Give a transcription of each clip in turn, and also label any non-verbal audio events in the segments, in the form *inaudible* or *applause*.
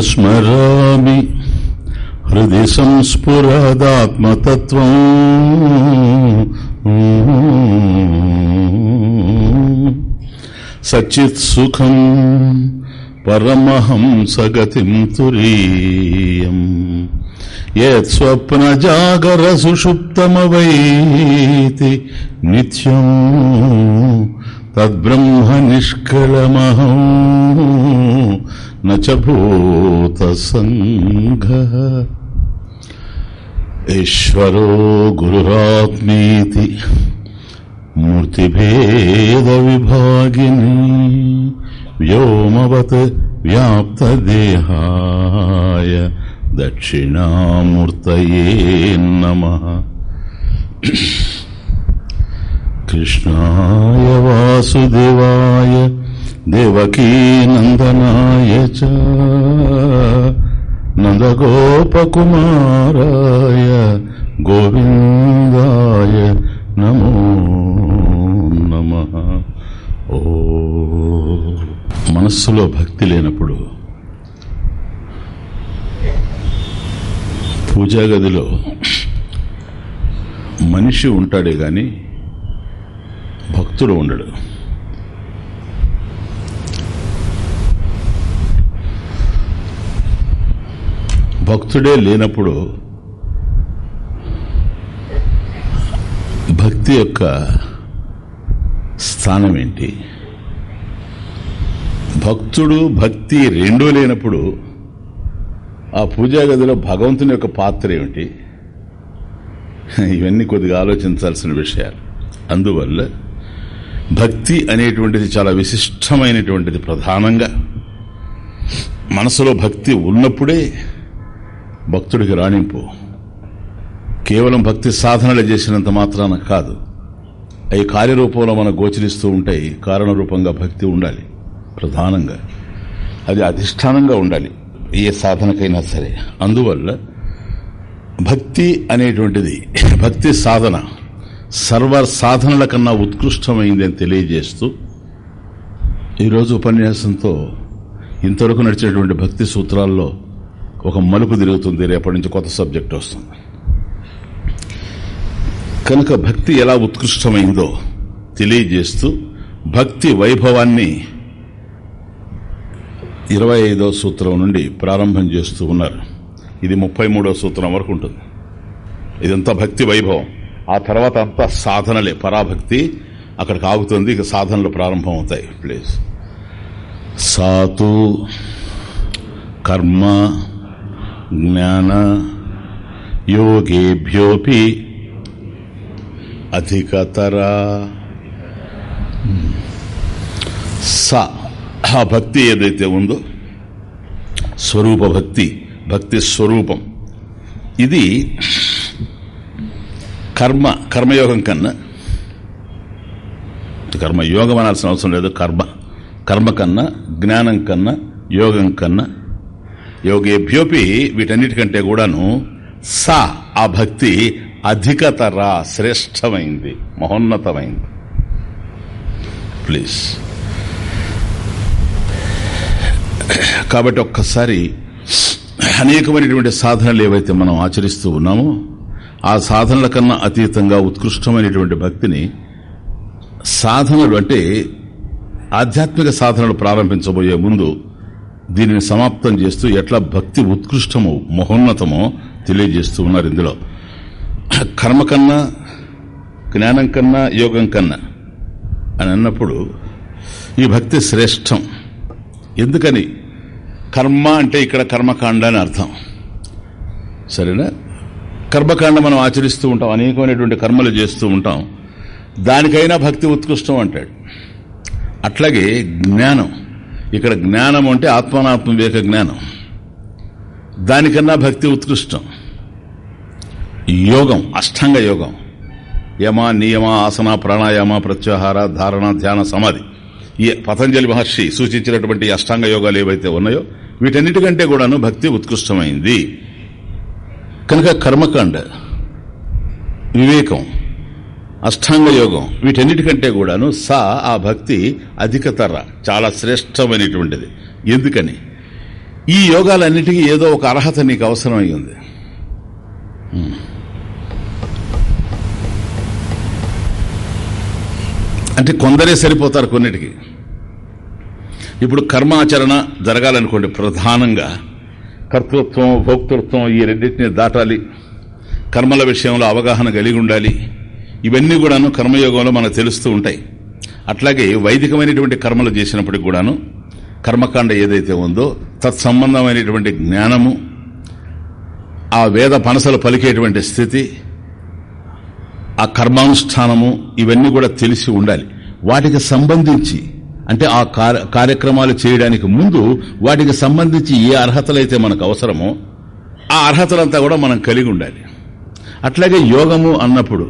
స్మరామి. హృది సంస్ఫురదాత్మతత్వం. సచిత్ సుఖం పరమహంసగతిం తురీయం. యత్స్వప్నజాగర సుషుప్తమవైతి నిత్యం. తద్బ్రహ్మ నిష్కళమహం నచ భూతసంగ ఈశ్వరో గురురాత్మీతి మూర్తిభేద విభాగిని వ్యోమవత్ వ్యాప్తదేహాయ దక్షిణామూర్తయే నమ కృష్ణాయ వాసుదేవాయ దేవకీనందనాయ చ నందగోపకుమారాయ గోవిందాయ నమో నమ. ఓ మనస్సులో భక్తి లేనప్పుడు పూజా గదిలో మనిషి ఉంటాడే కానీ భక్తుడు ఉండడు. భక్తుడే లేనప్పుడు భక్తి యొక్క స్థానం ఏంటి? భక్తుడు భక్తి రెండూ లేనప్పుడు ఆ పూజా గదిలో భగవంతుని యొక్క పాత్ర ఏమిటి? ఇవన్నీ కొద్దిగా ఆలోచించాల్సిన విషయాలు. అందువల్ల భక్తి అనేటువంటిది చాలా విశిష్టమైనటువంటిది ప్రధానంగా. మనసులో భక్తి ఉన్నప్పుడే భక్తుడికి రాణింపు. కేవలం భక్తి సాధనలు చేసినంత మాత్రాన కాదు. అవి కార్యరూపంలో మనకు గోచరిస్తూ ఉంటాయి కారణ రూపంగా భక్తి ఉండాలి. ప్రధానంగా. అది అధిష్టానంగా ఉండాలి. ఏ సాధనకైనా సరే. అందువల్ల భక్తి అనేటువంటిది భక్తి సాధన సర్వ సాధనల కన్నా ఉత్కృష్టమైంది అని తెలియజేస్తూ ఈరోజు ఉపన్యాసంతో ఇంతవరకు నడిచినటువంటి భక్తి సూత్రాల్లో ఒక మలుపు తిరుగుతుంది రేపటి నుంచి కొత్త సబ్జెక్ట్ వస్తుంది. కనుక భక్తి ఎలా ఉత్కృష్టమైందో తెలియజేస్తూ భక్తి వైభవాన్ని ఇరవై ఐదో సూత్రం నుండి ప్రారంభం చేస్తూ ఉన్నారు. ఇది ముప్పై మూడో సూత్రం వరకు ఉంటుంది. ఇదంతా భక్తి వైభవం. ఆ తర్వాత అంతా సాధనలే పరాభక్తి అక్కడికి ఆగుతుంది ఇక సాధనలు ప్రారంభం అవుతాయి ప్లీజ్. సాతు కర్మ జ్ఞాన యోగేభ్యోపి అధికతరా స ఆ భక్తి ఏదైతే ఉందో స్వరూప భక్తి భక్తి స్వరూపం ఇది కర్మ కర్మయోగం కన్నా కర్మయోగం అనాల్సిన అవసరం లేదు కర్మ కర్మ కన్నా జ్ఞానం కన్నా యోగం కన్నా యోగేభ్యోపి వీటన్నిటికంటే కూడాను సా ఆ భక్తి అధికతర శ్రేష్టమైంది మహోన్నతమైంది. ప్లీజ్ కాబట్టి ఒక్కసారి అనేకమైనటువంటి సాధనలు ఏవైతే మనం ఆచరిస్తూ ఉన్నామో ఆ సాధనల కన్నా అతీతంగా ఉత్కృష్టమైనటువంటి భక్తిని సాధనలు అంటే ఆధ్యాత్మిక సాధనలు ప్రారంభించబోయే ముందు దీనిని సమాప్తం చేస్తూ ఎట్లా భక్తి ఉత్కృష్టమో మహోన్నతమో తెలియజేస్తూ ఉన్నారు ఇందులో. కర్మ కన్నా జ్ఞానం కన్నా యోగం కన్నా అని అన్నప్పుడు ఈ భక్తి శ్రేష్టం. ఎందుకని? కర్మ అంటే ఇక్కడ కర్మకాండ అని అర్థం. సరేనా? కర్మకాండ మనం ఆచరిస్తూ ఉంటాం అనేకమైనటువంటి కర్మలు చేస్తూ ఉంటాం. దానికైనా భక్తి ఉత్కృష్టం అంటాడు. అట్లాగే జ్ఞానం. ఇక్కడ జ్ఞానం అంటే ఆత్మానాత్మ వివేక జ్ఞానం. దానికన్నా భక్తి ఉత్కృష్టం. యోగం అష్టాంగ యోగం. యమ నియమ ఆసన ప్రాణాయామ ప్రత్యాహార ధారణ ధ్యాన సమాధి. ఈ పతంజలి మహర్షి సూచించినటువంటి అష్టాంగ యోగాలు ఏవైతే ఉన్నాయో వీటన్నిటికంటే కూడాను భక్తి ఉత్కృష్టమైంది. కనుక కర్మకాండ వివేకం అష్టాంగ యోగం. వీటన్నిటికంటే కూడాను సా ఆ భక్తి అధికతర చాలా శ్రేష్టమైనటువంటిది. ఎందుకని? ఈ యోగాలన్నిటికీ ఏదో ఒక అర్హత నీకు అవసరమై ఉంది అంటే కొందరే సరిపోతారు కొన్నిటికి. ఇప్పుడు కర్మాచరణ జరగాలనుకోండి ప్రధానంగా. కర్తృత్వం భోక్తృత్వం ఈ రెండింటిని దాటాలి. కర్మల విషయంలో అవగాహన కలిగి ఉండాలి. ఇవన్నీ కూడాను కర్మయోగంలో మనకు తెలుస్తూ ఉంటాయి. అట్లాగే వైదికమైనటువంటి కర్మలు చేసినప్పటికి కూడాను కర్మకాండ ఏదైతే ఉందో తత్సంబంధమైనటువంటి జ్ఞానము ఆ వేద పనసలు పలికేటువంటి స్థితి ఆ కర్మానుష్ఠానము ఇవన్నీ కూడా తెలిసి ఉండాలి. వాటికి సంబంధించి అంటే ఆ కార్యక్రమాలు చేయడానికి ముందు వాటికి సంబంధించి ఏ అర్హతలైతే మనకు అవసరమో ఆ అర్హతలంతా కూడా మనం కలిగి ఉండాలి. అట్లాగే యోగము అన్నప్పుడు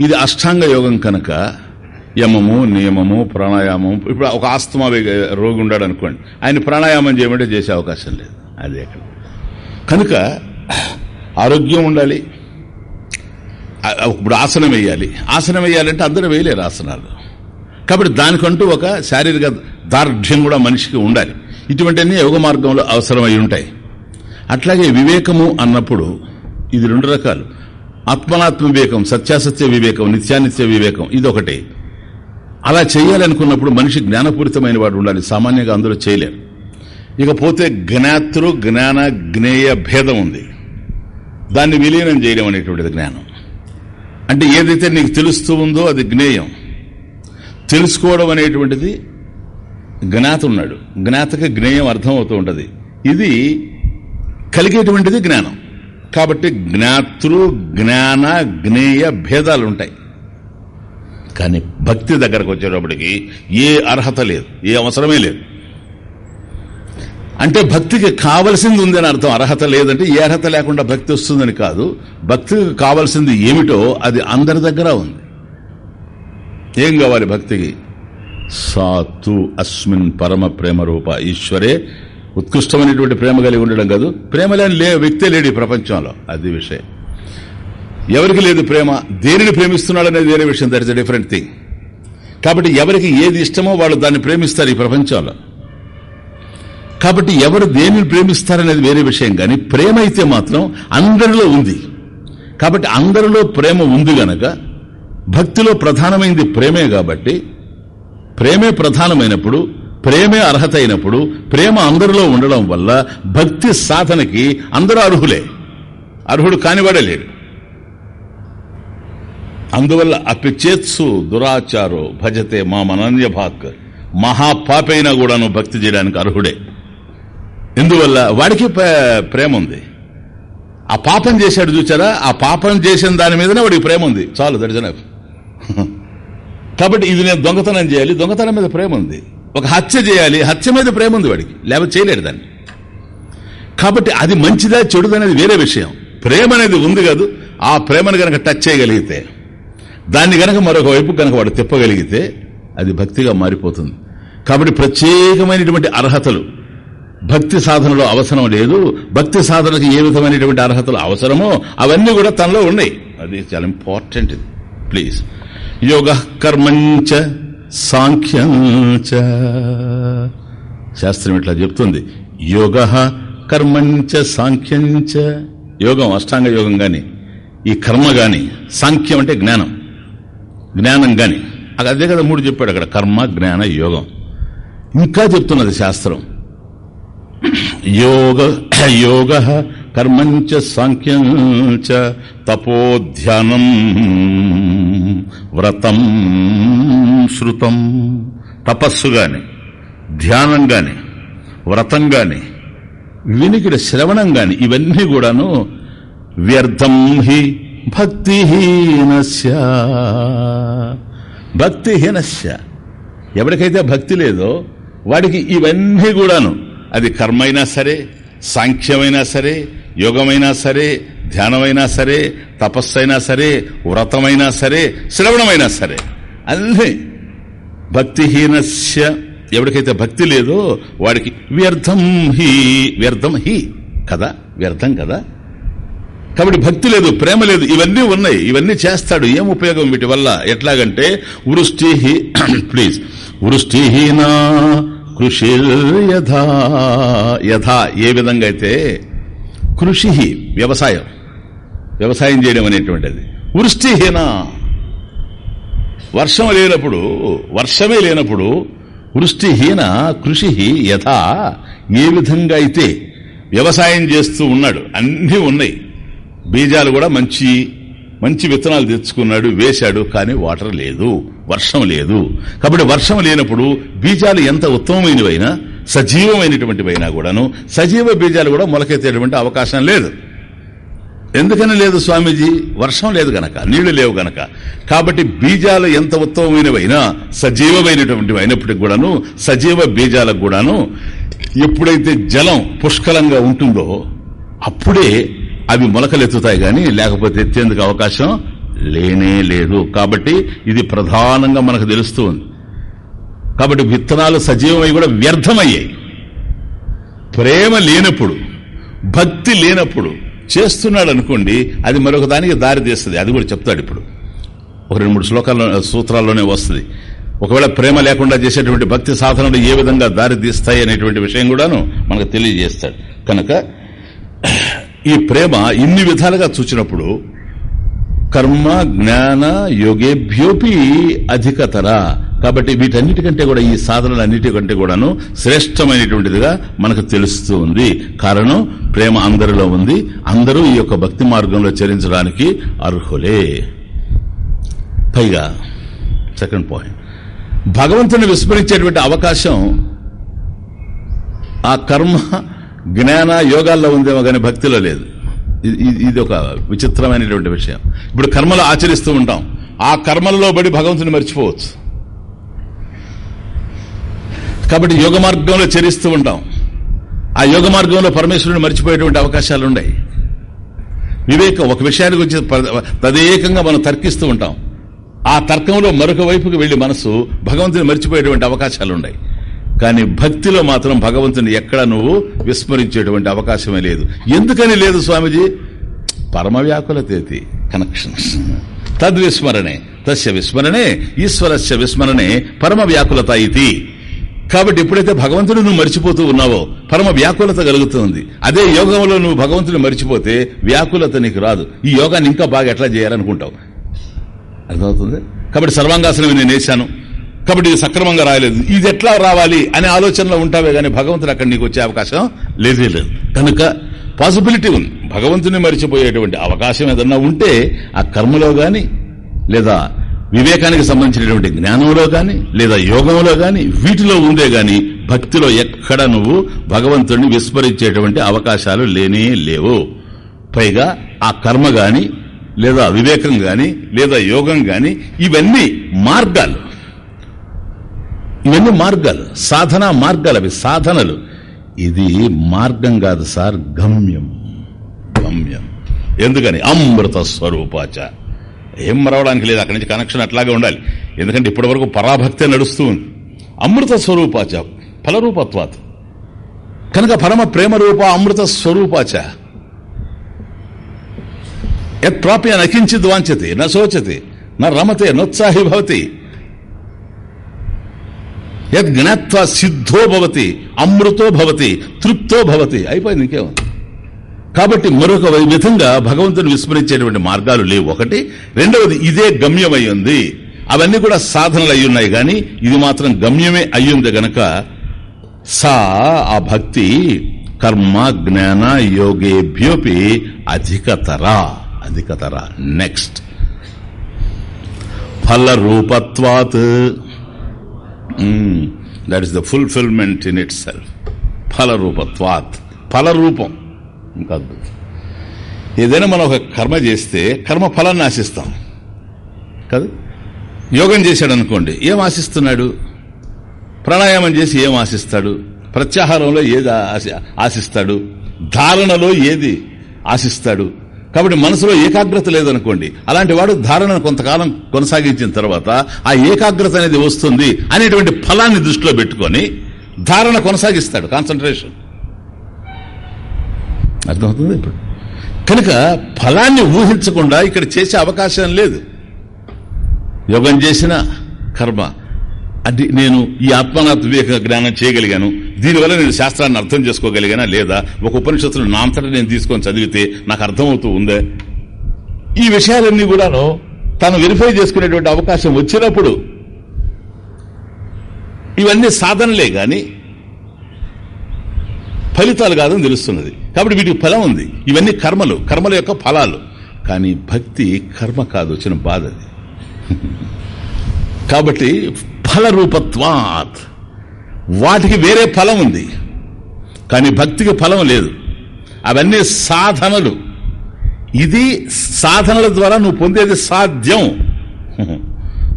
ఇది అష్టాంగ యోగం కనుక యమము నియమము ప్రాణాయామం ఇప్పుడు ఒక ఆస్తమా రోగి ఉన్నాడు అనుకోండి ఆయన ప్రాణాయామం చేయమంటే చేసే అవకాశం లేదు. అది అక్కడ కనుక ఆరోగ్యం ఉండాలి. ఇప్పుడు ఆసనం వేయాలి. ఆసనం వేయాలంటే అందరూ వేయలేరు ఆసనాలు. కాబట్టి దానికంటూ ఒక శారీరక దార్ఢ్యం కూడా మనిషికి ఉండాలి. ఇటువంటివన్నీ యోగ మార్గంలో అవసరమై ఉంటాయి. అట్లాగే వివేకము అన్నప్పుడు ఇది రెండు రకాలు. ఆత్మనాత్మ వివేకం సత్యాసత్య వివేకం నిత్యానిత్య వివేకం ఇది ఒకటి అలా చేయాలనుకున్నప్పుడు మనిషి జ్ఞానపూరితమైన వాడు ఉండాలి సామాన్యంగా అందరూ చేయలేరు. ఇకపోతే జ్ఞాతృ జ్ఞాన జ్ఞేయ భేదం ఉంది. దాన్ని విలీనం చేయడం అనేటువంటిది జ్ఞానం. అంటే ఏదైతే నీకు తెలుస్తూ ఉందో అది జ్ఞేయం. తెలుసుకోవడం అనేటువంటిది జ్ఞాత ఉన్నాడు. జ్ఞాతకి జ్ఞేయం అర్థమవుతూ ఉంటుంది. ఇది కలిగేటువంటిది జ్ఞానం. కాబట్టి జ్ఞాతృ జ్ఞాన జ్ఞేయ భేదాలు ఉంటాయి కానీ భక్తి దగ్గరకు వచ్చేటప్పటికి ఏ అర్హత లేదు ఏ అవసరమే లేదు. అంటే భక్తికి కావలసింది ఉందని అర్థం. అర్హత లేదంటే ఏ అర్హత లేకుండా భక్తి వస్తుందని కాదు. భక్తికి కావలసింది ఏమిటో అది అందరి దగ్గర ఉంది. ఏం కావాలి భక్తికి? సాతు అస్మిన్ పరమ ప్రేమ రూప ఈశ్వరే ఉత్కృష్టమైనటువంటి ప్రేమ కలిగి ఉండడం కాదు. ప్రేమ లేని లే వ్యక్తే లేడు ఈ ప్రపంచంలో. అది విషయం. ఎవరికి లేదు ప్రేమ? దేనిని ప్రేమిస్తున్నాడు అనేది వేరే విషయం. దట్ ఇస్ డిఫరెంట్ థింగ్ కాబట్టి ఎవరికి ఏది ఇష్టమో వాళ్ళు దాన్ని ప్రేమిస్తారు ఈ ప్రపంచంలో. కాబట్టి ఎవరు దేనిని ప్రేమిస్తారనేది వేరే విషయం. కానీ ప్రేమ అయితే మాత్రం అందరిలో ఉంది. కాబట్టి అందరిలో ప్రేమ ఉంది గనక భక్తిలో ప్రధానమైంది ప్రేమే కాబట్టి ప్రేమే ప్రధానమైనప్పుడు ప్రేమే అర్హత అయినప్పుడు ప్రేమ అందరిలో ఉండడం వల్ల భక్తి సాధనకి అందరూ అర్హులే అర్హుడు కానివాడే లేడు. అందువల్ల అపిచేత్సు దురాచారో భజతే మా మనన్య భాక్ మహాపాపైనా కూడాను భక్తి చేయడానికి అర్హుడే. ఎందువల్ల వాడికి ప్రేమ ఉంది ఆ పాపం చేశాడు చూచారా? ఆ పాపం చేసిన దాని మీదనే వాడికి ప్రేమ ఉంది చాలు దర్జన *laughs* కాబట్టి ఇది నేను దొంగతనం చేయాలి. దొంగతనం మీద ప్రేమ ఉంది ఒక హత్య చేయాలి హత్య మీద ప్రేమ ఉంది వాడికి లేకపోతే చేయలేడు దాన్ని. కాబట్టి అది మంచిదా చెడుదనేది వేరే విషయం. ప్రేమ అనేది ఉంది కాదు ఆ ప్రేమను గనక టచ్ చేయగలిగితే దాన్ని గనక మరొక వైపు కనుక వాడు తిప్పగలిగితే అది భక్తిగా మారిపోతుంది. కాబట్టి ప్రత్యేకమైనటువంటి అర్హతలు భక్తి సాధనలో అవసరం లేదు. భక్తి సాధనకు ఏ విధమైనటువంటి అర్హతలు అవసరమో అవన్నీ కూడా తనలో ఉన్నాయి. అది చాలా ఇంపార్టెంట్ ఇది. ప్లీజ్ యోగ కర్మంచ సాంఖ్యం శాస్త్రం ఇట్లా చెప్తుంది. యోగ కర్మంచ సాంఖ్యంచ యోగం అష్టాంగ యోగం కానీ ఈ కర్మ గాని సాంఖ్యం అంటే జ్ఞానం. జ్ఞానం గాని. అదే కదా మూడు చెప్పాడు అక్కడ కర్మ జ్ఞాన యోగం. ఇంకా చెప్తున్నది శాస్త్రం. యోగ యోగ కర్మంచ సాంఖ్యం చ తపోధ్యానం వ్రతం శృతం. తపస్సు గాని ధ్యానం గాని వ్రతం గాని వినికిడ శ్రవణం గాని ఇవన్నీ కూడాను వ్యర్థం హి భక్తిహీనస్య. భక్తిహీనస్య. ఎవరికైతే భక్తి లేదో వాడికి ఇవన్నీ కూడాను అది కర్మైనా సరే సాంఖ్యమైనా సరే యోగమైనా సరే ధ్యానమైనా సరే తపస్సైనా సరే వ్రతమైనా సరే శ్రవణమైనా సరే. అన్నీ భక్తిహీనస్య ఎవరికైతే భక్తి లేదో వాడికి వ్యర్థం హి వ్యర్థం హి కదా వ్యర్థం కదా. కాబట్టి భక్తి లేదు ప్రేమ లేదు ఇవన్నీ ఉన్నాయి ఇవన్నీ చేస్తాడు ఏం ఉపయోగం వీటి వల్ల? ఎట్లాగంటే వృష్టి ప్లీజ్ *clears throat* వృష్టిహీనా కృషి యథా యథా ఏ విధంగా అయితే కృషి వ్యవసాయం. వ్యవసాయం చేయడం అనేటువంటిది. వృష్టిహీన. వర్షం లేనప్పుడు వర్షమే లేనప్పుడు వృష్టిహీన కృషి యథా ఏ విధంగా అయితే వ్యవసాయం చేస్తూ ఉన్నాడు అన్నీ ఉన్నాయి. బీజాలు కూడా మంచి మంచి విత్తనాలు తెచ్చుకున్నాడు వేశాడు కానీ వాటర్ లేదు వర్షం లేదు. కాబట్టి వర్షం లేనప్పుడు బీజాలు ఎంత ఉత్తమమైనవైనా సజీవమైనటువంటివైనా కూడాను సజీవ బీజాలు కూడా మొలకెత్తేటువంటి అవకాశం లేదు. ఎందుకని లేదు స్వామీజీ? వర్షం లేదు గనక నీళ్ళు లేవు గనక. కాబట్టి బీజాలు ఎంత ఉత్తమమైనవైనా సజీవమైనటువంటివి అయినప్పటికి కూడాను సజీవ బీజాలకు కూడాను ఎప్పుడైతే జలం పుష్కలంగా ఉంటుందో అప్పుడే అవి మొలకలెత్తుతాయి గాని లేకపోతే ఎత్తేందుకు అవకాశం లేనే లేదు. కాబట్టి ఇది ప్రధానంగా మనకు తెలుస్తూ ఉంది. కాబట్టి విత్తనాలు సజీవమై కూడా వ్యర్థమయ్యాయి. ప్రేమ లేనప్పుడు భక్తి లేనప్పుడు చేస్తున్నాడు అనుకోండి అది మరొక దానికి దారి తీస్తుంది. అది కూడా చెప్తాడు ఇప్పుడు. ఒక రెండు మూడు శ్లోకాల్లో సూత్రాల్లోనే వస్తుంది. ఒకవేళ ప్రేమ లేకుండా చేసేటువంటి భక్తి సాధనలు ఏ విధంగా దారి తీస్తాయి అనేటువంటి విషయం కూడాను మనకు తెలియజేస్తాడు. కనుక ఈ ప్రేమ ఇన్ని విధాలుగా చూచినప్పుడు కర్మ జ్ఞాన యోగేభ్యోపి అధికతర. కాబట్టి వీటన్నిటికంటే కూడా ఈ సాధనలన్నిటికంటే కూడాను శ్రేష్టమైనటువంటిదిగా మనకు తెలుస్తూ ఉంది. కారణం ప్రేమ అందరిలో ఉంది. అందరూ ఈ యొక్క భక్తి మార్గంలో చరించడానికి అర్హులే. పైగా సెకండ్ పాయింట్. భగవంతుని విస్మరించేటువంటి అవకాశం ఆ కర్మ జ్ఞాన యోగాల్లో ఉందేమో కానీ భక్తిలో లేదు. ఇది ఒక విచిత్రమైనటువంటి విషయం. ఇప్పుడు కర్మలు ఆచరిస్తూ ఉంటాం. ఆ కర్మలలో బడి భగవంతుని మర్చిపోవచ్చు. కాబట్టి యోగ మార్గంలో చరిస్తూ ఉంటాం. ఆ యోగ మార్గంలో పరమేశ్వరుని మర్చిపోయేటువంటి అవకాశాలు ఉన్నాయి. వివేకం ఒక విషయాన్ని గురించి తదేకంగా మనం తర్కిస్తూ ఉంటాం. ఆ తర్కంలో మరొక వైపుకి వెళ్ళి మనసు భగవంతుని మర్చిపోయేటువంటి అవకాశాలు ఉన్నాయి. కానీ భక్తిలో మాత్రం భగవంతుని ఎక్కడ నువ్వు విస్మరించేటువంటి అవకాశమే లేదు. ఎందుకని లేదు స్వామిజీ? పరమ వ్యాకులతేతి కనెక్షన్స్ తద్విస్మరణే తస్య విస్మరణే ఈశ్వరస్య విస్మరణే పరమ వ్యాకులత ఇది కాబట్టి ఎప్పుడైతే భగవంతుడు నువ్వు మర్చిపోతూ ఉన్నావో పరమ వ్యాకులత కలుగుతుంది. అదే యోగంలో నువ్వు భగవంతుని మర్చిపోతే వ్యాకులత నీకు రాదు. ఈ యోగాన్ని ఇంకా బాగా ఎట్లా చేయాలనుకుంటావు? అర్థమవుతుంది? కాబట్టి సర్వాంగాసనం నేను వేశాను. కాబట్టి ఇది సక్రమంగా రాయలేదు. ఇది ఎట్లా రావాలి అనే ఆలోచనలో ఉంటావే కానీ భగవంతుడు అక్కడ నీకు వచ్చే అవకాశం లేదే లేదు. కనుక పాసిబిలిటీ ఉంది. భగవంతుని మరిచిపోయేటువంటి అవకాశం ఏదన్నా ఉంటే ఆ కర్మలో కానీ లేదా వివేకానికి సంబంధించినటువంటి జ్ఞానంలో కానీ లేదా యోగంలో కానీ వీటిలో ఉందే గాని భక్తిలో ఎక్కడ నువ్వు భగవంతుడిని విస్మరించేటువంటి అవకాశాలు లేనే లేవు. పైగా ఆ కర్మ గాని లేదా వివేకం గాని లేదా యోగం గాని ఇవన్నీ మార్గాలు. ఇవన్నీ మార్గాలు? సాధన మార్గాలు అవి సాధనలు. ఇది మార్గం కాదు సార్ గమ్యం. గమ్యం. ఎందుకని? అమృత స్వరూపాచ. ఏం మరవడానికి లేదు అక్కడి నుంచి కనెక్షన్ అట్లాగే ఉండాలి. ఎందుకంటే ఇప్పటి వరకు పరాభక్తే నడుస్తూ ఉంది. అమృత స్వరూపాచ ఫలరూపత్వాత్. కనుక పరమ ప్రేమ రూప అమృత స్వరూపాచ. యత్ ప్రాప్య నకించిద్ వాంచతి న శోచతి న రమతే నోత్సాహి భవతి. యద్ జ్ఞాత్వ సిద్ధో భవతి అమృతో భవతి తృప్తో భవతి. అయిపోయింది ఇంకేమో కాబట్టి మరొక విధంగా భగవంతుని విస్మరించేటువంటి మార్గాలు లేవు. ఒకటి రెండవది ఇదే గమ్యమై ఉంది అవన్నీ కూడా సాధనలు అయ్యున్నాయి గాని ఇది మాత్రం గమ్యమే అయ్యుంది గనక సా ఆ భక్తి కర్మ జ్ఞాన యోగేభ్యోపి అధికతరా. అధికతరా. నెక్స్ట్. ఫల రూపత్వాత్ that is the fulfilment in itself ఫలరూపత్వాత్ ఫలరూపం ఇంకా ఏదైనా మనం ఒక కర్మ చేస్తే కర్మ ఫలాన్ని ఆశిస్తాం. కదా? యోగం చేశాడు అనుకోండి ఏం ఆశిస్తున్నాడు? ప్రాణాయామం చేసి ఏం ఆశిస్తాడు? ప్రత్యాహారంలో ఏది ఆశిస్తాడు? ధారణలో ఏది ఆశిస్తాడు? కాబట్టి మనసులో ఏకాగ్రత లేదనుకోండి అలాంటి వాడు ధారణను కొంతకాలం కొనసాగించిన తర్వాత ఆ ఏకాగ్రత అనేది వస్తుంది అనేటువంటి ఫలాన్ని దృష్టిలో పెట్టుకొని ధారణ కొనసాగిస్తాడు కాన్సన్ట్రేషన్ అర్థమవుతుంది ఇప్పుడు? కనుక ఫలాన్ని ఊహించకుండా ఇక్కడ చేసే అవకాశం లేదు. యోగం చేసిన కర్మ అది నేను ఈ ఆత్మనాథ వివేక జ్ఞానం చేయగలిగాను. దీనివల్ల నేను శాస్త్రాన్ని అర్థం చేసుకోగలిగానా లేదా? ఒక ఉపనిషత్తులు నా అంతటా నేను తీసుకొని చదివితే నాకు అర్థమవుతూ ఉందే? ఈ విషయాలన్నీ కూడాను తను వెరిఫై చేసుకునేటువంటి అవకాశం వచ్చినప్పుడు ఇవన్నీ సాధనలే గాని ఫలితాలు కాదని తెలుస్తున్నది. కాబట్టి వీటికి ఫలం ఉంది. ఇవన్నీ కర్మలు. కర్మల యొక్క ఫలాలు. కానీ భక్తి కర్మ కాదు వచ్చిన బాధ అది. *laughs* కాబట్టి ఫలరూపత్వాత్. వాటికి వేరే ఫలం ఉంది కానీ భక్తికి ఫలం లేదు. అవన్నీ సాధనలు. ఇది సాధనల ద్వారా నువ్వు పొందేది సాధ్యం.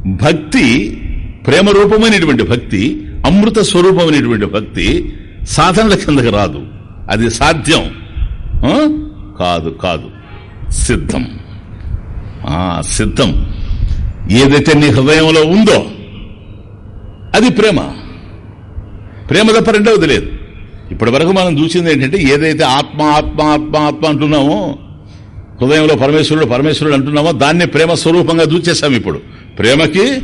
భక్తి ప్రేమ రూపమైనటువంటి భక్తి అమృత స్వరూపమైనటువంటి భక్తి సాధనల కిందకి రాదు. అది సాధ్యం. కాదు కాదు. సిద్ధం. సిద్ధం. ఏదైతే నీ హృదయంలో ఉందో అది ప్రేమ. ప్రేమ తప్ప రెండవది లేదు. ఇప్పటి వరకు మనం చూసింది ఏంటంటే ఏదైతే ఆత్మ ఆత్మ ఆత్మ ఆత్మ అంటున్నామో హృదయంలో పరమేశ్వరుడు పరమేశ్వరుడు అంటున్నామో దాన్ని ప్రేమ స్వరూపంగా చూచేశాం ఇప్పుడు. ప్రేమకి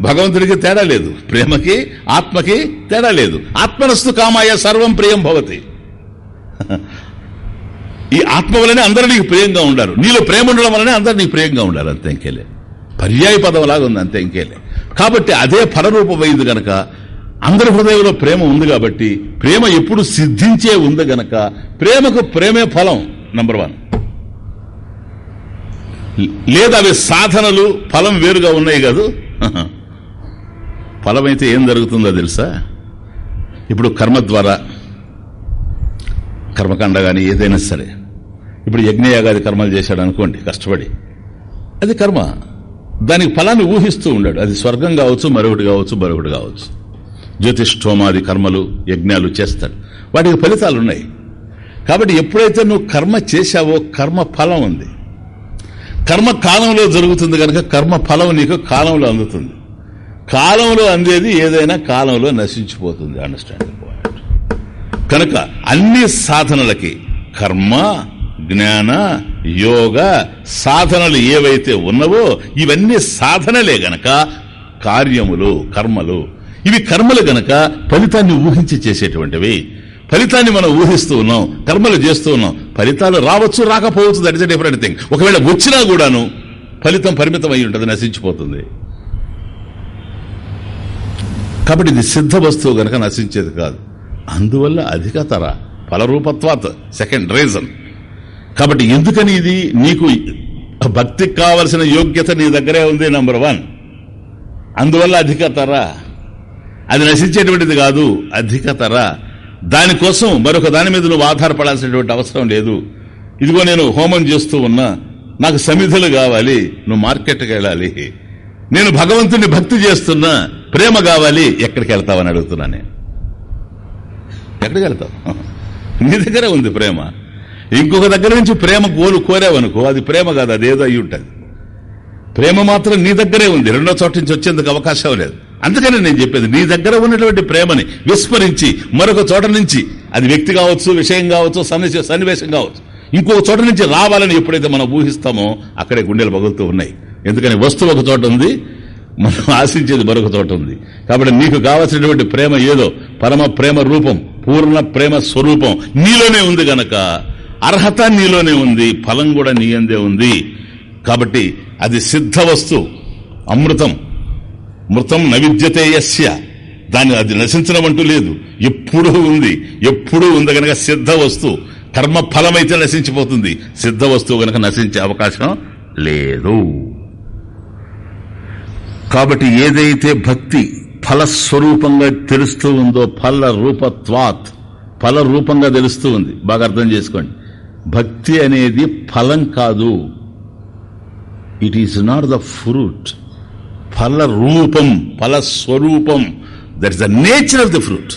భగవంతుడికి తేడా లేదు. ప్రేమకి ఆత్మకి తేడా లేదు. ఆత్మనస్తు కామాయ సర్వం ప్రియం భవతి. ఈ ఆత్మ వలనే అందరూ నీకు ప్రియంగా ఉండారు. నీలో ప్రేమ ఉండడం వలనే అందరూ నీకు ప్రియంగా ఉండారు అంతే ఇంకేలే. పర్యాయ పదం లాగా ఉంది అంతే ఇంకేలే. కాబట్టి అదే ఫలరూపమైంది గనక అందరి హృదయంలో ప్రేమ ఉంది కాబట్టి ప్రేమ ఎప్పుడు సిద్ధించే ఉంది గనక ప్రేమకు ప్రేమే ఫలం నంబర్ వన్ లేదా అవి సాధనలు ఫలం వేరుగా ఉన్నాయి కాదు. ఫలమైతే ఏం జరుగుతుందో తెలుసా? ఇప్పుడు కర్మ ద్వారా కర్మకాండ కానీ ఏదైనా సరే. ఇప్పుడు యజ్ఞయాగాది కర్మలు చేశాడు అనుకోండి కష్టపడి. అది కర్మ. దానికి ఫలాన్ని ఊహిస్తూ ఉండాడు అది స్వర్గం కావచ్చు మరొకటి కావచ్చు మరొకటి కావచ్చు. జ్యోతిష్ఠోమాది కర్మలు యజ్ఞాలు చేస్తాడు. వాటికి ఫలితాలు ఉన్నాయి కాబట్టి ఎప్పుడైతే నువ్వు కర్మ చేశావో కర్మ ఫలం ఉంది. కర్మ కాలంలో జరుగుతుంది కనుక కర్మ ఫలం నీకు కాలంలో అందుతుంది. కాలంలో అందేది ఏదైనా కాలంలో నశించిపోతుంది. అండర్స్టాండింగ్ పాయింట్ కనుక అన్ని సాధనలకి కర్మ జ్ఞాన యోగ సాధనలు ఏవైతే ఉన్నవో ఇవన్నీ సాధనలే గనక కార్యములు కర్మలు. ఇవి కర్మలు గనక ఫలితాన్ని ఊహించి చేసేటువంటివి. ఫలితాన్ని మనం ఊహిస్తూ ఉన్నాం కర్మలు చేస్తూ ఉన్నాం ఫలితాలు రావచ్చు రాకపోవచ్చు దట్ ఇస్ డిఫరెంట్ థింగ్ ఒకవేళ వచ్చినా కూడాను ఫలితం పరిమితం అయి ఉంటుంది నశించిపోతుంది. కాబట్టి ఇది సిద్ధ వస్తువు గనక నశించేది కాదు. అందువల్ల అధికతర ఫలరూపత్వాత్ సెకండ్ రీజన్ కాబట్టి ఎందుకని ఇది? నీకు భక్తికి కావలసిన యోగ్యత నీ దగ్గరే ఉంది నంబర్ వన్ అందువల్ల అధికతర. అది నశించేటువంటిది కాదు అధికతర. దానికోసం మరొక దాని మీద నువ్వు ఆధారపడాల్సినటువంటి అవసరం లేదు. ఇదిగో నేను హోమం చేస్తూ ఉన్నా నాకు సమిధులు కావాలి నువ్వు మార్కెట్కి వెళ్ళాలి. నేను భగవంతుని భక్తి చేస్తున్నా ప్రేమ కావాలి ఎక్కడికి వెళ్తావని అడుగుతున్నా నేను. ఎక్కడికి వెళ్తావు? నీ దగ్గరే ఉంది ప్రేమ. ఇంకొక దగ్గర నుంచి ప్రేమ కోలు కోరావనుకో అది ప్రేమ కాదు అదేదో అయి ఉంటుంది. ప్రేమ మాత్రం నీ దగ్గరే ఉంది. రెండో చోట నుంచి వచ్చేందుకు అవకాశం లేదు. అందుకనే నేను చెప్పేది నీ దగ్గర ఉన్నటువంటి ప్రేమని విస్మరించి మరొక చోట నుంచి అది వ్యక్తి కావచ్చు విషయం కావచ్చు సన్నివేశ సన్నివేశం కావచ్చు ఇంకొక చోట నుంచి రావాలని ఎప్పుడైతే మనం ఊహిస్తామో అక్కడే గుండెలు పగులుతూ ఉన్నాయి. ఎందుకని వస్తువు ఒక చోట ఉంది మనం ఆశించేది మరొక చోట ఉంది. కాబట్టి నీకు కావలసినటువంటి ప్రేమ ఏదో? పరమ ప్రేమ రూపం పూర్ణ ప్రేమ స్వరూపం నీలోనే ఉంది గనక అర్హత నీలోనే ఉంది ఫలం కూడా నీ అందే ఉంది. కాబట్టి అది సిద్ధ వస్తువు అమృతం. మృతం నవిద్యతే యస్య. దాన్ని అది నశించడం అంటూ లేదు. ఎప్పుడూ ఉంది ఎప్పుడూ ఉంది గనక సిద్ధ వస్తువు కర్మ ఫలమైతే నశించిపోతుంది. సిద్ధ వస్తువు గనక నశించే అవకాశం లేదు. కాబట్టి ఏదైతే భక్తి ఫలస్వరూపంగా తెలుస్తూ ఉందో ఫల రూపత్వాత్ ఫల రూపంగా తెలుస్తూ ఉంది. బాగా అర్థం చేసుకోండి. భక్తి అనేది ఫలం కాదు. It is not the fruit ఫల రూపం ఫల స్వరూపం. That is the nature of the fruit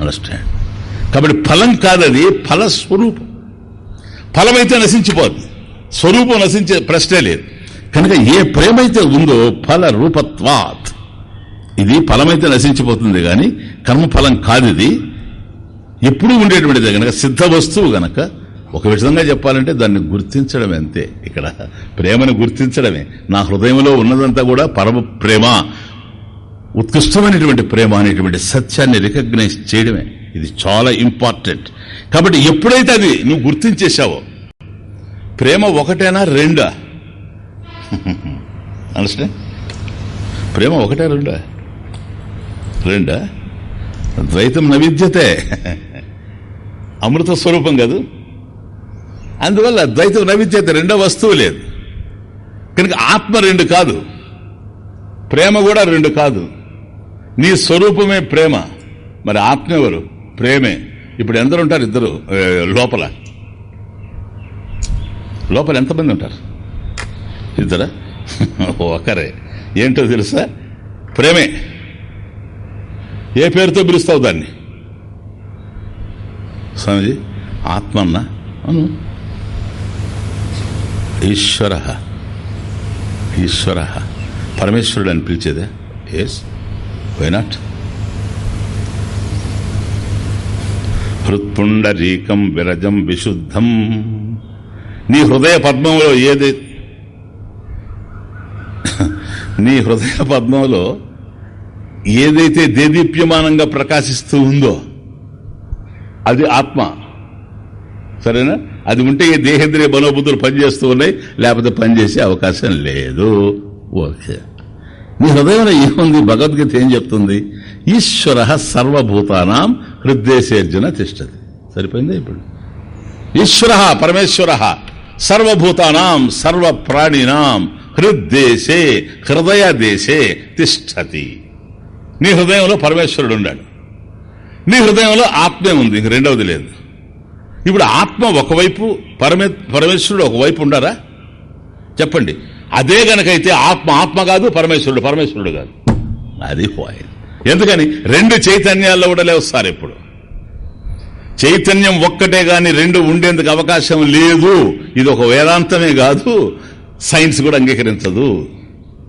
understand కాబట్టి ఫలం కాదది ఫల స్వరూపం. ఫలమైతే నశించిపోతుంది. స్వరూపం నశించే ప్రశ్నే లేదు. కనుక ఏ ప్రేమైతే ఉందో ఫల రూపత్వాత్. ఇది ఫలమైతే నశించిపోతుంది కానీ కర్మఫలం కాదు ఇది ఎప్పుడూ ఉండేటువంటిది గనక సిద్ధ వస్తువు గనక ఒక విధంగా చెప్పాలంటే దాన్ని గుర్తించడం అంతే. ఇక్కడ ప్రేమను గుర్తించడమే. నా హృదయంలో ఉన్నదంతా కూడా పరమ ప్రేమ. ఉత్కృష్టమైనటువంటి ప్రేమ అనేటువంటి సత్యాన్ని రికగ్నైజ్ చేయడమే. ఇది చాలా ఇంపార్టెంట్. కాబట్టి ఎప్పుడైతే అది నువ్వు గుర్తించేశావో ప్రేమ ఒకటేనా రెండా? *laughs* అండర్స్టాండ్ ప్రేమ ఒకటే రెండా? రెండా? ద్వైతం నవిద్యతే. *laughs* అమృత స్వరూపం కాదు. అందువల్ల ద్వైతం నవిద్యత రెండో వస్తువు లేదు. కనుక ఆత్మ రెండు కాదు. ప్రేమ కూడా రెండు కాదు. నీ స్వరూపమే ప్రేమ. మరి ఆత్మ ఎవరు? ప్రేమే. ఇప్పుడు ఎందరు ఉంటారు ఇద్దరు లోపల. లోపల ఎంతమంది ఉంటారు? ఇద్దరా? ఒకరే. ఏంటో తెలుసా? ప్రేమే. ఏ పేరుతో పిలుస్తావు దాన్ని? స్వామిజీ ఆత్మన్న అను. ఈశ్వర. ఈశ్వర. పరమేశ్వరుడు అని పిలిచేదే. ఎస్ వై నాట్ హృత్పుండరీకం విరజం విశుద్ధం. నీ హృదయ పద్మంలో ఏది? *laughs* నీ హృదయ పద్మంలో ఏదైతే దేదీప్యమానంగా ప్రకాశిస్తూ ఉందో అది ఆత్మ. సరేనా? అది ఉంటే ఈ దేహేంద్రియ బలోబుద్ధులు పనిచేస్తూ ఉన్నాయి లేకపోతే పనిచేసే అవకాశం లేదు. ఓకే. నీ హృదయంలో ఏముంది? భగవద్గీత ఏం చెప్తుంది? ఈశ్వర సర్వభూతానాం హృదయసేర్జన తిష్టది సరిపోయిందా ఇప్పుడు? ఈశ్వర పరమేశ్వర సర్వభూతానాం సర్వ ప్రాణినాం హృద్దేశే హృదయ దేశే తిష్టతి. నీ హృదయంలో పరమేశ్వరుడు ఉన్నాడు. నీ హృదయంలో ఆత్మే ఉంది ఇంక రెండవది లేదు. ఇప్పుడు ఆత్మ ఒకవైపు పరమే పరమేశ్వరుడు ఒకవైపు ఉండారా? చెప్పండి. అదే గనకైతే ఆత్మ ఆత్మ కాదు పరమేశ్వరుడు పరమేశ్వరుడు కాదు. అది పాయింట్ ఎందుకని? రెండు చైతన్యాల్లో కూడా లేవు ఇప్పుడు. చైతన్యం ఒక్కటే గాని రెండు ఉండేందుకు అవకాశం లేదు. ఇది ఒక వేదాంతమే కాదు. సైన్స్ కూడా అంగీకరించదు.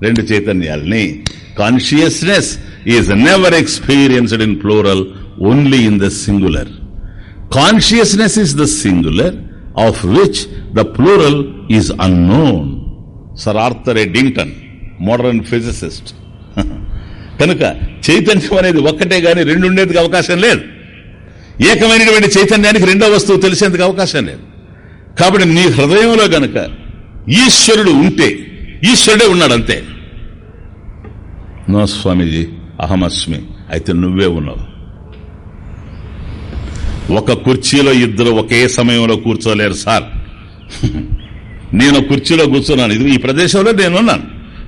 రెండు చైతన్యాల్ని. Consciousness is never experienced in plural only in the singular consciousness is the singular of which the plural is unknown sir Arthur Eddington modern physicist కనుక చైతన్యం అనేది ఒక్కటే గాని రెండు ఉండేందుకు అవకాశం లేదు. ఏకమైనటువంటి చైతన్యానికి రెండో వస్తువు తెలిసేందుకు అవకాశం లేదు. కాబట్టి నీ హృదయంలో గనక ఈశ్వరుడు ఉంటే ఈశ్వరుడే ఉన్నాడు అంతే. నో స్వామీజీ అహమస్మి అయితే నువ్వే ఉన్నావు. ఒక కుర్చీలో ఇద్దరు ఒకే సమయంలో కూర్చోలేరు సార్. *laughs* నేను కుర్చీలో కూర్చున్నాను. ఇది ఈ ప్రదేశంలో నేను ఉన్నాను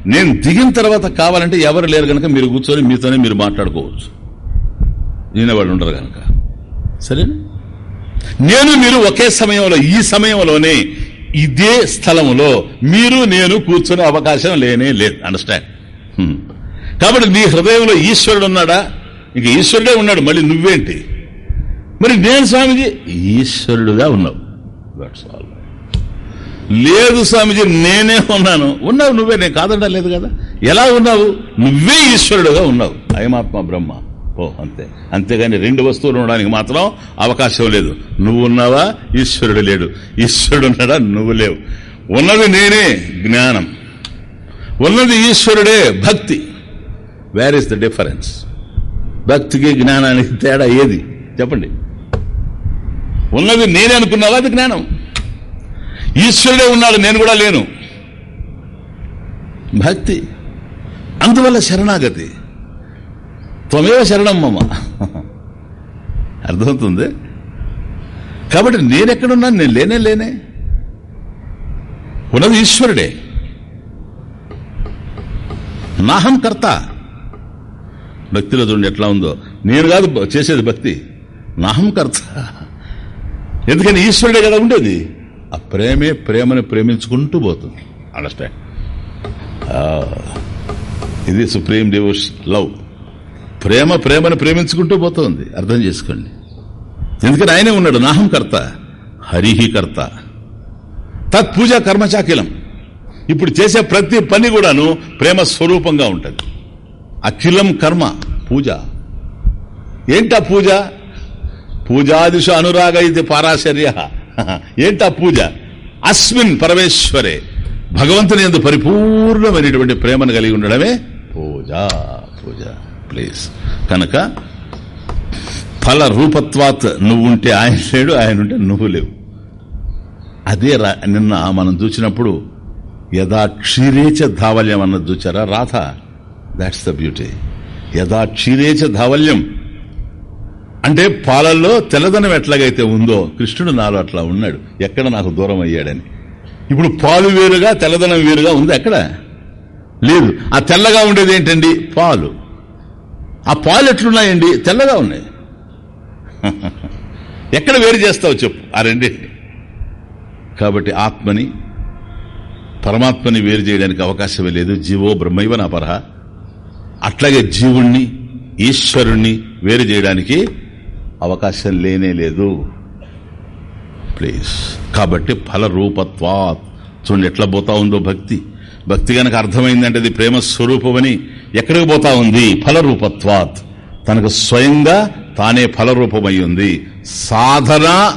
నేను దిగిన తర్వాత కావాలంటే ఎవరు లేరు కనుక మీరు కూర్చొని మీతోనే మీరు మాట్లాడుకోవచ్చు. వినేవాళ్ళు ఉండరు కనుక సరేనా? నేను మీరు ఒకే సమయంలో ఈ సమయంలోనే ఇదే స్థలంలో మీరు నేను కూర్చునే అవకాశం లేనే లేదు. Understand hmm. కాబట్టి నీ హృదయంలో ఈశ్వరుడు ఉన్నాడా? ఇంక ఈశ్వరుడే ఉన్నాడు. మళ్ళీ నువ్వేంటి? మరి నేను స్వామిజీ? ఈశ్వరుడుగా ఉన్నావు. లేదు స్వామిజీ నేనే ఉన్నాను. ఉన్నావు నువ్వే నేను కాదంటా లేదు కదా. ఎలా ఉన్నావు? నువ్వే ఈశ్వరుడుగా ఉన్నావు. అయమాత్మ బ్రహ్మ. ఓ అంతే. అంతేగాని రెండు వస్తువులు ఉండడానికి మాత్రం అవకాశం లేదు. నువ్వు ఉన్నావా? ఈశ్వరుడు లేడు. ఈశ్వరుడు ఉన్నాడా? నువ్వు లేవు. ఉన్నది నేనే జ్ఞానం. ఉన్నది ఈశ్వరుడే భక్తి. వేర్ ఇస్ ద డిఫరెన్స్ భక్తికి జ్ఞానానికి తేడా ఏది? చెప్పండి. ఉన్నది నేనే అనుకున్నావా? అది జ్ఞానం. ఈశ్వరుడే ఉన్నాడు నేను కూడా లేను. భక్తి. అందువల్ల శరణాగతి. త్వమేవ శరణం మమ్మ అర్థమవుతుంది? కాబట్టి నేనెక్కడున్నాను నేను లేనే లేనే. ఉన్నది ఈశ్వరుడే. నాహం కర్త. భక్తిలో చూడండి ఎట్లా ఉందో. నేను కాదు చేసేది భక్తి. నాహం కర్త. ఎందుకని ఈశ్వరుడే కదా ఉండేది? ఆ ప్రేమే ప్రేమను ప్రేమించుకుంటూ పోతుంది. అండర్స్టాండ్ ఇది సుప్రీం డివోర్స్ లవ్ ప్రేమ ప్రేమను ప్రేమించుకుంటూ పోతుంది. అర్థం చేసుకోండి. ఎందుకని ఆయనే ఉన్నాడు? నాహం కర్త హరిహి కర్త. తత్ పూజ కర్మచాకిలం. ఇప్పుడు చేసే ప్రతి పని కూడాను ప్రేమ స్వరూపంగా ఉంటుంది. అఖిలం కర్మ పూజ. ఏంటా పూజ? పూజాదిశ అనురాగ ఇది పారాశర్య. ఏంటా పూజ? అస్మిన్ పరమేశ్వరే. భగవంతుని ఎందు పరిపూర్ణమైనటువంటి ప్రేమను కలిగి ఉండడమే పూజ. పూజ ప్లీజ్ కనుక ఫల రూపత్వాత్ నువ్వు ఉంటే ఆయన లేడు ఆయన ఉంటే నువ్వు లేవు. అదే నిన్న మనం చూసినప్పుడు యథా క్షీరేచ ధావల్యం అన్నది చూచారా? రాధ. దాట్స్ ద బ్యూటీ యథా క్షీరేచ ధావల్యం అంటే పాలల్లో తెల్లదనం ఎట్లాగైతే ఉందో కృష్ణుడు నాలో అట్లా ఉన్నాడు. ఎక్కడ నాకు దూరం అయ్యాడని. ఇప్పుడు పాలు వేరుగా తెల్లదనం వేరుగా ఉంది ఎక్కడ? లేదు. ఆ తెల్లగా ఉండేది ఏంటండి? పాలు. ఆ పాలు ఎట్లున్నాయండి? తెల్లగా ఉన్నాయి. *laughs* ఎక్కడ వేరు చేస్తావు చెప్పు. ఆ రెండింటిని. కాబట్టి ఆత్మని పరమాత్మని వేరు చేయడానికి అవకాశమే లేదు. జీవో బ్రహ్మైవ నా పరహ. అట్లాగే జీవుణ్ణి ఈశ్వరుణ్ణి వేరు చేయడానికి అవకాశం లేనే లేదు. ప్లీజ్ కాబట్టి ఫలరూపత్వాత్. చూడండి ఎట్లా పోతా ఉందో భక్తి. భక్తి గనక అర్థమైందంటే అది ప్రేమ స్వరూపమని ఎక్కడికి పోతా ఉంది? ఫలరూపత్వాత్. తనకు స్వయంగా తానే ఫలరూపమై ఉంది సాధన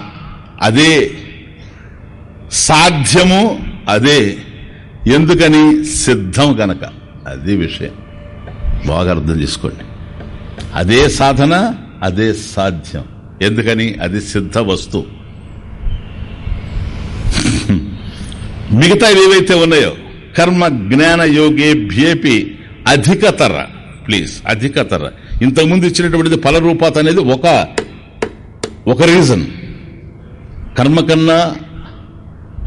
అదే. సాధ్యము అదే. ఎందుకని? సిద్ధం గనక. అది విషయం. బాగా అర్థం చేసుకోండి. అదే సాధన అదే సాధ్యం. ఎందుకని? అది సిద్ధ వస్తువు మిగతా ఏవైతే ఉన్నాయో కర్మ జ్ఞాన యోగేభ్యేపి అధికతర. ప్లీజ్ అధికతర. ఇంతకుముందు ఇచ్చినటువంటిది ఫలరూపాత అనేది ఒక ఒక రీజన్ కర్మ కన్నా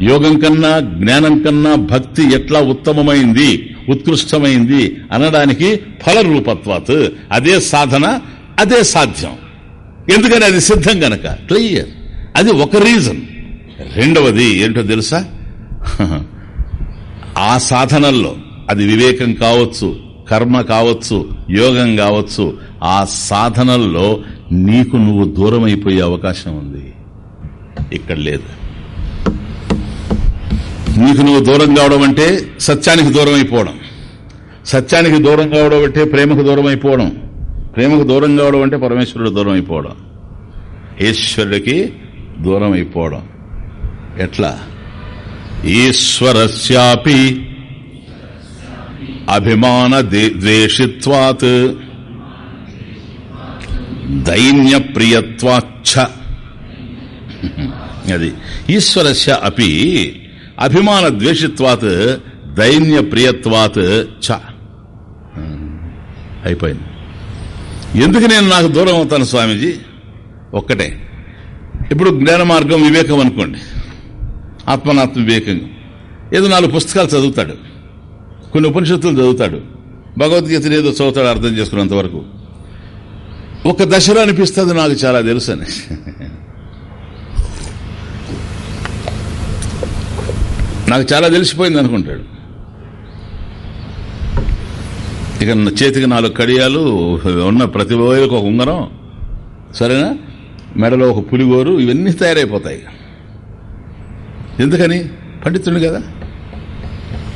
యోగం కన్నా జ్ఞానం కన్నా భక్తి ఎట్లా ఉత్తమమైంది ఉత్కృష్టమైంది అనడానికి ఫలరూపత్వాత్ అదే సాధన అదే సాధ్యం. ఎందుకని అది సిద్ధం గనక? క్లియర్. అది ఒక రీజన్. రెండవది ఏంటో తెలుసా? ఆ సాధనల్లో అది వివేకం కావచ్చు కర్మ కావచ్చు యోగం కావచ్చు ఆ సాధనల్లో నీకు నువ్వు దూరం అయిపోయే అవకాశం ఉంది. ఇక్కడ లేదు. నీకు నువ్వు దూరం కావడం అంటే సత్యానికి దూరం అయిపోవడం సత్యానికి దూరం కావడం అంటే ప్రేమకు దూరం అయిపోవడం ప్రేమకు దూరం కావడం అంటే పరమేశ్వరుడు దూరం అయిపోవడం. ఈశ్వరుడికి దూరం అయిపోవడం. ఎట్లా? ఈశ్వరస్యాపి అభిమాన ద్వేషిత్వాత్ దైన్య ప్రియత్వాచ్చ అది ఈశ్వరస్య అపి అభిమాన ద్వేషిత్వాత్ దైన్య ప్రియత్వాత్ చ. అయిపోయింది. ఎందుకు నేను నాకు దూరం అవుతాను స్వామీజీ? ఒక్కటే. ఇప్పుడు జ్ఞాన మార్గం వివేకం అనుకోండి. ఆత్మనాత్మ వివేకం. ఏదో నాలుగు పుస్తకాలు చదువుతాడు. కొన్ని ఉపనిషత్తులు చదువుతాడు. భగవద్గీతను ఏదో చదువుతాడు అర్థం చేసుకున్నంత వరకు. ఒక దశలో అనిపిస్తుంది నాకు చాలా తెలుసు అని నాకు చాలా తెలిసిపోయింది అనుకుంటాడు. ఇక చేతికి నాలుగు కడియాలు ఉన్న ప్రతి ఒక ఉంగరం సరేనా? మెడలో ఒక పులిగోరు ఇవన్నీ తయారైపోతాయి. ఎందుకని? పండితుడు కదా.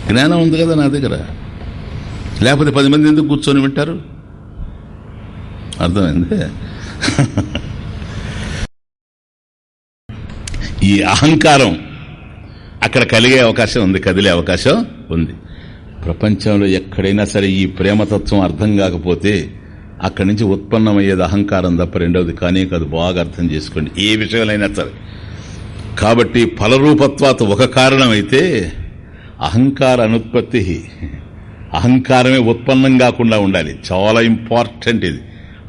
జ్ఞానం ఉంది కదా నా దగ్గర. లేకపోతే పది మంది ఎందుకు కూర్చొని వింటారు? అర్థమైంది? ఈ అహంకారం అక్కడ కలిగే అవకాశం ఉంది కదిలే అవకాశం ఉంది. ప్రపంచంలో ఎక్కడైనా సరే ఈ ప్రేమతత్వం అర్థం కాకపోతే అక్కడి నుంచి ఉత్పన్నమయ్యేది అహంకారం తప్ప రెండవది కానీ కాదు. బాగా అర్థం చేసుకోండి. ఏ విషయాలైనా సరే. కాబట్టి ఫలరూపత్వాత ఒక కారణం అయితే అహంకార అనుత్పత్తి. అహంకారమే ఉత్పన్నం కాకుండా ఉండాలి. చాలా ఇంపార్టెంట్ ఇది.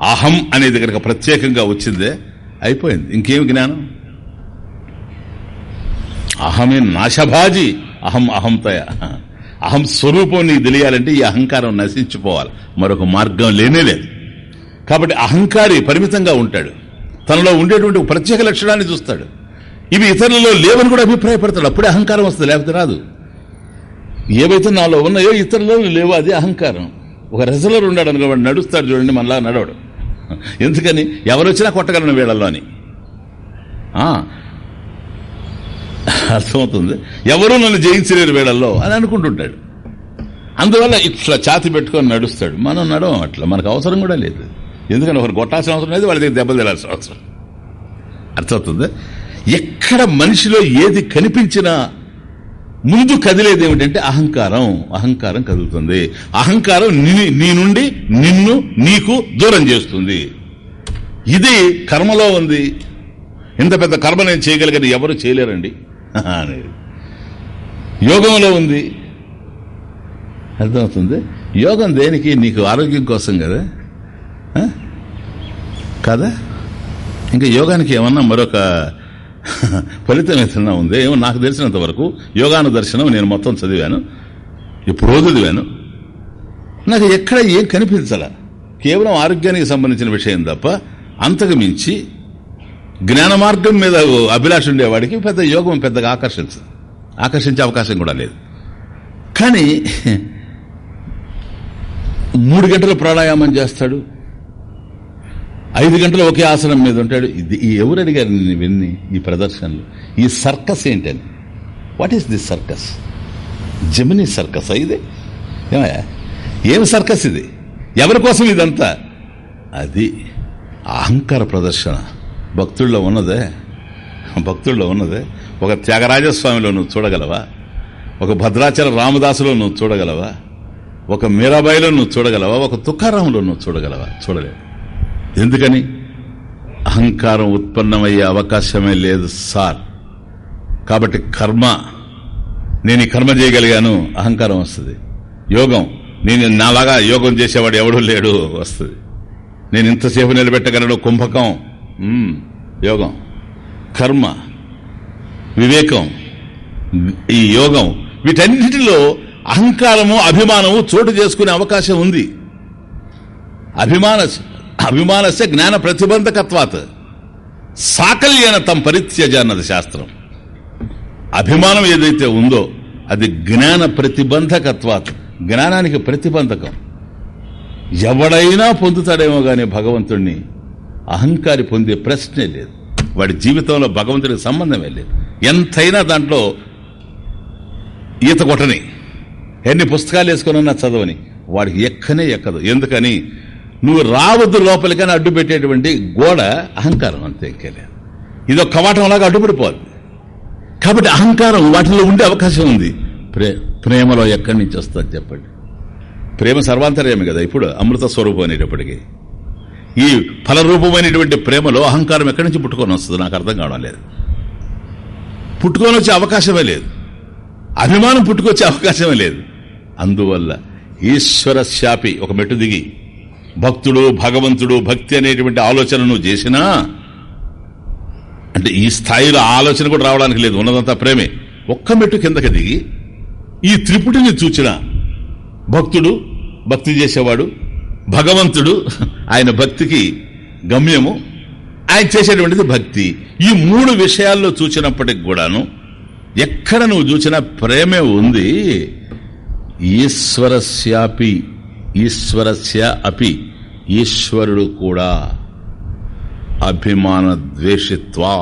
అహం అనేది కనుక ప్రత్యేకంగా వచ్చిందే అయిపోయింది. ఇంకేమి జ్ఞానం? అహమే నాశభాజీ. అహం అహంతయ. అహం స్వరూపం నీకు తెలియాలంటే ఈ అహంకారం నశించిపోవాలి. మరొక మార్గం లేనే లేదు. కాబట్టి అహంకారి పరిమితంగా ఉంటాడు. తనలో ఉండేటువంటి ప్రత్యేక లక్షణాన్ని చూస్తాడు. ఇవి ఇతరులలో లేవని కూడా అభిప్రాయపడతాడు. అప్పుడే అహంకారం వస్తుంది లేకపోతే రాదు. ఏవైతే నాలో ఉన్నాయో ఇతరులలో లేవో అది అహంకారం. ఒక రెజలర్ ఉన్నాడు అనుకోండి నడుస్తాడు చూడండి మనలా నడవడు. *laughs* ఎందుకని? ఎవరు వచ్చినా కొట్టగలను వీళ్ళలో అని అర్థమవుతుంది? ఎవరూ నన్ను జయించలేరు వేళల్లో అని అనుకుంటుంటాడు. అందువల్ల ఇట్లా ఛాతి పెట్టుకొని నడుస్తాడు. మనం నడవం అట్లా. మనకు అవసరం కూడా లేదు. ఎందుకని ఒకరు కొట్టాల్సిన అవసరం లేదు వాళ్ళ దగ్గర దెబ్బలు తెలాల్సిన అవసరం. అర్థమవుతుంది? ఎక్కడ మనిషిలో ఏది కనిపించినా ముందు కదిలేది ఏమిటంటే అహంకారం. అహంకారం కదులుతుంది. అహంకారం ని- నీ నుండి నిన్ను నీకు దూరం చేస్తుంది. ఇది కర్మలో ఉంది. ఇంత పెద్ద కర్మ నేను చేయగలిగని ఎవరు చేయలేరండి? అనేది యోగంలో ఉంది. అర్థమవుతుంది? యోగం దేనికి? నీకు ఆరోగ్యం కోసం కదా? కదా? ఇంకా యోగానికి ఏమన్నా మరొక ఫలితం ఏదన్నా ఉంది? ఏమో నాకు తెలిసినంత వరకు యోగాను దర్శనం నేను మొత్తం చదివాను. ఎప్పుడో చదివాను. నాకు ఎక్కడ ఏం కనిపించాల? కేవలం ఆరోగ్యానికి సంబంధించిన విషయం తప్ప అంతకు మించి జ్ఞాన మార్గం మీద అభిలాష ఉండేవాడికి పెద్ద యోగం పెద్దగా ఆకర్షించదు ఆకర్షించే అవకాశం కూడా లేదు. కానీ మూడు గంటలు ప్రాణాయామం చేస్తాడు. ఐదు గంటలు ఒకే ఆసనం మీద ఉంటాడు. ఇది ఎవరు అడిగారు నేను విన్ని ఈ ప్రదర్శనలు? ఈ సర్కస్ ఏంటని? What is this circus Gemini circus ఇది? ఏమయ్యా? ఏం సర్కస్ ఇది? ఎవరి కోసం ఇదంతా? అది అహంకార ప్రదర్శన. భక్తుల్లో ఉన్నదే. భక్తుల్లో ఉన్నదే. ఒక త్యాగరాజస్వామిలో నువ్వు చూడగలవా? ఒక భద్రాచల రామదాసులో నువ్వు చూడగలవా? ఒక మీరాబాయిలో నువ్వు చూడగలవా? ఒక తుకారాములో నువ్వు చూడగలవా? చూడలేవు ఎందుకని? అహంకారం ఉత్పన్నమయ్యే అవకాశమే లేదు సార్. కాబట్టి కర్మ నేను ఈ కర్మ చేయగలిగాను అహంకారం వస్తుంది. యోగం నేను నాలాగా యోగం చేసేవాడు ఎవడూ లేడు వస్తుంది. నేను ఇంతసేపు నిలబెట్టగలడు కుంభకం. యోగం. కర్మ. వివేకం. ఈ యోగం. వీటన్నిటిలో అహంకారము అభిమానము చోటు చేసుకునే అవకాశం ఉంది. అభిమాన అభిమానస్య జ్ఞాన ప్రతిబంధకత్వాత్. సాకల్యన తం పరిత్యజ అన్నది శాస్త్రం. అభిమానం ఏదైతే ఉందో అది జ్ఞాన ప్రతిబంధకత్వాత్. జ్ఞానానికి ప్రతిబంధకం. ఎవడైనా పొందుతాడేమో గాని భగవంతుణ్ణి అహంకారి పొందే ప్రశ్నే లేదు. వాడి జీవితంలో భగవంతుడికి సంబంధమే లేదు. ఎంతైనా దాంట్లో ఈత కొట్టని ఎన్ని పుస్తకాలు వేసుకున్నా చదవని వాడికి ఎక్కనే ఎక్కదు. ఎందుకని? నువ్వు రావద్దు లోపలికైనా అడ్డు పెట్టేటువంటి గోడ అహంకారం అంతే ఇంకేలేదు ఇదో కవాటంలాగా అడ్డుపడిపోదు కాబట్టి అహంకారం వాటిలో ఉండే అవకాశం ఉంది. ప్రే ప్రేమలో ఎక్కడి నుంచి వస్తుంది చెప్పండి. ప్రేమ సర్వాంతర్యమే కదా ఇప్పుడు అమృత స్వరూపం అనేటప్పటికీ. ఈ ఫలరూపమైనటువంటి ప్రేమలో అహంకారం ఎక్కడి నుంచి పుట్టుకొని వస్తుంది నాకు అర్థం కావడం లేదు. పుట్టుకొని వచ్చే అవకాశమే లేదు. అభిమానం పుట్టుకొచ్చే అవకాశమే లేదు. అందువల్ల ఈశ్వర శాపి ఒక మెట్టు దిగి భక్తుడు భగవంతుడు భక్తి అనేటువంటి ఆలోచనను చేసినా అంటే ఈ స్థాయిలో ఆలోచన కూడా రావడానికి లేదు. ఉన్నదంతా ప్రేమే. ఒక్క మెట్టు కిందకి దిగి ఈ త్రిపుటిని చూచిన భక్తుడు భక్తి చేసేవాడు భగవంతుడు ఆయన భక్తికి గమ్యము. ఆయన చేసేటువంటిది భక్తి. ఈ మూడు విషయాల్లో చూసినప్పటికి కూడాను ఎక్కడ నువ్వు చూసినా ప్రేమే ఉంది ఈశ్వరస్యాపి ఈశ్వరస్య అపి ఈశ్వరుడు కూడా. అభిమాన ద్వేషిత్వా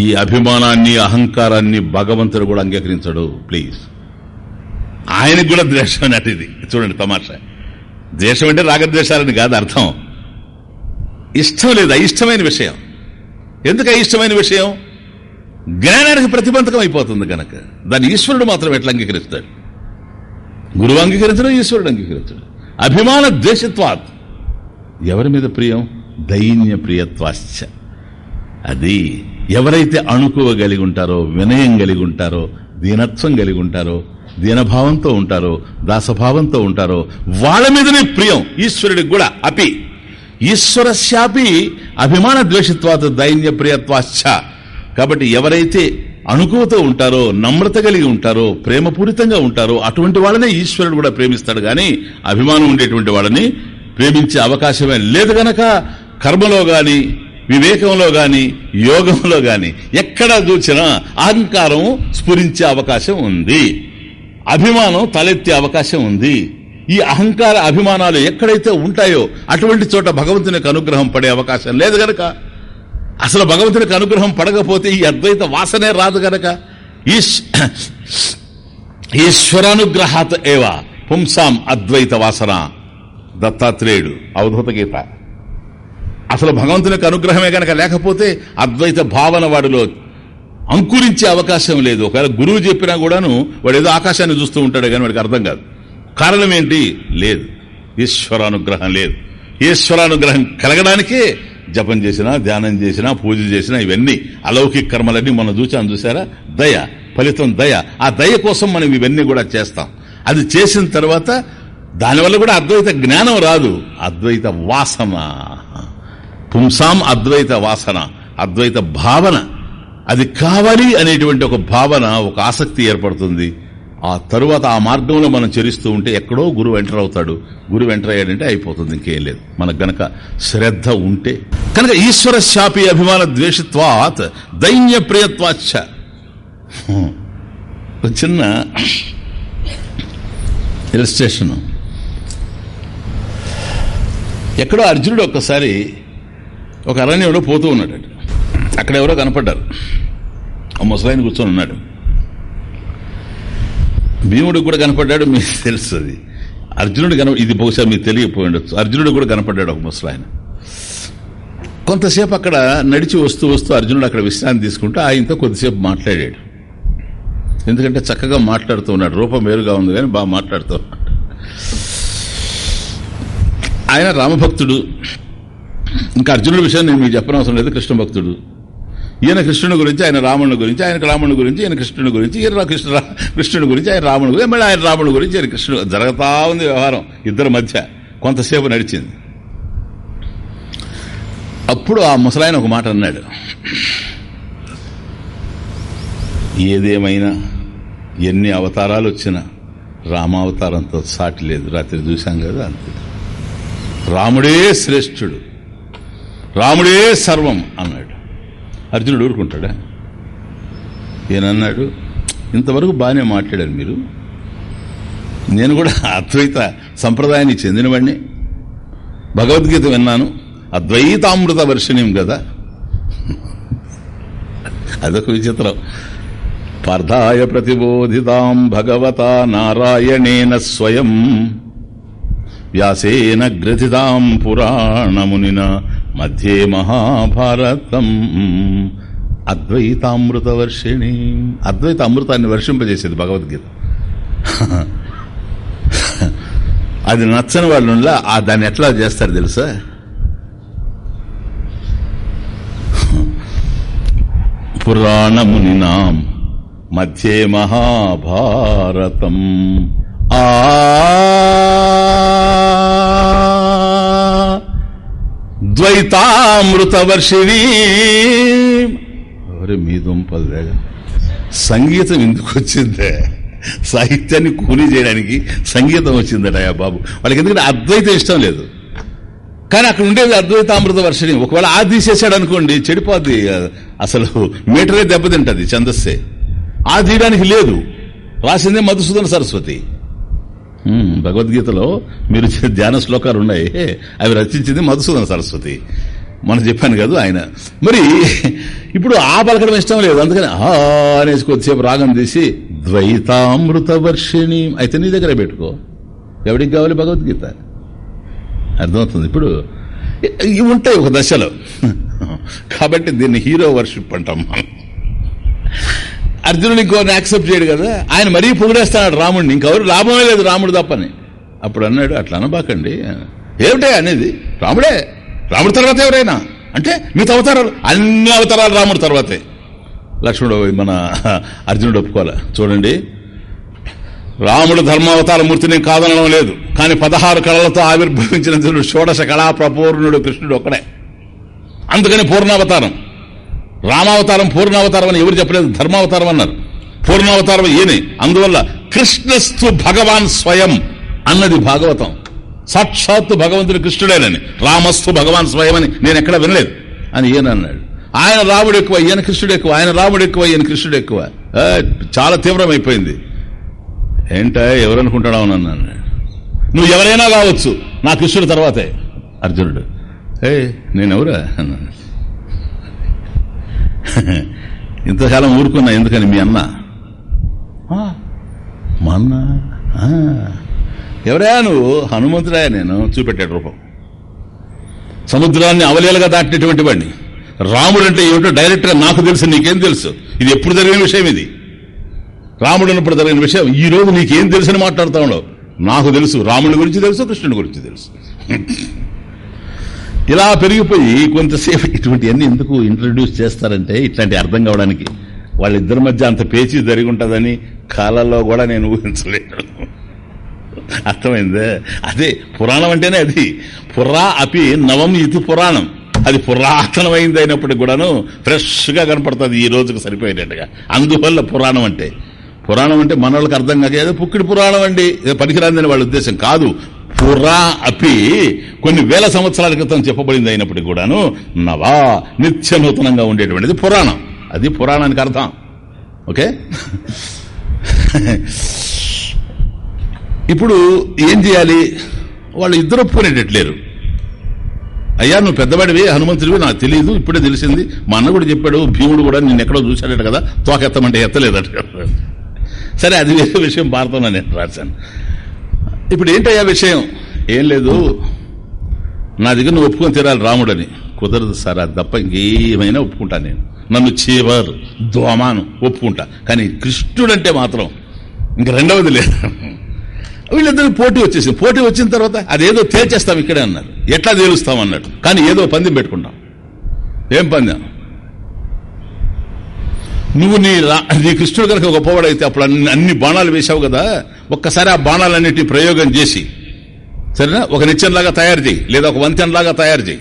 ఈ అభిమానాన్ని అహంకారాన్ని భగవంతుడు కూడా అంగీకరించడు ప్లీజ్. ఆయనకు కూడా ద్వేషం అన్నట్టు ఇది. చూడండి తమాషా. ద్వేషం అంటే రాగద్వేషాలని కాదు అర్థం. ఇష్టం లేదు అయిష్టమైన విషయం. ఎందుకు అయిష్టమైన విషయం? జ్ఞానానికి ప్రతిబంధకం అయిపోతుంది కనుక దాన్ని ఈశ్వరుడు మాత్రం ఎట్లా అంగీకరిస్తాడు? గురువు అంగీకరించడం ఈశ్వరుడు అంగీకరించడం. అభిమాన ద్వేషత్వాత్. ఎవరి మీద ప్రియం? దైన్య ప్రియత్వాశ్చ. అది ఎవరైతే అణుకువ కలిగి ఉంటారో వినయం కలిగి ఉంటారో దీనత్వం కలిగి ఉంటారో దీనభావంతో ఉంటారో దాసభావంతో ఉంటారో వాళ్ళ మీదనే ప్రియం ఈశ్వరుడికి కూడా అపి. ఈశ్వరశాపి అభిమాన ద్వేషత్వాత దైన్య ప్రియత్వాశ్చ. కాబట్టి ఎవరైతే అణుకువతో ఉంటారో నమ్రత కలిగి ఉంటారో ప్రేమపూరితంగా ఉంటారో అటువంటి వాళ్ళనే ఈశ్వరుడు కూడా ప్రేమిస్తాడు. గాని అభిమానం ఉండేటువంటి వాళ్ళని ప్రేమించే అవకాశమే లేదు గనక కర్మలో గాని వివేకంలో గాని యోగంలో గాని ఎక్కడ చూసినా అహంకారం స్ఫురించే అవకాశం ఉంది. అభిమానం తలెత్తే అవకాశం ఉంది. ఈ అహంకార అభిమానాలు ఎక్కడైతే ఉంటాయో అటువంటి చోట భగవంతునికి అనుగ్రహం పడే అవకాశం లేదు గనక. అసలు భగవంతునికి అనుగ్రహం పడకపోతే ఈ అద్వైత వాసనే రాదు గనక. ఈశ్- ఈశ్వరానుగ్రహాత్ ఏవ పుంసాం అద్వైత వాసన. దత్తాత్రేయుడు అవధూత గీత. అసలు భగవంతునికి అనుగ్రహమే గనక లేకపోతే అద్వైత భావన వాడిలో అంకురించే అవకాశం లేదు. ఒకవేళ గురువు చెప్పినా కూడాను వాడు ఏదో ఆకాశాన్ని చూస్తూ ఉంటాడు కానీ వాడికి అర్థం కాదు. కారణం ఏంటి? లేదు. ఈశ్వరానుగ్రహం లేదు. ఈశ్వరానుగ్రహం కలగడానికే జపం చేసినా ధ్యానం చేసినా పూజ చేసినా ఇవన్నీ అలౌకిక కర్మలన్నీ మనం చూసాం చూసారా దయ ఫలితం దయ. ఆ దయ కోసం మనం ఇవన్నీ కూడా చేస్తాం. అది చేసిన తర్వాత దానివల్ల కూడా అద్వైత జ్ఞానం రాదు. అద్వైత వాసన. పుంసాం అద్వైత వాసన. అద్వైత భావన. అది కావాలి అనేటువంటి ఒక భావన ఒక ఆసక్తి ఏర్పడుతుంది. ఆ తరువాత ఆ మార్గంలో మనం చరిస్తూ ఉంటే ఎక్కడో గురువు ఎంటర్ అవుతాడు. గురువు ఎంటర్ అయ్యాడంటే అయిపోతుంది ఇంకేం లేదు. మనకు గనక శ్రద్ధ ఉంటే. కనుక ఈశ్వర శాపి అభిమాన ద్వేషత్వాత్ దైన్య ప్రియత్వాచ్చ. ఒక చిన్న ఇలస్ట్రేషన్ ఎక్కడో అర్జునుడు ఒక్కసారి ఒక అరణ్యంలో పోతూ ఉన్నాడు అక్కడ ఎవరో కనపడ్డారు. ఆ ముసలాయన కూర్చొని ఉన్నాడు. భీముడికి కూడా కనపడ్డాడు మీకు తెలుసు అది అర్జునుడు కన ఇది బహుశా మీకు తెలియపోయి ఉండొచ్చు. అర్జునుడు కూడా కనపడ్డాడు ఒక ముసలాయన. కొంతసేపు అక్కడ నడిచి వస్తూ వస్తూ అర్జునుడు అక్కడ విశ్రాంతి తీసుకుంటూ ఆయనతో కొద్దిసేపు మాట్లాడాడు. ఎందుకంటే చక్కగా మాట్లాడుతూ ఉన్నాడు. రూపం వేరుగా ఉంది కానీ బాగా మాట్లాడుతూ ఉన్నాడు. ఆయన రామభక్తుడు. ఇంకా అర్జునుడి విషయం నేను మీకు చెప్పనవసరం లేదు కృష్ణ భక్తుడు ఈయన కృష్ణుని గురించి ఆయన రాముని గురించి ఆయన రాముని గురించి ఈయన కృష్ణుని గురించి ఈయన కృష్ణ కృష్ణుని గురించి ఆయన రాముని గురించి మళ్ళీ ఆయన రాముని గురించి ఆయన కృష్ణుడు జరుగుతా ఉంది వ్యవహారం ఇద్దరి మధ్య. కొంతసేపు నడిచింది. అప్పుడు ఆ ముసలాయన ఒక మాట అన్నాడు. ఏదేమైనా ఎన్ని అవతారాలు వచ్చినా రామావతారంతో సాటి లేదు. రాత్రి చూశాం కదా అంతే. రాముడే శ్రేష్ఠుడు. రాముడే సర్వం అన్నాడు. అర్జునుడు ఊరుకుంటాడా? ఈయనన్నాడు ఇంతవరకు బాగానే మాట్లాడారు మీరు. నేను కూడా *laughs* అద్వైత సంప్రదాయానికి చెందినవాడిని భగవద్గీత విన్నాను. అద్వైతామృత వర్షణీయం కదా *laughs* అదొక విచిత్రం. పార్థాయ ప్రతిబోధితాం భగవత నారాయణేన స్వయం. వ్యాసేన గ్రథితాం పురాణమునిన. మధ్యే మహాభారతం. అద్వైతామృత వర్షిణి అద్వైత అమృతాన్ని వర్షింపజేసేది భగవద్గీత. అది నచ్చని వాళ్ళు ఆ దాన్ని ఎట్లా చేస్తారు తెలుసా? పురాణమునినాం మధ్యే మహాభారతం. ఆ ద్వైతామృతవర్షిణి. ఎవరే మీ దుంపలు సంగీతం ఎందుకు వచ్చిందే? సాహిత్యాన్ని కూలీ చేయడానికి సంగీతం వచ్చిందట బాబు. వాళ్ళకి ఎందుకంటే అద్వైతం ఇష్టం లేదు. కానీ అక్కడ ఉండేది అద్వైతామృత వర్షిణి ఒకవేళ ఆ తీసేసాడు అనుకోండి చెడిపోద్ది. అసలు మీటరే దెబ్బతింటది ఛందస్సే. ఆ తీయడానికి లేదు. రాసిందే మధుసూదన సరస్వతి. భగవద్గీతలో మీరు ధ్యాన శ్లోకాలు ఉన్నాయి. అవి రచించింది మధుసూదన సరస్వతి. మనం చెప్పాను కదా ఆయన. మరి ఇప్పుడు ఆ పలకడం ఇష్టం లేదు. అందుకని ఆ అనేసి కొద్దిసేపు రాగం తీసి ద్వైతామృత వర్షిణి అయితే నీ దగ్గర పెట్టుకో. ఎవడికి కావాలి భగవద్గీత? అర్థమవుతుంది. ఇప్పుడు ఇవి ఉంటాయి ఒక దశలో. *laughs* కాబట్టి దీన్ని హీరో వర్షిప్ అంటాం మనం. అర్జునుడు ఇంకోని యాక్సెప్ట్ చేయడు కదా. ఆయన మరీ పొగిడేస్తాడు రాముడిని. ఇంకెవరు? లాభమే లేదు రాముడు తప్పని. అప్పుడు అన్నాడు అట్లా అనబాకండి. ఏమిటే అనేది? రాముడే. రాముడి తర్వాత ఎవరైనా? అంటే మిగతా అవతారాలు. అన్ని అవతారాలు రాముడు తర్వాతే. లక్ష్మణుడు మన అర్జునుడు ఒప్పుకోవాలి? చూడండి. రాముడు ధర్మావతార మూర్తిని కాదనడం లేదు. కానీ పదహారు కళలతో ఆవిర్భవించిన షోడశ కళా ప్రపూర్ణుడు కృష్ణుడు ఒక్కడే. అందుకని పూర్ణావతారం. రామావతారం పూర్ణావతారం అని ఎవరు చెప్పలేదు ధర్మావతారం అన్నారు. పూర్ణావతారం ఏని అందువల్ల కృష్ణస్థు భగవాన్ స్వయం అన్నది భాగవతం. సాక్షాత్తు భగవంతుడు కృష్ణుడేనని రామస్థు భగవాన్ స్వయం అని నేను ఎక్కడ వినలేదు అని ఈయన అన్నాడు. ఆయన రాముడు ఎక్కువ ఈయన కృష్ణుడు ఎక్కువ ఆయన రాముడు ఎక్కువ ఈయన కృష్ణుడు ఎక్కువ. చాలా తీవ్రమైపోయింది. ఏంట ఎవరనుకుంటాడా అన్నాడు. నువ్వు ఎవరైనా కావచ్చు నా కృష్ణుడు తర్వాతే అర్జునుడు. ఏ నేనెవరా? అన్నాను *laughs* ఇంతకాలం ఊరుకున్నా ఎందుకని మీ అన్న? మా అన్న? ఎవరయా నువ్వు? హనుమంతురాయా నేను. చూపెట్టాడు రూపం. సముద్రాన్ని అవలేలుగా దాటినటువంటి వాడిని రాముడు అంటే ఏమిటో డైరెక్ట్గా నాకు తెలుసు నీకేం తెలుసు? ఇది ఎప్పుడు జరిగిన విషయం ఇది? రాముడు ఉన్నప్పుడు జరిగిన విషయం ఈ రోజు నీకేం తెలుసని మాట్లాడుతా ఉండవు నాకు తెలుసు. రాముడి గురించి తెలుసు కృష్ణుడి గురించి తెలుసు. ఇలా పెరిగిపోయి కొంతసేపు ఇటువంటివన్నీ ఎందుకు ఇంట్రడ్యూస్ చేస్తారంటే ఇట్లాంటి అర్థం కావడానికి వాళ్ళిద్దరి మధ్య అంత పేచీ జరిగి ఉంటుందని కాలాల్లో కూడా నేను ఊహించలేను. అర్థమైందే? అదే పురాణం అంటేనే అది. పురా అపి నవం ఇది పురాణం. అది పురాతనమైంది అయినప్పటికి కూడాను ఫ్రెష్గా కనపడుతుంది ఈ రోజుకు సరిపోయేటట్టుగా. అందువల్ల పురాణం అంటే. పురాణం అంటే మన వాళ్ళకి అర్థం కాక ఏదో పుక్కిడి పురాణం అండి. పనికిరాందని వాళ్ళ ఉద్దేశం కాదు. పురా అపి కొన్ని వేల సంవత్సరాల క్రితం చెప్పబడింది అయినప్పటికీ కూడాను నవా నిత్య నూతనంగా ఉండేటువంటిది పురాణం. అది పురాణానికి అర్థం. ఓకే? ఇప్పుడు ఏం చేయాలి? వాళ్ళు ఇద్దరు ఒప్పుకునేటట్లేరు. అయ్యా నువ్వు పెద్దవాడివి హనుమంతుడివి నాకు తెలియదు ఇప్పుడే తెలిసింది. మా అన్న కూడా చెప్పాడు భీముడు కూడా నిన్ను ఎక్కడో చూశాడట కదా తోకెత్తమంటే ఎత్తలేదట. సరే అది వేరే విషయం భారతంలో నేను రాశాను. ఇప్పుడు ఏంటయ్యా విషయం? ఏం లేదు. నా దగ్గర నువ్వు ఒప్పుకొని తీరాలి రాముడని. కుదరదు సార్ అది తప్ప ఇంకేమైనా ఒప్పుకుంటా నేను. నన్ను చేవర్ దోమాను ఒప్పుకుంటా. కానీ కృష్ణుడంటే మాత్రం ఇంక రెండవది లేదు. వీళ్ళిద్దరు పోటీ వచ్చేసింది పోటీ వచ్చిన తర్వాత అదేదో తేల్చేస్తాం ఇక్కడే అన్నారు. ఎట్లా తేలుస్తాం అన్నాడు కానీ ఏదో పందెం పెట్టుకుంటాం. ఏం పందెం? నువ్వు నీ నీ కృష్ణుడు కనుక గొప్పవాడైతే అప్పుడు అన్ని అన్ని బాణాలు వేశావు కదా ఒక్కసారి ఆ బాణాలన్నిటి ప్రయోగం చేసి. సరేనా? ఒక నిత్యంలాగా తయారు చేయి లేదా ఒక వంతెనలాగా తయారు చేయి.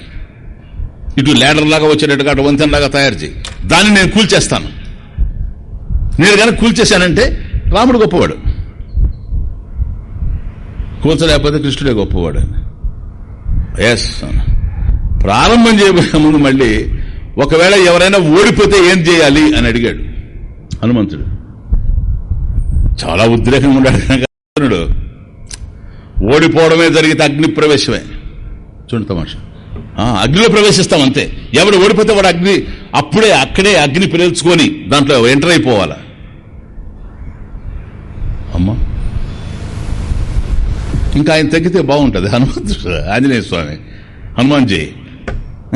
ఇటు ల్యాడర్ లాగా వచ్చేటట్టుగా అటు వంతెనలాగా తయారు చేయి. దాన్ని నేను కూల్చేస్తాను నేను కనుక కూల్చేశానంటే రాముడు గొప్పవాడు. కూల్చలేకపోతే కృష్ణుడే గొప్పవాడు. ఎస్ ప్రారంభం చేయబోయే ముందు మళ్ళీ ఒకవేళ ఎవరైనా ఓడిపోతే ఏం చేయాలి అని అడిగాడు. హనుమంతుడు. చాలా ఉద్రేకంగా ఉన్నాడు. కనుక ఓడిపోవడమే జరిగితే అగ్ని ప్రవేశమే. చూడు తమాష. ఆ, అగ్నిలో ప్రవేశిస్తాం అంతే. ఎవడు ఓడిపోతే వాడు అగ్ని అప్పుడే అక్కడే అగ్ని పిలుచుకొని దాంట్లో ఎంటర్ అయిపోవాలా? అమ్మా. ఇంకా ఆయన తగ్గితే బాగుంటుంది. హనుమంతుడు ఆంజనేయ స్వామి హనుమాన్ జీ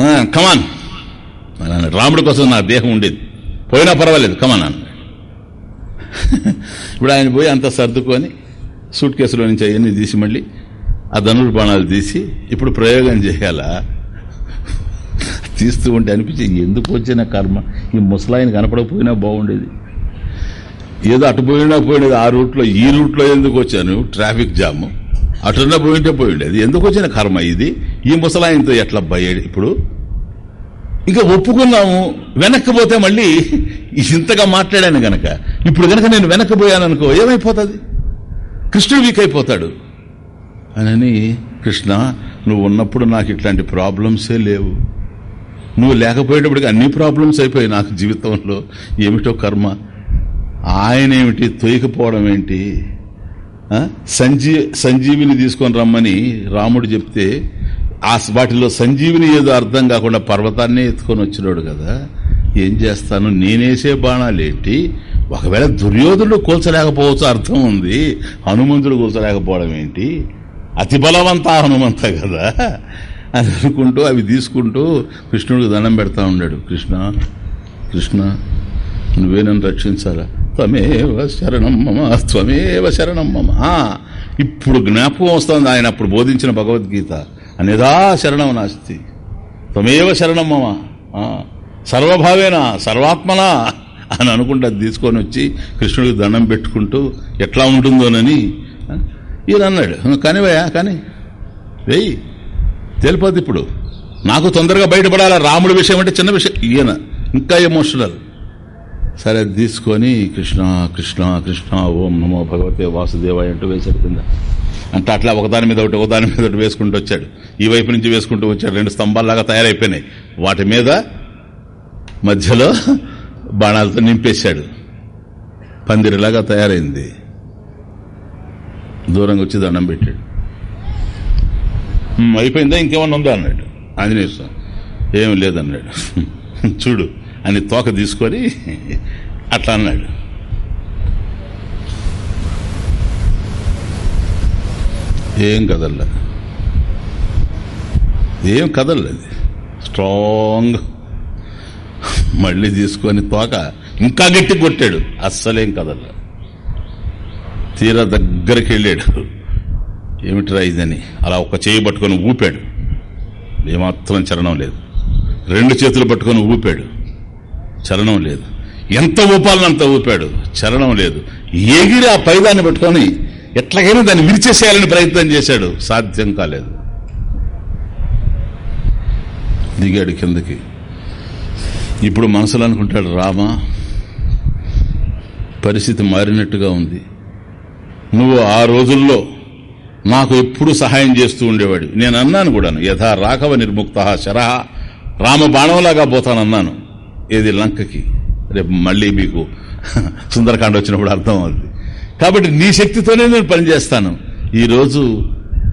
కమాన్ రాముడి కోసం నా దేహం ఉండేది. పోయినా పర్వాలేదు కమాన్ అన్న ఇప్పుడు ఆయన పోయి అంతా సర్దుకొని సూట్ కేసులో నుంచి అవన్నీ తీసి మళ్ళీ ఆ ధనుడు బాణాలు తీసి ఇప్పుడు ప్రయోగం చేయాలా? తీస్తూ ఉంటే అనిపించి ఎందుకు వచ్చిన కర్మ? ఈ ముసలాయన కనపడకపోయినా బాగుండేది. ఏదో అటు పోయినా పోయినది ఆ రూట్లో ఈ రూట్లో ఎందుకు వచ్చాను? Traffic jam. అటున్నా పోయింటే పోయిండేది. ఎందుకు వచ్చిన కర్మ ఇది? ఈ ముసలాయనతో ఎట్లా బయ్యాడు ఇప్పుడు ఇంకా ఒప్పుకున్నాము వెనక్కి పోతే మళ్ళీ ఇంతగా మాట్లాడాను గనక. ఇప్పుడు గనక నేను వెనక్కి పోయాను అనుకో ఏమైపోతుంది? కృష్ణుడు వీక్ అయిపోతాడు. అని కృష్ణ నువ్వు ఉన్నప్పుడు నాకు ఇట్లాంటి ప్రాబ్లమ్సే లేవు. నువ్వు లేకపోయేటప్పటికి అన్ని ప్రాబ్లమ్స్ అయిపోయాయి నాకు జీవితంలో. ఏమిటో కర్మ. ఆయన ఏమిటి తొయకపోవడం ఏంటి సంజీ సంజీవిని తీసుకొని రమ్మని రాముడు చెప్తే ఆ వాటిలో సంజీవిని ఏదో అర్థం కాకుండా పర్వతాన్నే ఎత్తుకొని వచ్చినాడు కదా. ఏం చేస్తాను? నేనేసే బాణాలేంటి ఒకవేళ దుర్యోధనుడు కూల్చలేకపోవచ్చు అర్థం ఉంది. హనుమంతుడు కూల్చలేకపోవడం ఏంటి? అతి బలవంత హనుమంత కదా. అని అనుకుంటూ అవి తీసుకుంటూ కృష్ణుడికి దండం పెడతా ఉన్నాడు. కృష్ణ కృష్ణ నువ్వే నన్ను రక్షించాలా? త్వమేవ శరణం మమ త్వమేవ శరణం మమ. ఇప్పుడు జ్ఞాపకం వస్తుంది ఆయన అప్పుడు బోధించిన భగవద్గీత. అనేదా శరణం నాస్తి త్వమేవ శరణం మమ. సర్వభావేనా సర్వభావేన సర్వాత్మనా అని అనుకుంటే తీసుకొని వచ్చి కృష్ణుడికి దండం పెట్టుకుంటూ ఎట్లా ఉంటుందోనని ఈయన అన్నాడు. కానివయ్యా కానీ వెయ్యి తెలిపోద్ది ఇప్పుడు. నాకు తొందరగా బయటపడాలి? రాముడి విషయం అంటే చిన్న విషయం. ఈయన ఇంకా ఎమోషనల్. సరే అది తీసుకొని కృష్ణ కృష్ణ కృష్ణ ఓం నమో భగవతే వాసుదేవాయ అంటూ వేశాడు కింద. అంటే అట్లా ఒకదాని మీద ఒకటి ఒకదాని మీద ఒకటి వేసుకుంటూ వచ్చాడు. ఈ వైపు నుంచి వేసుకుంటూ వచ్చాడు. రెండు స్తంభాల్లాగా తయారైపోయినాయి. వాటి మీద మధ్యలో బాణాలతో నింపేశాడు. పందిరిలాగా తయారైంది. దూరంగా వచ్చి దండం పెట్టాడు. అయిపోయిందా? ఇంకేమన్నా ఉందా? అన్నాడు. ఆంజనేయ స్వామి. ఏం లేదన్నాడు. చూడు. అని తోక తీసుకొని అట్లా అన్నాడు. ఏం కదల్ల? ఏం కదల్లది స్ట్రాంగ్. మళ్ళీ తీసుకొని తోక ఇంకా గట్టి కొట్టాడు. అస్సలేం కదల్ల. తీరా దగ్గరికి వెళ్ళాడు. ఏమిటిరా ఇదని అలా ఒక చేయి పట్టుకొని ఊపాడు. ఏమాత్రం చలనం లేదు. రెండు చేతులు పట్టుకొని ఊపాడు. చలనం లేదు. ఎంత ఊపాలనంత ఊపాడు. చలనం లేదు. ఎగిరి ఆ పైదాన్ని పట్టుకొని ఎట్లాగైనా దాన్ని విరిచేసేయాలని ప్రయత్నం చేశాడు. సాధ్యం కాలేదు. దిగాడు కిందకి. ఇప్పుడు మనసులో అనుకుంటాడు రామా పరిస్థితి మారినట్టుగా ఉంది. నువ్వు ఆ రోజుల్లో నాకు ఎప్పుడు సహాయం చేస్తూ ఉండేవాడు. నేను అన్నాను కూడాను యథా రాఘవ నిర్ముక్త శరహ రామ బాణంలాగా పోతానన్నాను. ఏది లంకకి? రేపు మళ్ళీ మీకు సుందరకాండ వచ్చినప్పుడు అర్థం అవుతుంది కాబట్టి నీ శక్తితోనే నేను పనిచేస్తాను ఈరోజు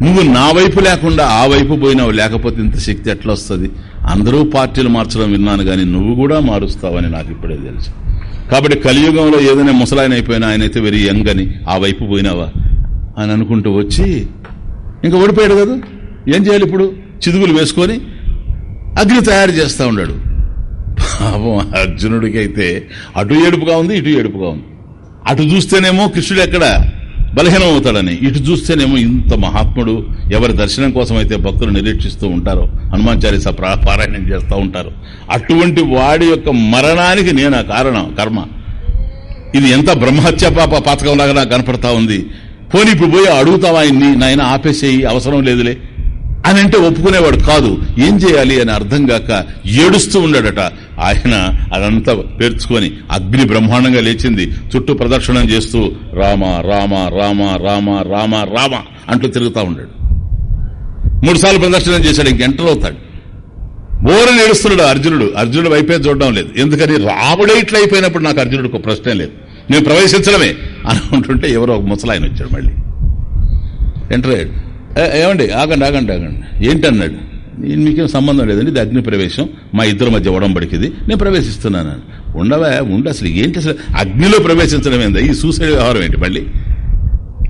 నువ్వు నా వైపు లేకుండా ఆ వైపు పోయినావు. లేకపోతే ఇంత శక్తి ఎట్లా వస్తుంది? అందరూ పార్టీలు మార్చడం విన్నాను కానీ నువ్వు కూడా మారుస్తావని నాకు ఇప్పుడే తెలుసు. కాబట్టి కలియుగంలో ఏదైనా ముసలాయన అయిపోయినా ఆయన అయితే వెరీ యంగ్ అని ఆ వైపు పోయినావా? అని అనుకుంటూ వచ్చి ఇంకా ఓడిపోయాడు కదా? ఏం చేయాలి ఇప్పుడు? చిదుగులు వేసుకొని అగ్ని తయారు చేస్తూ ఉన్నాడు. పాపం అర్జునుడికి అయితే అటు ఏడుపుగా ఉంది ఇటు ఏడుపుగా ఉంది. అటు చూస్తేనేమో కృష్ణుడు ఎక్కడ? బలహీనం అవుతాడని ఇటు చూస్తేనేమో ఇంత మహాత్ముడు ఎవరి దర్శనం కోసం అయితే భక్తులు నిరీక్షిస్తూ ఉంటారో హనుమాన్ చాలీస పారాయణం చేస్తూ ఉంటారు. అటువంటి వాడి యొక్క మరణానికి నేను కారణం కర్మ. ఇది ఎంత బ్రహ్మహత్య పాప పాతకంలాగా నాకు కనపడతా ఉంది. పోనీ ఇప్పుడు పోయి అడుగుతావా ఆయన్ని నాయన ఆపేసేయి అవసరం లేదులే. అని అంటే ఒప్పుకునేవాడు కాదు. ఏం చేయాలి అని అర్థం కాక ఏడుస్తూ ఉన్నాడట ఆయన అదంతా పేర్చుకొని అగ్ని బ్రహ్మాండంగా లేచింది. చుట్టూ ప్రదక్షిణం చేస్తూ రామ రామ రామ రామ రామ రామ అంటూ తిరుగుతా ఉన్నాడు మూడు సార్లు ప్రదక్షిణం చేశాడు ఇంకెంటర్ అవుతాడు. బోరని ఏడుస్తున్నాడు అర్జునుడు. అర్జునుడు వైపే చూడడం లేదు. ఎందుకని? రాముడే ఇట్లా అయిపోయినప్పుడు నాకు అర్జునుడికి ఒక ప్రశ్నే లేదు. నేను ప్రవేశించడమే అనుకుంటుంటే ఎవరో ఒక ముసలాయన వచ్చాడు మళ్ళీ. ఎంటర్ అయ్యాడు. "ఏ- ఏమండి? ఆగండి ఆగండి ఆగండి. ఏంటన్నాడు మీకేం సంబంధం లేదండి ఇది అగ్ని ప్రవేశం. మా ఇద్దరి మధ్య ఉడంబడికిది నేను ప్రవేశిస్తున్నాను ఉండవా? ఉండ అసలు ఏంటి అసలు అగ్నిలో ప్రవేశించడం ఏందా? ఈ సూసైడ్ వ్యవహారం ఏంటి మళ్ళీ?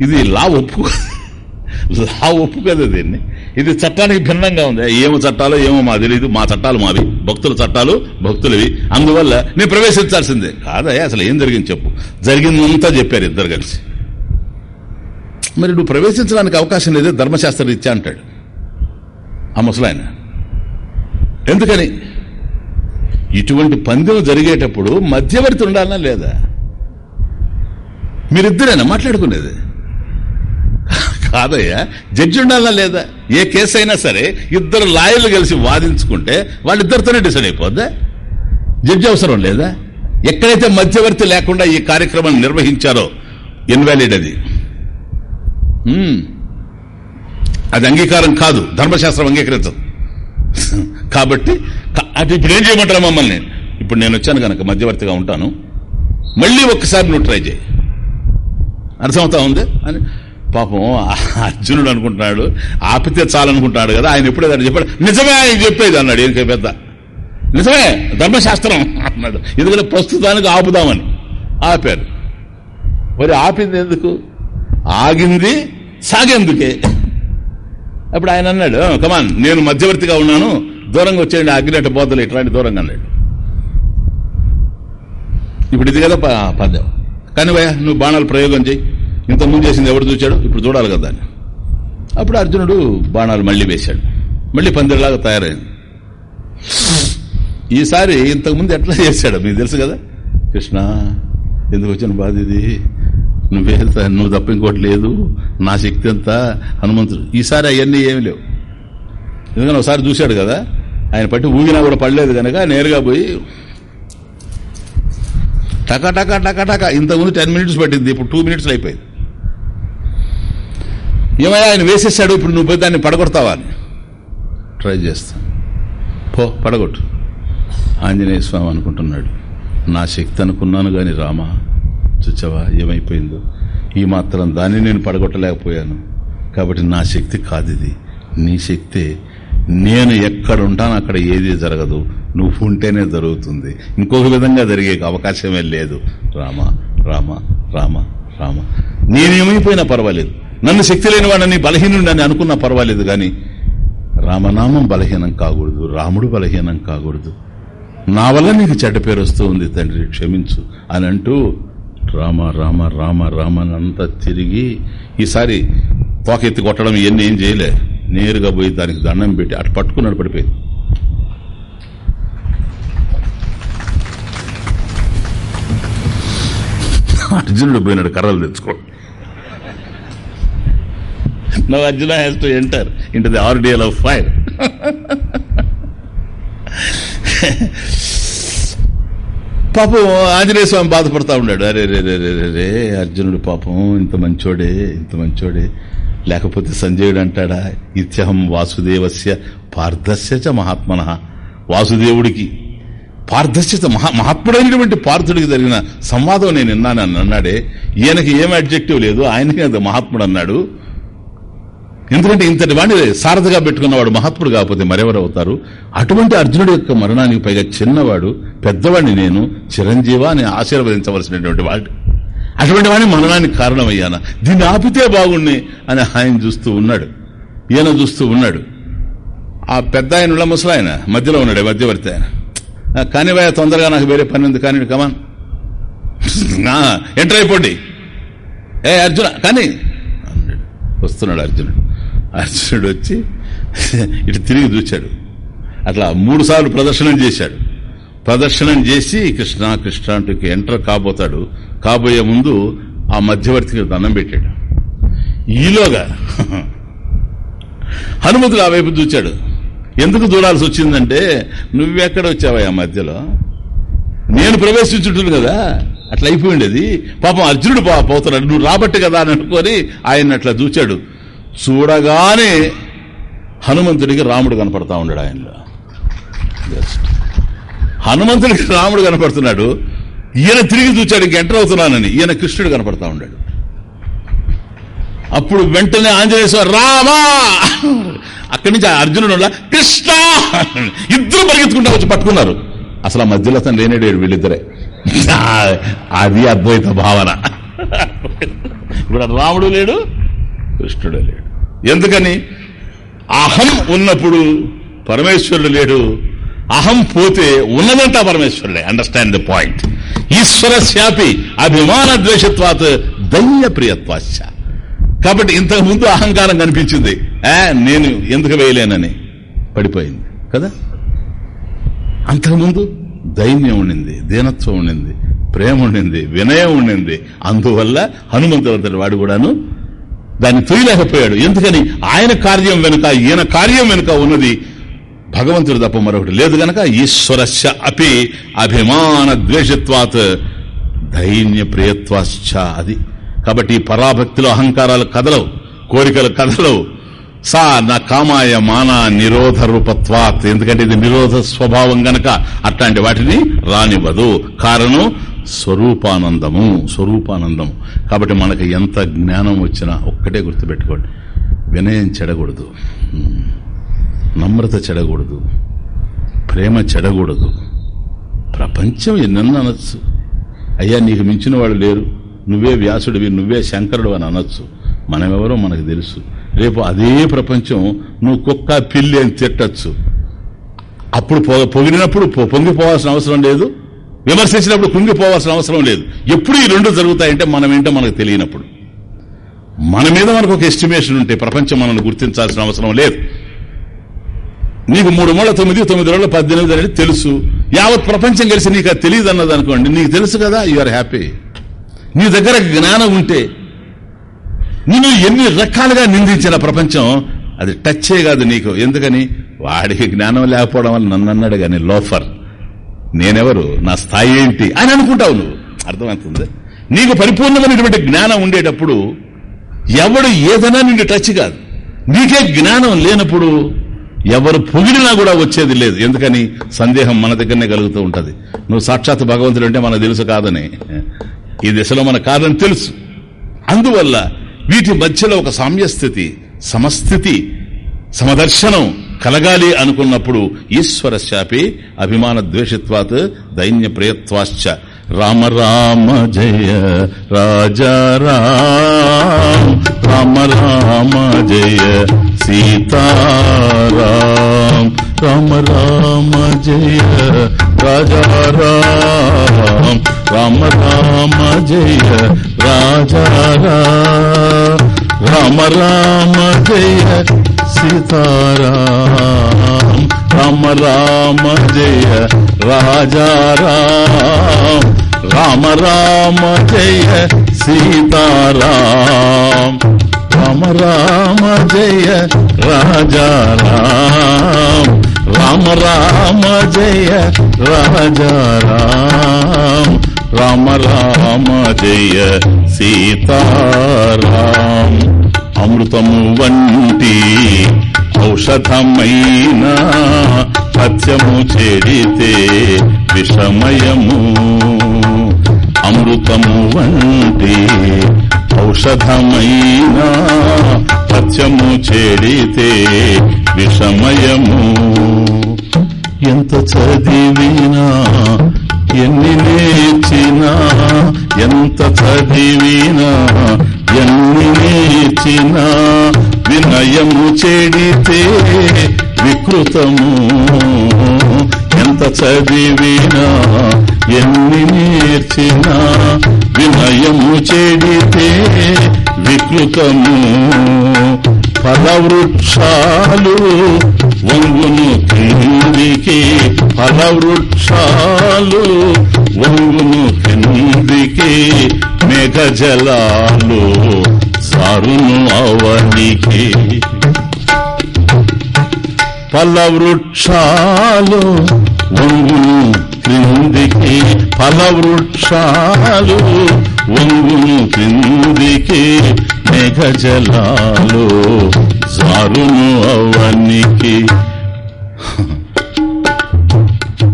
ఇది లా ఒప్పు *laughs* లా ఒప్పు కదా దీన్ని? ఇది చట్టానికి భిన్నంగా ఉంది. ఏమో చట్టాలు ఏమో మా తెలియదు మా చట్టాలు మావి. భక్తుల చట్టాలు భక్తులవి. అందువల్ల నేను ప్రవేశించాల్సిందే. కాదయ్యా అసలు ఏం జరిగింది చెప్పు. జరిగిందంతా చెప్పారు ఇద్దరు కలిసి. మరి నువ్వు ప్రవేశించడానికి అవకాశం లేదే ధర్మశాస్త్ర రీత్యా అంటాడు. ఆ ముసలాయన ఎందుకని? ఇటువంటి పందెం జరిగేటప్పుడు మధ్యవర్తి ఉండాలన్నా లేదా? మీరిద్దరేనా మాట్లాడుకునేది? కాదయ్యా జడ్జి ఉండాలా లేదా? ఏ కేసు అయినా సరే ఇద్దరు లాయర్లు కలిసి వాదించుకుంటే వాళ్ళిద్దరితోనే డిసైడ్ అయిపోద్దా? జడ్జి అవసరం లేదా? ఎక్కడైతే మధ్యవర్తి లేకుండా ఈ కార్యక్రమాన్ని నిర్వహించారో ఇన్వాలిడ్ అది. అది అంగీకారం కాదు. ధర్మశాస్త్రం అంగీకరించదు కాబట్టి అది ఇప్పుడు ఏం చేయమంటారా మమ్మల్ని? ఇప్పుడు నేను వచ్చాను కనుక మధ్యవర్తిగా ఉంటాను. మళ్ళీ ఒక్కసారి నువ్వు ట్రై చేయి. అర్థమవుతా ఉంది? అని పాపం అర్జునుడు అనుకుంటున్నాడు ఆపితే చాలనుకుంటున్నాడు కదా ఆయన ఎప్పుడే దాన్ని చెప్పాడు నిజమే ఆయన చెప్పేది అన్నాడు. ఏం పెద్ద నిజమే ధర్మశాస్త్రం అన్నాడు. ఎందుకంటే ప్రస్తుతానికి ఆపుదామని ఆపారు. మరి ఆపింది ఎందుకు? ఆగింది సాగేందుకే. అప్పుడు ఆయన అన్నాడు కమాన్ నేను మధ్యవర్తిగా ఉన్నాను దూరంగా వచ్చేయండి అగ్గినట్టు బోధలు ఇట్లాంటి దూరంగా అన్నాడు ఇప్పుడు ఇది కదా పద్యం కానీ భయ నువ్వు బాణాలు ప్రయోగం చేయి. ఇంతకుముందు చేసింది ఎవడు చూచాడు? ఇప్పుడు చూడాలి కదా దాన్ని. అప్పుడు అర్జునుడు బాణాలు మళ్ళీ వేశాడు. మళ్ళీ పందిరిలాగా తయారైంది. ఈసారి ఇంతకుముందు ఎట్లా చేశాడు? మీకు తెలుసు కదా? కృష్ణ ఎందుకు వచ్చిన బాధ ఇది? నువ్వే నువ్వు తప్ప ఇంకోటి లేదు. నా శక్తి అంతా హనుమంతుడు. ఈసారి అవన్నీ ఏమి లేవు. ఎందుకంటే ఒకసారి చూశాడు కదా? ఆయన పట్టి ఊగినా కూడా పడలేదు కనుక నేరుగా పోయి టకా టకా టకా టకా. ఇంతకుముందు టెన్ మినిట్స్ పట్టింది ఇప్పుడు టూ మినిట్స్ అయిపోయింది. ఏమయ్యా ఆయన వేసేసాడు ఇప్పుడు నువ్వు పోయి దాన్ని పడగొడతావా అని. ట్రై చేస్తా. పో పడగొట్టు. ఆంజనేయ స్వామి అనుకుంటున్నాడు. నా శక్తి అనుకున్నాను కానీ రామా చూచావా? ఏమైపోయిందో? ఈ మాత్రం దాన్ని నేను పడగొట్టలేకపోయాను. కాబట్టి నా శక్తి కాదు ఇది నీ శక్తే నేను ఎక్కడ ఉంటాను అక్కడ ఏది జరగదు. నువ్వు ఉంటేనే జరుగుతుంది. ఇంకొక విధంగా జరిగే అవకాశమే లేదు. రామ రామ రామ రామ. నేనేమైపోయినా పర్వాలేదు. నన్ను శక్తి లేని వాడని బలహీనుడని అనుకున్నా పర్వాలేదు కానీ రామనామం బలహీనం కాకూడదు. రాముడు బలహీనం కాకూడదు. నా వల్ల నీకు చెడ్డ పేరు వస్తూ ఉంది తండ్రి. క్షమించు. అని అంటూ రామ రామ రామ రామనంతా తిరిగి ఈసారి తోక ఎత్తి కొట్టడం ఇవన్నీ ఏం చేయలే. నేరుగా పోయి దానికి దండం పెట్టి అటు పట్టుకున్నాడు పడిపోయింది. అర్జునుడు పోయినాడు కర్రలు తెచ్చుకో no Arjuna has to enter into the ordeal of fire పాపం ఆంజనేయ స్వామి బాధపడతా ఉన్నాడు. అరే రే రే రే రే రే అర్జునుడు పాపం ఇంత మంచోడే ఇంత మంచోడే. లేకపోతే సంజయుడు అంటాడా ఇత్యహం వాసుదేవస్య పార్థస్య చ మహాత్మన. వాసుదేవుడికి పార్థస్య మహా మహాత్ముడైనటువంటి పార్థుడికి జరిగిన సంవాదం నేను విన్నాను అన్నాడే. ఈయనకి ఏం అడ్జెక్టివ్ లేదు ఆయనకి అది మహాత్ముడు అన్నాడు. ఎందుకంటే ఇంతటి వాడిని సారథిగా పెట్టుకున్నవాడు మహాత్ముడు కాకపోతే మరెవరు అవుతారు? అటువంటి అర్జునుడి యొక్క మరణానికి పైగా చిన్నవాడు పెద్దవాడిని నేను చిరంజీవ అని ఆశీర్వదించవలసినటువంటి వాడు. అటువంటి వాడిని మరణానికి కారణమయ్యానా? దీన్ని ఆపితే బాగుండి అని ఆయన చూస్తూ ఉన్నాడు. ఈయన చూస్తూ ఉన్నాడు. ఆ పెద్ద ఆయన ముసలాయన మధ్యలో ఉన్నాడు మధ్యవర్తి ఆయన. కానీ భయ తొందరగా నాకు వేరే పని ఉంది కానీ కమాన్. ఎంటర్ అయిపోండి. ఏ అర్జున కానీ. వస్తున్నాడు అర్జునుడు. అర్జునుడు వచ్చి ఇటు తిరిగి చూశాడు అట్లా మూడు సార్లు ప్రదర్శనం చేశాడు. ప్రదర్శనం చేసి కృష్ణ కృష్ణ అంటూ ఎంటర్ కాబోతాడు. కాబోయే ముందు ఆ మధ్యవర్తికి దండం పెట్టాడు. ఈలోగా హనుమంతుడు ఆ వైపు చూచాడు ఎందుకు చూడాల్సి వచ్చిందంటే నువ్వెక్కడ వచ్చావా మధ్యలో? నేను ప్రవేశించుంటుంది కదా. అట్లా అయిపోయిండేది. పాపం అర్జునుడు పోతున్నాడు. నువ్వు రాబట్టి కదా అని అనుకొని ఆయన అట్లా చూచాడు చూడగానే హనుమంతుడికి రాముడు కనపడతా ఉన్నాడు ఆయనలో. Just. హనుమంతుడికి రాముడు కనపడుతున్నాడు. ఈయన తిరిగి చూచాడు ఇంక ఎంటర్ అవుతున్నానని. ఈయన కృష్ణుడు కనపడతా ఉన్నాడు. అప్పుడు వెంటనే ఆంజనేయ స్వామి రామా! అక్కడి నుంచి ఆ అర్జునుడు కృష్ణ! ఇద్దరు పరిగెత్తుకుంటా వచ్చి పట్టుకున్నారు. అసలు ఆ మధ్యలో అతను లేనేడు వీళ్ళిద్దరే. *laughs* అది అద్వైత భావన. *laughs* ఇప్పుడు రాముడు లేడు కృష్ణుడు లేడు. ఎందుకని? అహం ఉన్నప్పుడు పరమేశ్వరుడు లేడు. అహం పోతే ఉన్నదంతా పరమేశ్వరుడే. అండర్స్టాండ్ ద పాయింట్ ఈశ్వర శాపి అభిమాన ద్వేషత్వాత్ దయ్య ప్రియత్వాశ కాబట్టి ఇంతకు ముందు అహంకారం కనిపించింది. ఆ నేను ఎందుకు వేయలేనని? పడిపోయింది. కదా? అంతకుముందు దైన్యం ఉండింది దీనత్వం ఉండింది ప్రేమ ఉండింది వినయం ఉండింది. అందువల్ల హనుమంతుడంతటి వాడు కూడాను దాన్ని తొయ్యలేకపోయాడు ఎందుకని? ఆయన కార్యం వెనుక ఈయన కార్యం వెనుక ఉన్నది భగవంతుడు తప్ప మరొకటి లేదు గనక ఈశ్వరస్య అపి అభిమాన ద్వేషత్వాత్ దైన్య ప్రియత్వాశ్చ అది. కాబట్టి పరాభక్తిలో అహంకారాలు కదలవు కోరికలు కదలవు. సా నా కామాయ మాన నిరోధ రూపత్వాత్. ఎందుకంటే ఇది నిరోధ స్వభావం గనక అట్లాంటి వాటిని రానివ్వదు. కారణం స్వరూపానందము స్వరూపానందము. కాబట్టి మనకి ఎంత జ్ఞానం వచ్చినా ఒక్కటే గుర్తుపెట్టుకోండి. వినయం చెడకూడదు నమ్రత చెడకూడదు ప్రేమ చెడకూడదు ప్రపంచం ఎన్నెన్నో అనొచ్చు. అయ్యా నీకు మించిన వాళ్ళు లేరు. నువ్వే వ్యాసుడివి నువ్వే శంకరుడు అని అనొచ్చు. మనమెవరో మనకు తెలుసు. రేపు అదే ప్రపంచం నువ్వు కుక్క పిల్లి అని తిట్టచ్చు. అప్పుడు పొ- పొగిడినప్పుడు పొంగిపోవాల్సిన అవసరం లేదు. విమర్శించినప్పుడు కుంగిపోవాల్సిన అవసరం లేదు. ఎప్పుడు ఈ రెండు జరుగుతాయంటే మనం ఏంటో మనకు తెలియనప్పుడు. మన మీద మనకు ఒక ఎస్టిమేషన్ ఉంటే ప్రపంచం మనల్ని గుర్తించాల్సిన అవసరం లేదు. నీకు మూడు మూల తొమ్మిది తొమ్మిది రోజుల పద్దెనిమిది అనేది తెలుసు. యావత్ ప్రపంచం కలిసి నీకు అది తెలియదు అన్నది అనుకోండి నీకు తెలుసు కదా యు ఆర్ హ్యాపీ నీ దగ్గర జ్ఞానం ఉంటే నేను ఎన్ని రకాలుగా నిందించిన ప్రపంచం అది టచ్చే కాదు నీకు. ఎందుకని? వాడికి జ్ఞానం లేకపోవడం వల్ల నన్ను అన్నాడు కానీ లోఫర్. నేనెవరు? నా స్థాయి ఏంటి అని అనుకుంటావు నువ్వు. అర్థమవుతుంది? నీకు పరిపూర్ణమైనటువంటి జ్ఞానం ఉండేటప్పుడు ఎవడు ఏదైనా నిన్ను టచ్ కాదు. నీకే జ్ఞానం లేనప్పుడు ఎవరు పొగిడినా కూడా వచ్చేది లేదు. ఎందుకని? సందేహం మన దగ్గరనే కలుగుతూ ఉంటుంది. నువ్వు సాక్షాత్ భగవంతుడు అంటే మనకు తెలుసు కాదని. ఈ దిశలో మన కాదని తెలుసు. అందువల్ల వీటి మధ్యలో ఒక సామ్యస్థితి సమస్థితి సమదర్శనం కలగాలి అనుకున్నప్పుడు ఈశ్వర శాపి అభిమాన ద్వేషత్వాత్ దైన్య ప్రియత్వాశ్చ రామ రామ జయ రాజా రామ. రామ రామ జయ సీతారాం రామ. రామ జయ రాజా రామ. రామ రామ జయ రాజా రామ రామ జయ సీతారాం రామ రామ జయ రాజా రామ్ రామ రామ జయ సీతారాం రామ రామ జయ రాజా రామ్ రామ రామ జయ రాజా రామ్ రామ రామ జయ సీతారాం. అమృతము వంటి ఔషధమైన సత్యము చెడితే విషమయము. అమృతము వంటి ఔషధమైన సత్యము చెడితే విషమయము. ఎంత చదివినా ఎన్ని నేర్చినా ఎంత చదివినా ఎన్ని నేర్చినా వినయము చెడితే వికృతము. ఎంత చదివినా ఎన్ని నేర్చినా వినయము చెడితే వికృతము. ఫలవృక్షాలు వంగును కిందికి. ఫలవృక్షాలు వంగును కిందికి. మేఘజలాలు సారును అవనికి. ఫలవృక్షాలు వంగును క్రిందికి. ఫలవృక్షాలు వంగును క్రిందికి. మేఘజలాలు సారును అవనికి.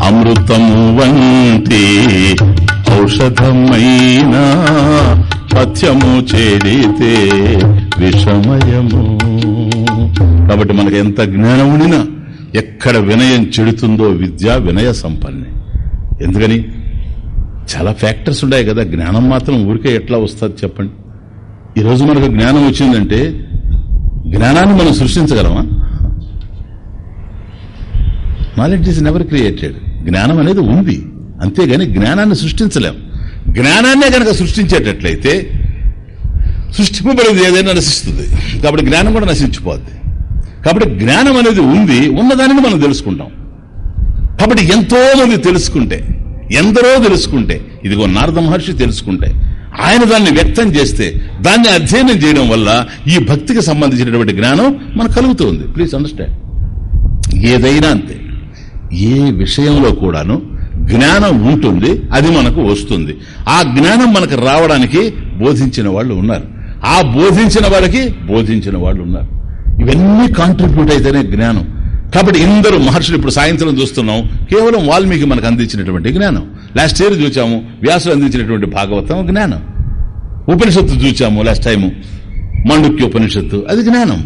అమృతము వంటి ఔషధమైన పథ్యము చేరితే విషమయము. కాబట్టి మనకు ఎంత జ్ఞానం ఉండినా ఎక్కడ వినయం చెడుతుందో విద్య వినయ సంపన్నే. ఎందుకని? చాలా ఫ్యాక్టర్స్ ఉన్నాయి కదా జ్ఞానం మాత్రం ఊరికే ఎట్లా వస్తుంది చెప్పండి? ఈరోజు మనకు జ్ఞానం వచ్చిందంటే జ్ఞానాన్ని మనం సృష్టించగలమా? నాలెడ్జ్ ఈజ్ నెవర్ క్రియేటెడ్ జ్ఞానం అనేది ఉంది. అంతేగాని జ్ఞానాన్ని సృష్టించలేం. జ్ఞానాన్నే కనుక సృష్టించేటట్లయితే సృష్టింపబడింది ఏదైనా నశిస్తుంది. కాబట్టి జ్ఞానం కూడా నశించిపోద్ది. కాబట్టి జ్ఞానం అనేది ఉంది ఉన్నదానిని మనం తెలుసుకుంటాం. కాబట్టి ఎంతో మంది తెలుసుకుంటే ఎందరో తెలుసుకుంటే ఇదిగో నారద మహర్షి తెలుసుకుంటే ఆయన దాన్ని వ్యక్తం చేస్తే దాన్ని అధ్యయనం చేయడం వల్ల ఈ భక్తికి సంబంధించినటువంటి జ్ఞానం మనకు కలుగుతుంది ప్లీజ్ అండర్స్టాండ్ ఏదైనా అంతే. ఏ విషయంలో కూడాను జ్ఞానం ఉంటుంది అది మనకు వస్తుంది. ఆ జ్ఞానం మనకు రావడానికి బోధించిన వాళ్ళు ఉన్నారు. ఆ బోధించిన వాళ్ళకి బోధించిన వాళ్ళు ఉన్నారు. ఇవన్నీ కాంట్రిబ్యూట్ అయితేనే జ్ఞానం. కాబట్టి ఇందరు మహర్షులు ఇప్పుడు సాయంత్రం చూస్తున్నాం. కేవలం వాల్మీకి మనకు అందించినటువంటి జ్ఞానం. లాస్ట్ ఇయర్ చూచాము వ్యాసులు అందించినటువంటి భాగవతం జ్ఞానం. ఉపనిషత్తు చూచాము లాస్ట్ టైము మండుక్య ఉపనిషత్తు అది జ్ఞానం.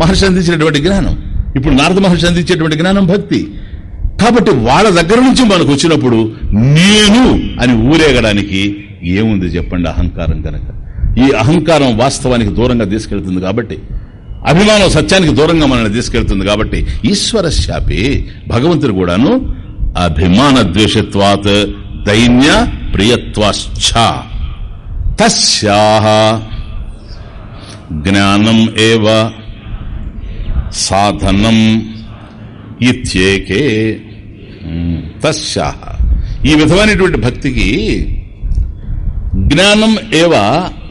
మహర్షి అందించినటువంటి జ్ఞానం. ఇప్పుడు నారద మహర్షి అందించేటువంటి జ్ఞానం భక్తి. కాబట్టి వాళ్ళ దగ్గర నుంచి మనకు వచ్చినప్పుడు నేను అని ఊరేగడానికి ఏముంది చెప్పండి అహంకారం కనుక ఈ అహంకారం వాస్తవానికి దూరంగా తీసుకెళ్తుంది కాబట్టి అభిమానం సత్యానికి దూరంగా మనల్ని తీసుకెళ్తుంది కాబట్టి ఈశ్వర శాపి భగవంతుడు కూడాను అభిమాన ద్వేషత్వాత్ దైన్య ప్రియత్వాశ్చ. తస్యాహ జ్ఞానం ఏవ సాధనం ఇత్యేకే. తస్యాహ ఈ విధమైనటువంటి భక్తికి జ్ఞానం ఏవ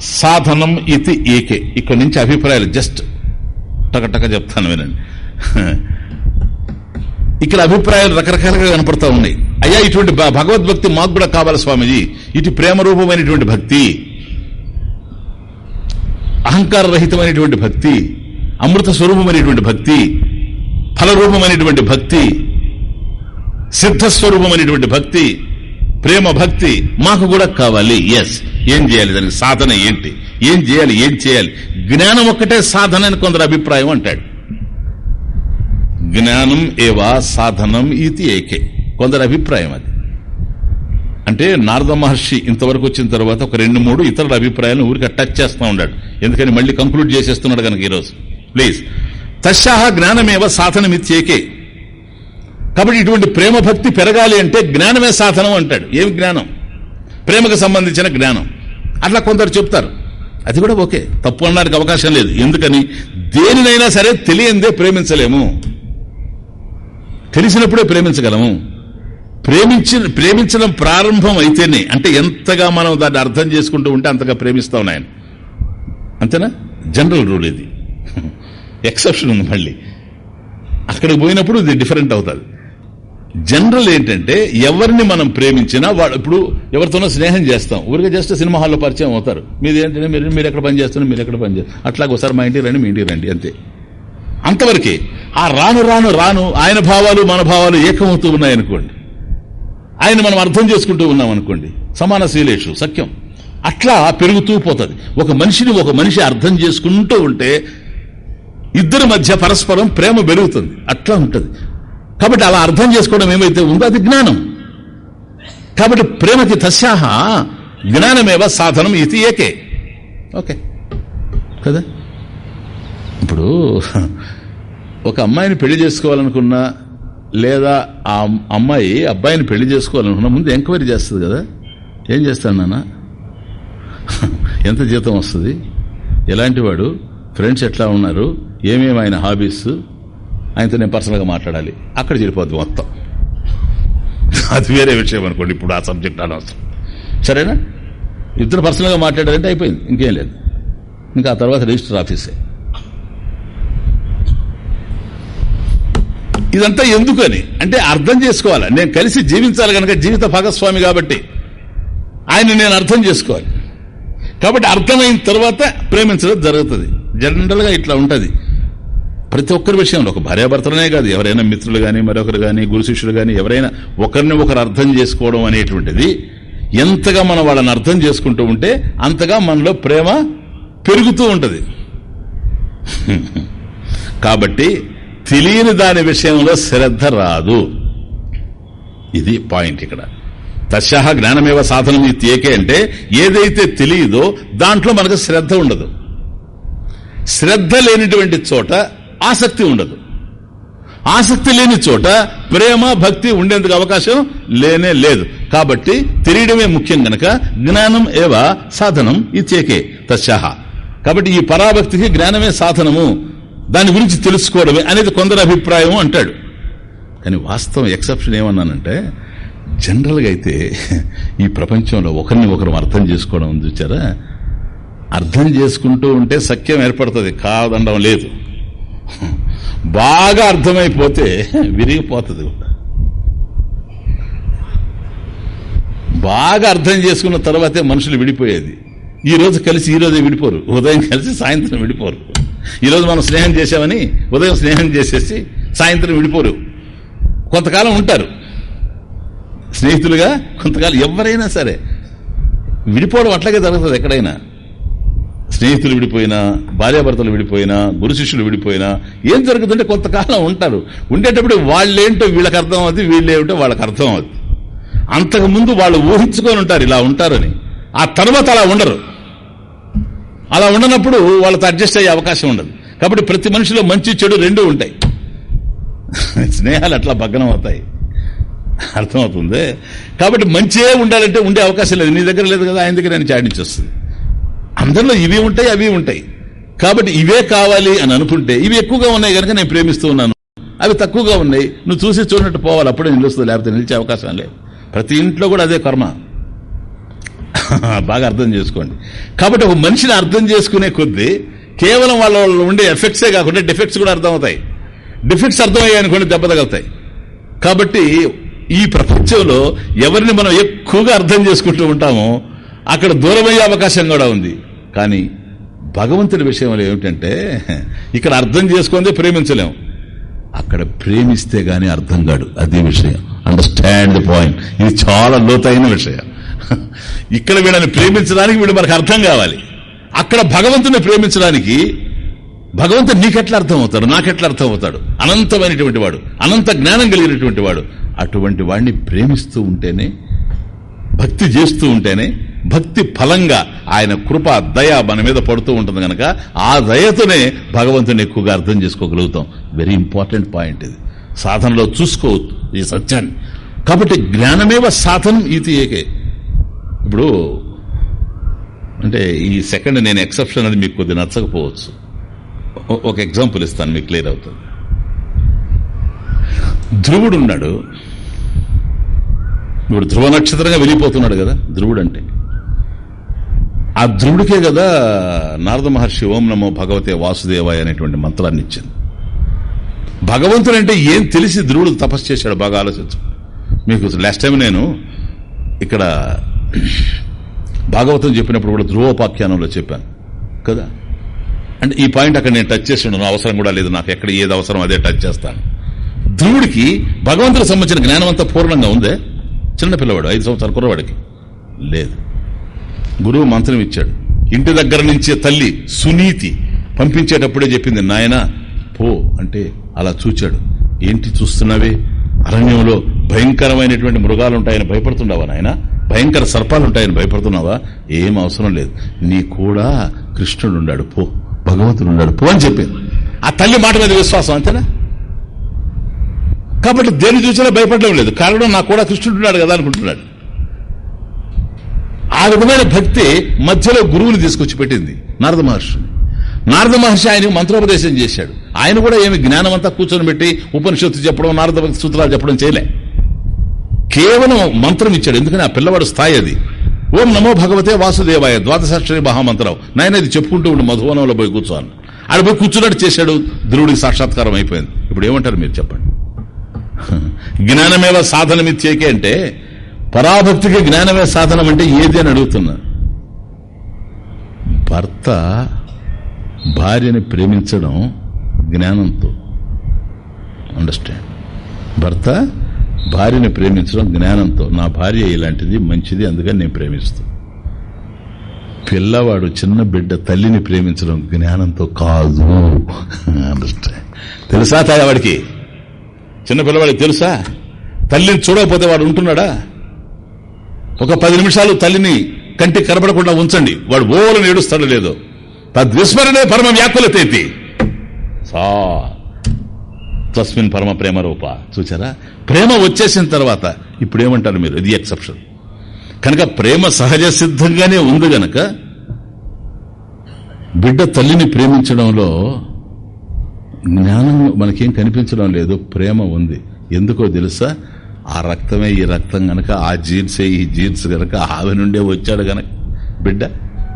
సాధనం ఇది ఏకే. ఇక్కడి నుంచి అభిప్రాయాలు జస్ట్ టకటక చెప్తాను వినండి. ఇక్కడ అభిప్రాయాలు రకరకాలుగా కనపడతా ఉన్నాయి. అయ్యా ఇటువంటి భగవద్భక్తి మాకు కూడా కావాలి స్వామిజీ. ఇటు ప్రేమ రూపమైనటువంటి భక్తి అహంకార రహితమైనటువంటి భక్తి అమృత స్వరూపమైనటువంటి భక్తి ఫలరూపమైనటువంటి భక్తి సిద్ధస్వరూపమైనటువంటి భక్తి ప్రేమ భక్తి మాకు కూడా కావాలి. ఎస్ ఏం చేయాలి? దానికి సాధన ఏంటి? ఏం చేయాలి? ఏం చేయాలి? జ్ఞానం ఒక్కటే సాధన అని కొందరు అభిప్రాయం అంటాడు. జ్ఞానం ఏవా సాధనం ఇది ఏకే. కొందరి అభిప్రాయం అది. అంటే నారద మహర్షి ఇంతవరకు వచ్చిన తర్వాత ఒక రెండు మూడు ఇతరుల అభిప్రాయాలను ఊరికి టచ్ చేస్తూ ఉన్నాడు. ఎందుకని మళ్ళీ కంక్లూడ్ చేసేస్తున్నాడు కనుక ఈరోజు. ప్లీజ్ తశాహ జ్ఞానమేవ సాధనం సాధనమిత్యేకే. కాబట్టి ఇటువంటి ప్రేమ భక్తి పెరగాలి అంటే జ్ఞానమే సాధనం అంటాడు. ఏమి జ్ఞానం? ప్రేమకు సంబంధించిన జ్ఞానం. అట్లా కొందరు చెప్తారు. అది కూడా ఓకే. తప్పు అనడానికి అవకాశం లేదు. ఎందుకని? దేనినైనా సరే తెలియందే ప్రేమించలేము. తెలిసినప్పుడే ప్రేమించగలము. ప్రేమించి ప్రేమించడం ప్రారంభం అయితేనే అంటే ఎంతగా మనం దాన్ని అర్థం చేసుకుంటూ ఉంటే అంతగా ప్రేమిస్తాం ఆయన అంతేనా? జనరల్ రూల్ ఇది. ఎక్సెప్షన్ ఉంది మళ్ళీ. అక్కడికి పోయినప్పుడు ఇది డిఫరెంట్ అవుతుంది. జనరల్ ఏంటంటే ఎవరిని మనం ప్రేమించినా వాడు ఇప్పుడు ఎవరితోనో స్నేహం చేస్తాం. ఊరికే జస్ట్ సినిమా హాల్లో పరిచయం అవుతారు. మీది ఏంటంటే మీరు మీరు ఎక్కడ పని చేస్తున్నారు మీరు ఎక్కడ పని చేస్తారు అట్లాగే ఒకసారి మా ఇంటికి రండి మీ ఇంటికి రండి అంతే. అంతవరకే ఆ రాను రాను రాను ఆయన భావాలు మన భావాలు ఏకమవుతూ ఉన్నాయనుకోండి. ఆయన మనం అర్థం చేసుకుంటూ ఉన్నాం అనుకోండి సమాన శీలేషు సఖ్యం. అట్లా పెరుగుతూ పోతుంది. ఒక మనిషిని ఒక మనిషి అర్థం చేసుకుంటూ ఉంటే ఇద్దరి మధ్య పరస్పరం ప్రేమ పెరుగుతుంది. అట్లా ఉంటుంది. కాబట్టి అలా అర్థం చేసుకోవడం ఏమైతే ఉందో అది జ్ఞానం. కాబట్టి ప్రేమకి తస్యాహ జ్ఞానమేవ సాధనం ఇది ఏకే. ఓకే. కదా? ఇప్పుడు ఒక అమ్మాయిని పెళ్ళి చేసుకోవాలనుకున్నా లేదా ఆ అమ్మాయి అబ్బాయిని పెళ్ళి చేసుకోవాలనుకున్నా ముందు ఎంక్వైరీ చేస్తుంది కదా. ఏం చేస్తాడు నాన్న? ఎంత జీతం వస్తుంది? ఎలాంటి వాడు? ఫ్రెండ్స్ ఎట్లా ఉన్నారు? ఏమేమి ఆయన హాబీస్? ఆయనతో నేను పర్సనల్గా మాట్లాడాలి. అక్కడ చెడిపోద్ది మొత్తం. అది వేరే విషయం అనుకోండి ఇప్పుడు ఆ సబ్జెక్ట్ అనవసరం. సరేనా? ఇద్దరు పర్సనల్గా మాట్లాడారంటే అయిపోయింది. ఇంకేం లేదు. ఇంకా ఆ తర్వాత రిజిస్టర్ ఆఫీసే. ఇదంతా ఎందుకని? అంటే అర్థం చేసుకోవాలి. నేను కలిసి జీవించాలి కనుక జీవిత భాగస్వామి కాబట్టి ఆయన నేను అర్థం చేసుకోవాలి. కాబట్టి అర్థమైన తర్వాత ప్రేమించడం జరుగుతుంది. జనరల్గా ఇట్లా ఉంటుంది. ప్రతి ఒక్కరి విషయంలో ఒక భార్యాభర్తలనే కాదు. ఎవరైనా మిత్రులు కానీ మరొకరు కానీ గురు శిష్యులు కానీ ఎవరైనా ఒకరిని ఒకరు అర్థం చేసుకోవడం అనేటువంటిది ఎంతగా మనం వాళ్ళని అర్థం చేసుకుంటూ ఉంటే అంతగా మనలో ప్రేమ పెరుగుతూ ఉంటుంది. *laughs* కాబట్టి తెలియని దాని విషయంలో శ్రద్ధ రాదు. ఇది పాయింట్ ఇక్కడ. తశ జ్ఞానమేవ సాధనం ఏకే అంటే ఏదైతే తెలియదో దాంట్లో మనకు శ్రద్ధ ఉండదు. శ్రద్ధ లేనిటువంటి చోట ఆసక్తి ఉండదు. ఆసక్తి లేని చోట ప్రేమ భక్తి ఉండేందుకు అవకాశం లేనే లేదు. కాబట్టి తెలియడమే ముఖ్యం గనక జ్ఞానం ఏవ సాధనం ఇచ్చేకే తశ కాబట్టి ఈ పరాభక్తికి జ్ఞానమే సాధనము. దాని గురించి తెలుసుకోవడమే అనేది కొందరు అభిప్రాయం అంటాడు. కానీ వాస్తవం ఎక్సెప్షన్ ఏమన్నానంటే జనరల్గా అయితే *laughs* ఈ ప్రపంచంలో ఒకరిని ఒకరు అర్థం చేసుకోవడం ఉంది చూచారా? అర్థం చేసుకుంటూ ఉంటే సఖ్యం ఏర్పడుతుంది. కాదనడం లేదు. *laughs* బాగా అర్థమైపోతే *laughs* విరిగిపోతుంది కూడా. బాగా అర్థం చేసుకున్న తర్వాతే మనుషులు విడిపోయేది. ఈరోజు కలిసి ఈరోజే విడిపోరు. ఉదయం కలిసి సాయంత్రం విడిపోరు. ఈ రోజు మనం స్నేహం చేసామని ఉదయం స్నేహం చేసేసి సాయంత్రం విడిపోరు. కొంతకాలం ఉంటారు. స్నేహితులుగా కొంతకాలం ఎవరైనా సరే విడిపోవడం అట్లాగే జరుగుతుంది ఎక్కడైనా. స్నేహితులు విడిపోయినా భార్యాభర్తలు విడిపోయినా గురు శిష్యులు విడిపోయినా ఏం జరుగుతుంటే కొంతకాలం ఉంటారు. ఉండేటప్పుడు వాళ్ళేంటో వీళ్ళకి అర్థం అవుతుంది వీళ్ళేమిటో వాళ్ళకి అర్థం అవుతుంది అంతకు ముందు వాళ్ళు ఊహించుకొని ఉంటారు ఇలా ఉంటారని. ఆ తర్వాత అలా ఉండరు. అలా ఉండనప్పుడు వాళ్ళతో అడ్జస్ట్ అయ్యే అవకాశం ఉండదు. కాబట్టి ప్రతి మనిషిలో మంచి చెడు రెండు ఉంటాయి. స్నేహాలు అట్లా భగ్నం అవుతాయి. అర్థమవుతుంది? కాబట్టి మంచిగా ఉండాలంటే ఉండే అవకాశం లేదు. నీ దగ్గర లేదు కదా ఆయన దగ్గర నేను చాడించి వస్తుంది. అందరిలో ఇవి ఉంటాయి అవి ఉంటాయి. కాబట్టి ఇవే కావాలి అని అనుకుంటే ఇవి ఎక్కువగా ఉన్నాయి కనుక నేను ప్రేమిస్తూ ఉన్నాను. అవి తక్కువగా ఉన్నాయి. నువ్వు చూసి చూడనట్టు పోవాలి. అప్పుడే నిలుస్తుంది లేకపోతే నిలిచే అవకాశం లేదు. ప్రతి ఇంట్లో కూడా అదే కర్మ. *laughs* బాగా అర్థం చేసుకోండి. కాబట్టి ఒక మనిషిని అర్థం చేసుకునే కొద్దీ కేవలం వాళ్ళ ఉండే ఎఫెక్ట్సే కాకుండా డిఫెక్ట్స్ కూడా అర్థమవుతాయి. డిఫెక్ట్స్ అర్థమయ్యాయి అనుకోండి దెబ్బ తగలుతాయి. కాబట్టి ఈ ప్రపంచంలో ఎవరిని మనం ఎక్కువగా అర్థం చేసుకుంటూ ఉంటామో అక్కడ దూరమయ్యే అవకాశం కూడా ఉంది. కానీ భగవంతుడి విషయంలో ఏమిటంటే *laughs* ఇక్కడ అర్థం చేసుకుందే ప్రేమించలేము అక్కడ ప్రేమిస్తే గానీ అర్థం కాడు అదే విషయం. అండర్స్టాండ్ ది పాయింట్ ఇది చాలా లోతైన విషయం. *laughs* ఇక్కడ వీళ్ళని ప్రేమించడానికి వీడు మనకు అర్థం కావాలి. అక్కడ భగవంతుని ప్రేమించడానికి భగవంతుడు నీకెట్లా అర్థం అవుతాడు నాకెట్లా అర్థం అవుతాడు అనంతమైనటువంటి వాడు అనంత జ్ఞానం కలిగినటువంటి వాడు అటువంటి వాడిని ప్రేమిస్తూ ఉంటేనే భక్తి చేస్తూ ఉంటేనే భక్తి ఫలంగా ఆయన కృప దయ మన మీద పడుతూ ఉంటుంది కనుక ఆ దయతోనే భగవంతుని ఎక్కువగా అర్థం చేసుకోగలుగుతాం. వెరీ ఇంపార్టెంట్ పాయింట్ ఇది. సాధనలో చూసుకోవద్దు. ఈ సత్యాన్ని. కాబట్టి జ్ఞానమేవ సాధనం ఇది ఏకే. ఇప్పుడు అంటే ఈ సెకండ్ నేను ఎక్సెప్షన్ అది మీకు కొద్ది నచ్చకపోవచ్చు. ఒక ఎగ్జాంపుల్ ఇస్తాను మీకు క్లియర్ అవుతుంది. ధ్రువుడు ఉన్నాడు. ఇప్పుడు ధ్రువ నక్షత్రంగా వెళ్ళిపోతున్నాడు కదా ధ్రువుడు అంటే. ఆ ధ్రువుడికే కదా నారద మహర్షి ఓం నమో భగవతే వాసుదేవాయ అనేటువంటి మంత్రాన్ని ఇచ్చింది. భగవంతుడు అంటే ఏం తెలిసి ధ్రువుడు తపస్సు చేశాడు? బాగా ఆలోచించు. మీకు లాస్ట్ టైం నేను ఇక్కడ భాగవతం చెప్పినప్పుడు కూడా ధ్రువోపాఖ్యానంలో చెప్పాను. కదా? అంటే ఈ పాయింట్ అక్కడ నేను టచ్ చేసి ఉండను అవసరం కూడా లేదు నాకు ఎక్కడ ఏది అవసరం అదే టచ్ చేస్తాను. ధ్రువుడికి భగవంతుడికి సంబంధించిన జ్ఞానం అంతా పూర్ణంగా ఉందే? చిన్న పిల్లవాడు ఐదు సంవత్సరాల కుర్రవాడికి. లేదు. గురువు మంత్రం ఇచ్చాడు. ఇంటి దగ్గర నుంచే తల్లి సునీతి పంపించేటప్పుడే చెప్పింది నాయన పో అంటే అలా చూచాడు. ఏంటి చూస్తున్నావే? అరణ్యంలో భయంకరమైనటువంటి మృగాలు ఉంటాయని భయపడుతున్నావా నాయనా? భయంకర సర్పాలు ఉంటాయని భయపడుతున్నావా? ఏం అవసరం లేదు. నీ కూడా కృష్ణుడు ఉన్నాడు. పో. భగవంతుడు ఉన్నాడు. పో అని చెప్పింది ఆ తల్లి మాట మీద విశ్వాసం అంతేనా? కాబట్టి దేని చూసినా భయపడడం లేదు. కారణం నా కూడా కృష్ణుడు ఉన్నాడు కదా అనుకుంటున్నాడు. ఆ విధమైన భక్తి మధ్యలో గురువుని తీసుకొచ్చి పెట్టింది నారద మహర్షిని నారద మహర్షి ఆయన మంత్రోపదేశం చేశాడు. ఆయన కూడా ఏమి జ్ఞానం అంతా కూర్చొని పెట్టి ఉపనిషత్తు చెప్పడం నారద సూత్రాలు చెప్పడం చేయలే. కేవలం మంత్రం ఇచ్చాడు ఎందుకని? ఆ పిల్లవాడు స్థాయి అది. ఓం నమో భగవతే వాసుదేవాయ ద్వాదశాక్షరి మహామంత్రం. నాయన ఇది చెప్పుకుంటూ ఉండి మధువనంలో పోయి కూర్చోను ఆడ పోయి కూర్చున్నట్టు చేశాడు. ధ్రువుడికి సాక్షాత్కారం అయిపోయింది. ఇప్పుడు ఏమంటారు మీరు చెప్పండి? *laughs* జ్ఞానమేవ సాధనమిత్యేకే అంటే పరాభక్తికి జ్ఞానమే సాధనం అంటే ఏది అని అడుగుతున్నా. భర్త భార్యని ప్రేమించడం జ్ఞానంతో. అండర్స్టాండ్ భర్త భార్యని ప్రేమించడం జ్ఞానంతో నా భార్య ఇలాంటిది మంచిది అందుకని నేను ప్రేమిస్తూ. పిల్లవాడు చిన్న బిడ్డ తల్లిని ప్రేమించడం జ్ఞానంతో కాదు. తెలుసా తాయ వాడికి? చిన్న పిల్లవాడికి తెలుసా? తల్లిని చూడకపోతే వాడు ఉంటున్నాడా? ఒక పది నిమిషాలు తల్లిని కంటికి కనబడకుండా ఉంచండి. వాడు ఓలను ఏడుస్తాడు లేదో. తద్విస్మరణే పరమ వ్యాకులతేతి. సా తస్మిన్ పరమ ప్రేమ రూప. చూచారా? ప్రేమ వచ్చేసిన తర్వాత ఇప్పుడు ఏమంటారు మీరు? ఇది ఎక్సెప్షన్. కనుక ప్రేమ సహజ సిద్ధంగానే ఉంది గనక బిడ్డ తల్లిని ప్రేమించడంలో జ్ఞానం మనకేం కనిపించడం లేదు ప్రేమ ఉంది. ఎందుకో తెలుసా? ఆ రక్తమే ఈ రక్తం గనక ఆ జీన్సే ఈ జీన్స్ గనక ఆమె నుండే వచ్చాడు గనక. బిడ్డ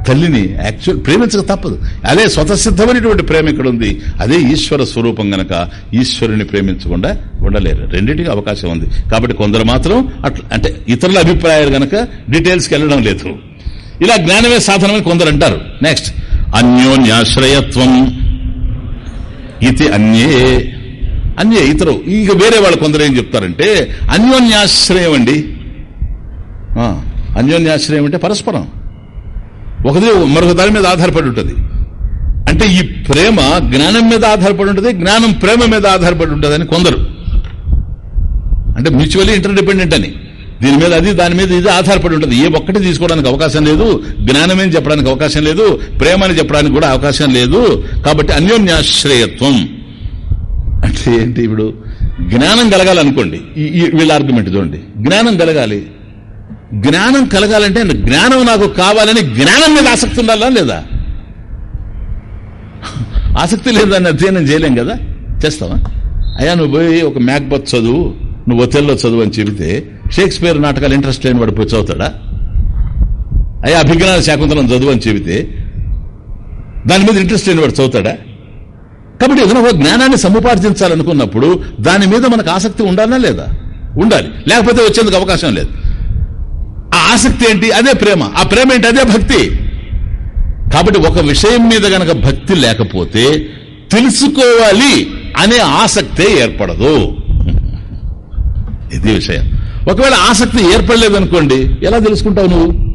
తల్లిని యాక్చువల్ ప్రేమించక తప్పదు. అదే స్వతసిద్ధమైనటువంటి ప్రేమ ఇక్కడ ఉంది అదే ఈశ్వర స్వరూపం గనక ఈశ్వరుని ప్రేమించకుండా ఉండలేరు. రెండింటికి అవకాశం ఉంది. కాబట్టి కొందరు మాత్రం అట్లా అంటే ఇతరుల అభిప్రాయాలు గనక డీటెయిల్స్కి వెళ్ళడం లేదు. ఇలా జ్ఞానమే సాధనమని కొందరు అంటారు. నెక్స్ట్ అన్యోన్యాశ్రయత్వం ఇది అన్యే. అన్యే ఇతరు. ఇక వేరే వాళ్ళు కొందరు ఏం చెప్తారంటే అన్యోన్యాశ్రయం అండి. ఆ, అన్యోన్యాశ్రయం అంటే పరస్పరం. ఒకది మరొక దాని మీద ఆధారపడి ఉంటుంది. అంటే ఈ ప్రేమ జ్ఞానం మీద ఆధారపడి ఉంటుంది జ్ఞానం ప్రేమ మీద ఆధారపడి ఉంటుంది కొందరు. అంటే మ్యూచువల్లీ ఇంటర్డిపెండెంట్ అని. దీని మీద అది దాని మీద ఇది ఆధారపడి ఉంటుంది. ఏ ఒక్కటి తీసుకోవడానికి అవకాశం లేదు జ్ఞానమేం చెప్పడానికి అవకాశం లేదు ప్రేమ అని చెప్పడానికి కూడా అవకాశం లేదు. కాబట్టి అన్యోన్యాశ్రయత్వం. అంటే ఏంటి ఇప్పుడు? జ్ఞానం కలగాలనుకోండి. వీళ్ళ ఆర్గ్యుమెంట్ చూడండి. జ్ఞానం కలగాలి. జ్ఞానం కలగాలంటే జ్ఞానం నాకు కావాలని జ్ఞానం మీద ఆసక్తి ఉండాలా లేదా? ఆసక్తి లేదని అధ్యయనం చేయలేం కదా? చేస్తావా? అయ్యా నువ్వు పోయి ఒక మ్యాక్బత్ చదువు నువ్వు ఒత్తిల్లో చదువు అని చెబితే షేక్స్పియర్ నాటకాలు ఇంట్రెస్ట్ లేని వాడు పోయి చదువుతాడా? అయ్యా అభిజ్ఞాన శాకుంతలం చదువు అని చెబితే దాని మీద ఇంట్రెస్ట్ లేని వాడు చదువుతాడా? కాబట్టి ఏదైనా ఒక జ్ఞానాన్ని సముపార్జించాలనుకున్నప్పుడు దాని మీద మనకు ఆసక్తి ఉండాలా లేదా? ఉండాలి. లేకపోతే వచ్చేందుకు అవకాశం లేదు. ఆసక్తి ఏంటి? అదే ప్రేమ. ఆ ప్రేమ ఏంటి? అదే భక్తి. కాబట్టి ఒక విషయం మీద గనక భక్తి లేకపోతే తెలుసుకోవాలి అనే ఆసక్తే ఏర్పడదు. ఇది విషయం. ఒకవేళ ఆసక్తి ఏర్పడలేదనుకోండి ఎలా తెలుసుకుంటావు నువ్వు?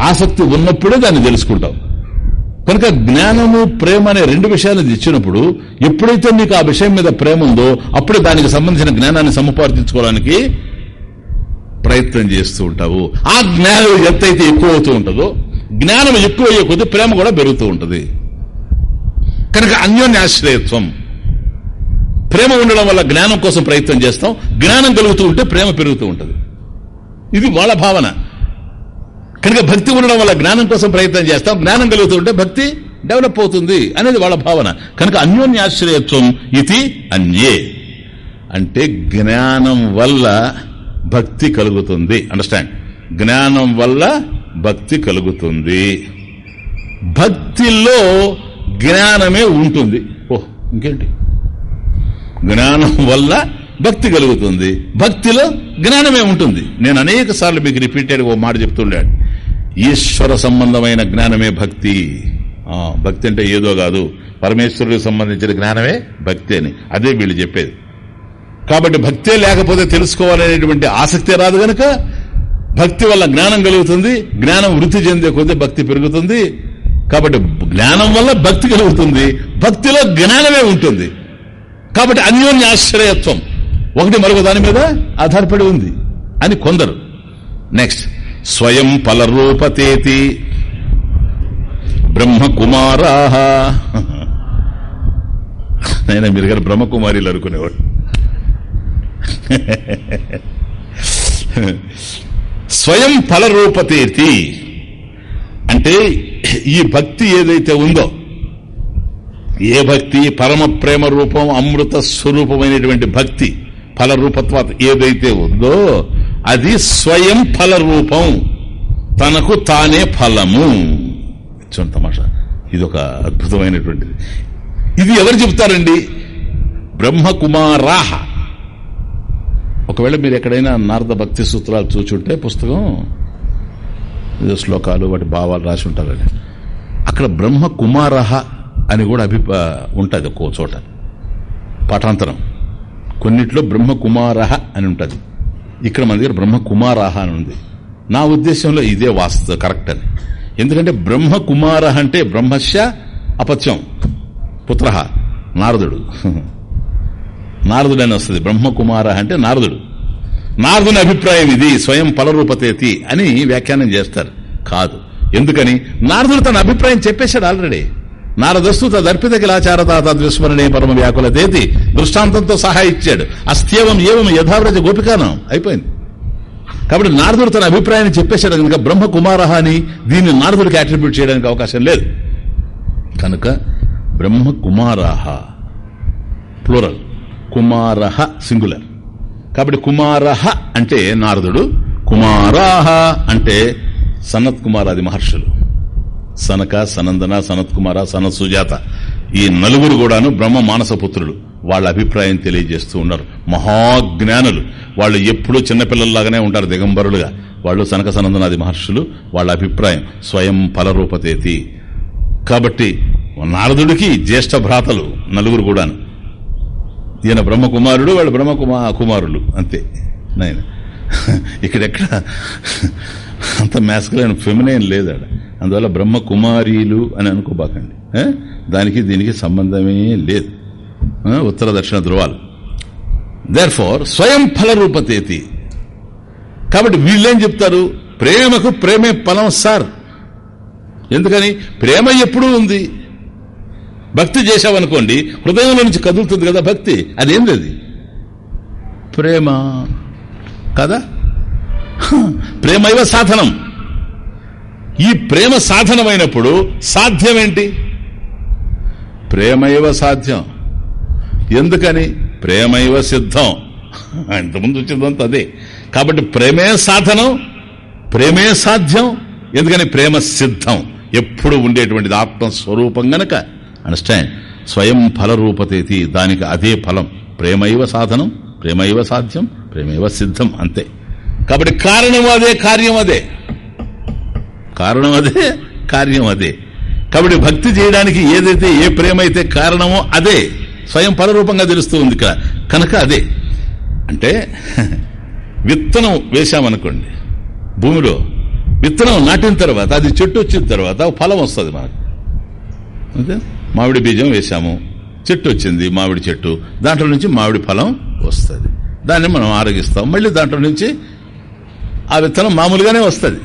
ఆసక్తి ఉన్నప్పుడే దాన్ని తెలుసుకుంటావు. కనుక జ్ఞానము ప్రేమ అనే రెండు విషయాలు ఇచ్చినప్పుడు ఎప్పుడైతే నీకు ఆ విషయం మీద ప్రేమ ఉందో అప్పుడే దానికి సంబంధించిన జ్ఞానాన్ని సముపార్జించుకోవడానికి ప్రయత్నం చేస్తూ ఉంటావు. ఆ జ్ఞానం ఎంతైతే ఎక్కువ అవుతూ ఉంటుందో జ్ఞానం ఎక్కువ అయ్యే కొద్దీ ప్రేమ కూడా పెరుగుతూ ఉంటుంది. కనుక అన్యోన్యాశ్రయత్వం. ప్రేమ ఉండడం వల్ల జ్ఞానం కోసం ప్రయత్నం చేస్తాం. జ్ఞానం కలుగుతూ ఉంటే ప్రేమ పెరుగుతూ ఉంటుంది. ఇది వాళ్ళ భావన. కనుక భక్తి ఉండడం వల్ల జ్ఞానం కోసం ప్రయత్నం చేస్తాం. జ్ఞానం కలుగుతూ ఉంటే భక్తి డెవలప్ అవుతుంది అనేది వాళ్ళ భావన. కనుక అన్యోన్యాశ్రయత్వం ఇది అన్యే. అంటే జ్ఞానం వల్ల భక్తి కలుగుతుంది. అండర్స్టాండ్ జ్ఞానం వల్ల భక్తి కలుగుతుంది. భక్తిలో జ్ఞానమే ఉంటుంది. ఓ ఇంకేంటి? జ్ఞానం వల్ల భక్తి కలుగుతుంది. భక్తిలో జ్ఞానమే ఉంటుంది. నేను అనేక సార్లు మీకు రిపీటెడ్ ఓ మాట చెప్తుండాడు ఈశ్వర సంబంధమైన జ్ఞానమే భక్తి. భక్తి అంటే ఏదో కాదు. పరమేశ్వరుడికి సంబంధించిన జ్ఞానమే భక్తి అని. అదే వీళ్ళు చెప్పేది. కాబట్టి భక్తే లేకపోతే తెలుసుకోవాలనేటువంటి ఆసక్తి రాదు గనక భక్తి వల్ల జ్ఞానం కలుగుతుంది జ్ఞానం వృద్ధి చెందే కొద్దీ భక్తి పెరుగుతుంది. కాబట్టి జ్ఞానం వల్ల భక్తి కలుగుతుంది భక్తిలో జ్ఞానమే ఉంటుంది. కాబట్టి అన్యోన్య ఆశ్రయత్వం ఒకటి మరొక దాని మీద ఆధారపడి ఉంది. అని కొందరు. నెక్స్ట్ స్వయం ఫలరూపతేతి బ్రహ్మకుమారా *laughs* నేను మీరు గారు బ్రహ్మకుమారిలు అనుకునేవాడు. స్వయం ఫలరూపతీర్థి అంటే ఈ భక్తి ఏదైతే ఉందో ఏ భక్తి? పరమ ప్రేమ రూపం అమృత స్వరూపమైనటువంటి భక్తి ఫలరూపత్వాత ఏదైతే ఉందో అది స్వయం ఫల రూపం తనకు తానే ఫలము. చూడండి తమాషా ఇది ఒక అద్భుతమైనటువంటిది. ఇది ఎవరు చెప్తారండి బ్రహ్మకుమారాహ. ఒకవేళ మీరు ఎక్కడైనా నారద భక్తి సూత్రాలు చూచుంటే పుస్తకం ఏదో శ్లోకాలు వాటి భావాలు రాసి ఉంటారండి. అక్కడ బ్రహ్మ కుమారహ అని కూడా అభి ఉంటుంది ఒక్కో చోట. పాఠాంతరం. కొన్నిట్లో బ్రహ్మ కుమారహ అని ఉంటుంది. ఇక్కడ మన దగ్గర బ్రహ్మ కుమారహ అని ఉంది. నా ఉద్దేశంలో ఇదే వాస్తవ కరెక్ట్ అని. ఎందుకంటే బ్రహ్మ కుమార అంటే బ్రహ్మశ్య అపత్యం పుత్ర నారదుడు. *laughs* నారదుడని వస్తుంది. బ్రహ్మకుమార అంటే నారదుడు. నారదుని అభిప్రాయం ఇది స్వయం ఫలరూపతేతి అని వ్యాఖ్యానం చేస్తారు. కాదు. ఎందుకని? నారదుడు తన అభిప్రాయం చెప్పేశాడు ఆల్రెడీ. నారదస్తు తదర్పిత కిలాచారత తద్విస్మరణే పరమ వ్యాకులతేతి దృష్టాంతంతో సహా ఇచ్చాడు. అస్థ్యవం ఏవం యథావ్రజ గోపికానం. అయిపోయింది. కాబట్టి నారదుడు తన అభిప్రాయాన్ని చెప్పేశాడు కనుక బ్రహ్మకుమార అని దీన్ని నారదుడికి అట్రిబ్యూట్ చేయడానికి అవకాశం లేదు. కనుక బ్రహ్మకుమారాహ ప్లూరల్ కుమారహ సింగులర్ కాబట్టి కుమారహ అంటే నారదుడు కుమారాహ అంటే సనత్ కుమారాది మహర్షులు. సనక సనందన సనత్ కుమార సనత్ సుజాత. ఈ నలుగురు కూడాను బ్రహ్మ మానస పుత్రులు. వాళ్ళ అభిప్రాయం తెలియజేస్తూ ఉన్నారు. మహాజ్ఞానులు. వాళ్ళు ఎప్పుడూ చిన్నపిల్లల్లాగానే ఉంటారు దిగంబరులుగా. వాళ్ళు సనక సనందనాది మహర్షులు. వాళ్ళ అభిప్రాయం స్వయం ఫలరూపతేతి. కాబట్టి నారదుడికి జ్యేష్ఠ భ్రాతలు నలుగురు కూడాను. ఈయన బ్రహ్మకుమారుడు వాళ్ళు బ్రహ్మకుమా కుమారులు అంతే. నాయన ఇక్కడెక్కడ? అంత మ్యాస్కులైన ఫెమినైన్ లేదు అందువల్ల అందువల్ల బ్రహ్మకుమారీలు అని అనుకోబాకండి. దానికి దీనికి సంబంధమే లేదు. ఉత్తర దక్షిణ ధ్రువాలు. దేర్ ఫోర్ స్వయం ఫలరూపతేతి కాబట్టి వీళ్ళేం చెప్తారు? ప్రేమకు ప్రేమే ఫలం సార్. ఎందుకని? ప్రేమ ఎప్పుడూ ఉంది. భక్తి చేశావనుకోండి హృదయంలో నుంచి కదులుతుంది కదా భక్తి. అదేంది అది ప్రేమ. కదా? ప్రేమైవ సాధనం. ఈ ప్రేమ సాధనమైనప్పుడు సాధ్యమేంటి? ప్రేమైవ సాధ్యం. ఎందుకని? ప్రేమైవ సిద్ధం. ఇంతకుముందు వచ్చిందంత అదే. కాబట్టి ప్రేమే సాధనం ప్రేమే సాధ్యం ఎందుకని? ప్రేమ సిద్ధం. ఎప్పుడు ఉండేటువంటిది ఆత్మస్వరూపం గనక. అండర్స్టాండ్ స్వయం ఫలరూపతేతి దానికి అదే ఫలం. ప్రేమైవ సాధనం ప్రేమైవ సాధ్యం ప్రేమైవ సిద్ధం అంతే. కాబట్టి కారణం అదే కార్యం అదే. కారణం అదే కార్యం అదే. కాబట్టి భక్తి చేయడానికి ఏదైతే ఏ ప్రేమ అయితే కారణమో అదే. స్వయం పరరూపంగా తెలుస్తూ ఉంది ఇక్కడ. కనుక అదే. అంటే విత్తనం వేశామనుకోండి. భూమిలో విత్తనం నాటిన తర్వాత అది చెట్టు వచ్చిన తర్వాత ఫలం వస్తుంది మనకు. అంతే? మామిడి బీజం వేశాము. చెట్టు వచ్చింది మామిడి చెట్టు. దాంట్లో నుంచి మామిడి ఫలం వస్తుంది. దాన్ని మనం ఆరగిస్తాం. మళ్ళీ దాంట్లో నుంచి ఆ విత్తనం మామూలుగానే వస్తుంది.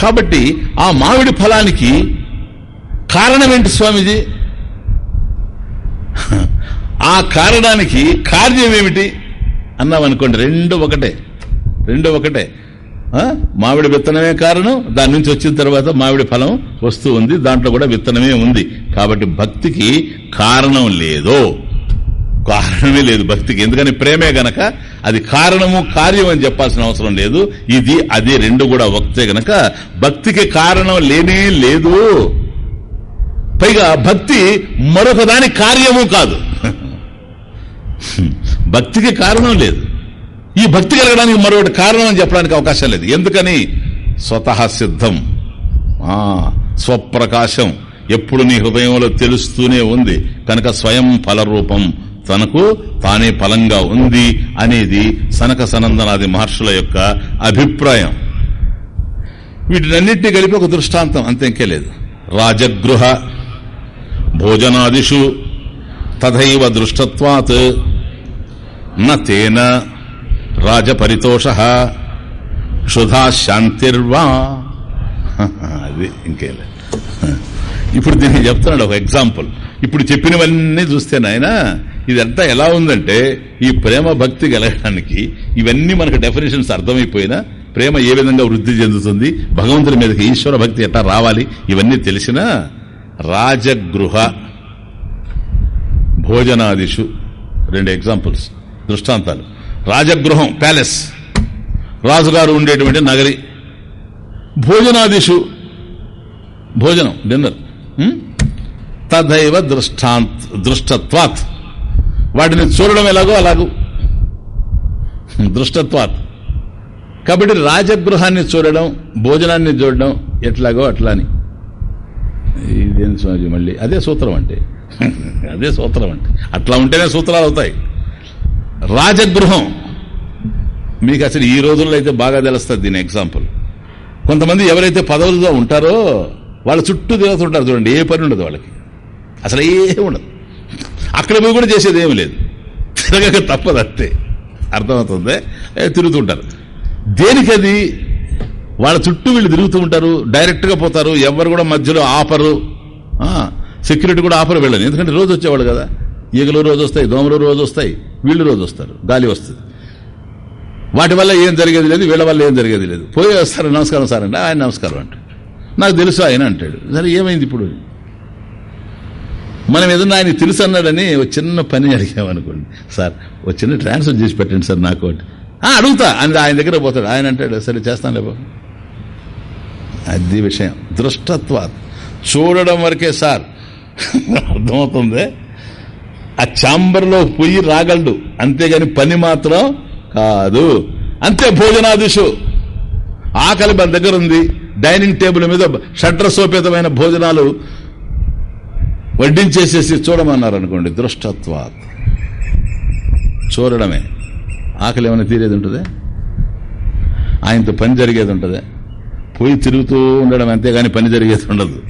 కాబట్టి ఆ మామిడి ఫలానికి కారణం ఏంటి స్వామీజీ? ఆ కారణానికి కార్యం ఏమిటి అన్నాం అనుకోండి రెండు ఒకటే. రెండు ఒకటే. మామిడి విత్తనమే కారణం దాని నుంచి వచ్చిన తర్వాత మామిడి ఫలం వస్తూ ఉంది దాంట్లో కూడా విత్తనమే ఉంది. కాబట్టి భక్తికి కారణం లేదు. కారణమే లేదు భక్తికి. ఎందుకని ప్రేమే గనక అది కారణము కార్యం అని చెప్పాల్సిన అవసరం లేదు. ఇది అది రెండు కూడా ఒకటే గనక భక్తికి కారణం లేనే లేదు. పైగా భక్తి మరొక దాని కార్యము కాదు. భక్తికి కారణం లేదు. ఈ భక్తి కలగడానికి మరొకటి కారణం అని చెప్పడానికి అవకాశం లేదు. ఎందుకని? స్వతహా సిద్ధం. ఆ స్వప్రకాశం. ఎప్పుడు నీ హృదయంలో తెలుస్తూనే ఉంది. కనుక స్వయం ఫలరూపం తనకు తానే ఫలంగా ఉంది అనేది సనక సనందనాది మహర్షుల యొక్క అభిప్రాయం. వీటినన్నింటినీ కలిపి ఒక దృష్టాంతం అంతేంకే లేదు. రాజగృహ భోజనాదిషు తథైవ దృష్టత్వాత్ నేన రాజపరితోష క్షుధా శాంతిర్వా. అది ఇంకేలే ఇప్పుడు దీన్ని చెప్తున్నాడు ఒక ఎగ్జాంపుల్. ఇప్పుడు చెప్పినవన్నీ చూస్తే నాయన ఇదంతా ఎలా ఉందంటే ఈ ప్రేమ భక్తి కలగడానికి ఇవన్నీ మనకు డెఫినేషన్స్ అర్థమైపోయినా ప్రేమ ఏ విధంగా వృద్ధి చెందుతుంది భగవంతుని మీదకి ఈశ్వర భక్తి ఎట్లా రావాలి ఇవన్నీ తెలిసినా రాజగృహ భోజనాదిషు రెండు ఎగ్జాంపుల్స్ దృష్టాంతాలు. రాజగృహం ప్యాలెస్. రాజుగారు ఉండేటువంటి నగరి. భోజనాదిషు. భోజనం డిన్నర్. తదైవ దృష్టాంత్ దృష్టత్వాత్. వాటిని చూడడం ఎలాగో అలాగూ. దృష్టత్వాత్. కాబట్టి రాజగృహాన్ని చూడడం భోజనాన్ని చూడడం ఎట్లాగో అట్లా అని ఇదేం స్వామి మళ్ళీ? అదే సూత్రం అంటే. అదే సూత్రం అంటే. అట్లా ఉంటేనే సూత్రాలు అవుతాయి. రాజగృహం. మీకు అసలు ఈ రోజుల్లో అయితే బాగా తెలుస్తుంది దీని ఎగ్జాంపుల్. కొంతమంది ఎవరైతే పదవులుగా ఉంటారో వాళ్ళ చుట్టూ తిరుగుతుంటారు చూడండి ఏ పని ఉండదు వాళ్ళకి. అసలు ఏమి ఉండదు. అక్కడ పోయి కూడా చేసేది ఏమి లేదు. తిరగక తప్పదు అంతే. అర్థమవుతుంది? తిరుగుతుంటారు దేనికది? వాళ్ళ చుట్టూ వీళ్ళు తిరుగుతూ ఉంటారు డైరెక్ట్గా పోతారు ఎవరు కూడా మధ్యలో ఆపరు. సెక్యూరిటీ కూడా ఆపరు వెళ్ళదు ఎందుకంటే రోజు వచ్చేవాళ్ళు కదా. ఈగలు రోజు వస్తాయి దోమలు రోజు వస్తాయి వీళ్ళు రోజు వస్తారు గాలి వస్తుంది. వాటి వల్ల ఏం జరిగేది లేదు వీళ్ళ వల్ల ఏం జరిగేది లేదు. పోయి వస్తారు నమస్కారం సార్ అంటే ఆయన నమస్కారం అంటే నాకు తెలుసు ఆయన అంటాడు. సరే ఏమైంది ఇప్పుడు? మనం ఏదన్నా ఆయన తెలుసు అన్నాడని ఒక చిన్న పని అడిగామనుకోండి సార్ ఒక చిన్న ట్రాన్స్ఫర్ చేసి పెట్టండి సార్ నాకు అంటే "ఆ, అడుగుతా. అని ఆయన దగ్గర పోతాడు. ఆయన అంటాడు సరే చేస్తాను లేబో అది విషయం. దృష్టత్వ చూడడం వరకే సార్. అర్థమవుతుంది? ఆ ఛాంబర్లో పొయ్యి రాగలడు. అంతేగాని పని మాత్రం కాదు. అంతే భోజనాదిషు ఆకలి మన దగ్గర ఉంది. డైనింగ్ టేబుల్ మీద షడ్రసోపేతమైన భోజనాలు వడ్డించేసేసి చూడమన్నారు అనుకోండి దృష్టత్వా చూడడమే. ఆకలి ఏమైనా తీరేది ఉంటుంది? ఆయనతో పని జరిగేది ఉంటుంది? పోయి తిరుగుతూ ఉండడం అంతేగాని పని జరిగేది ఉండదు.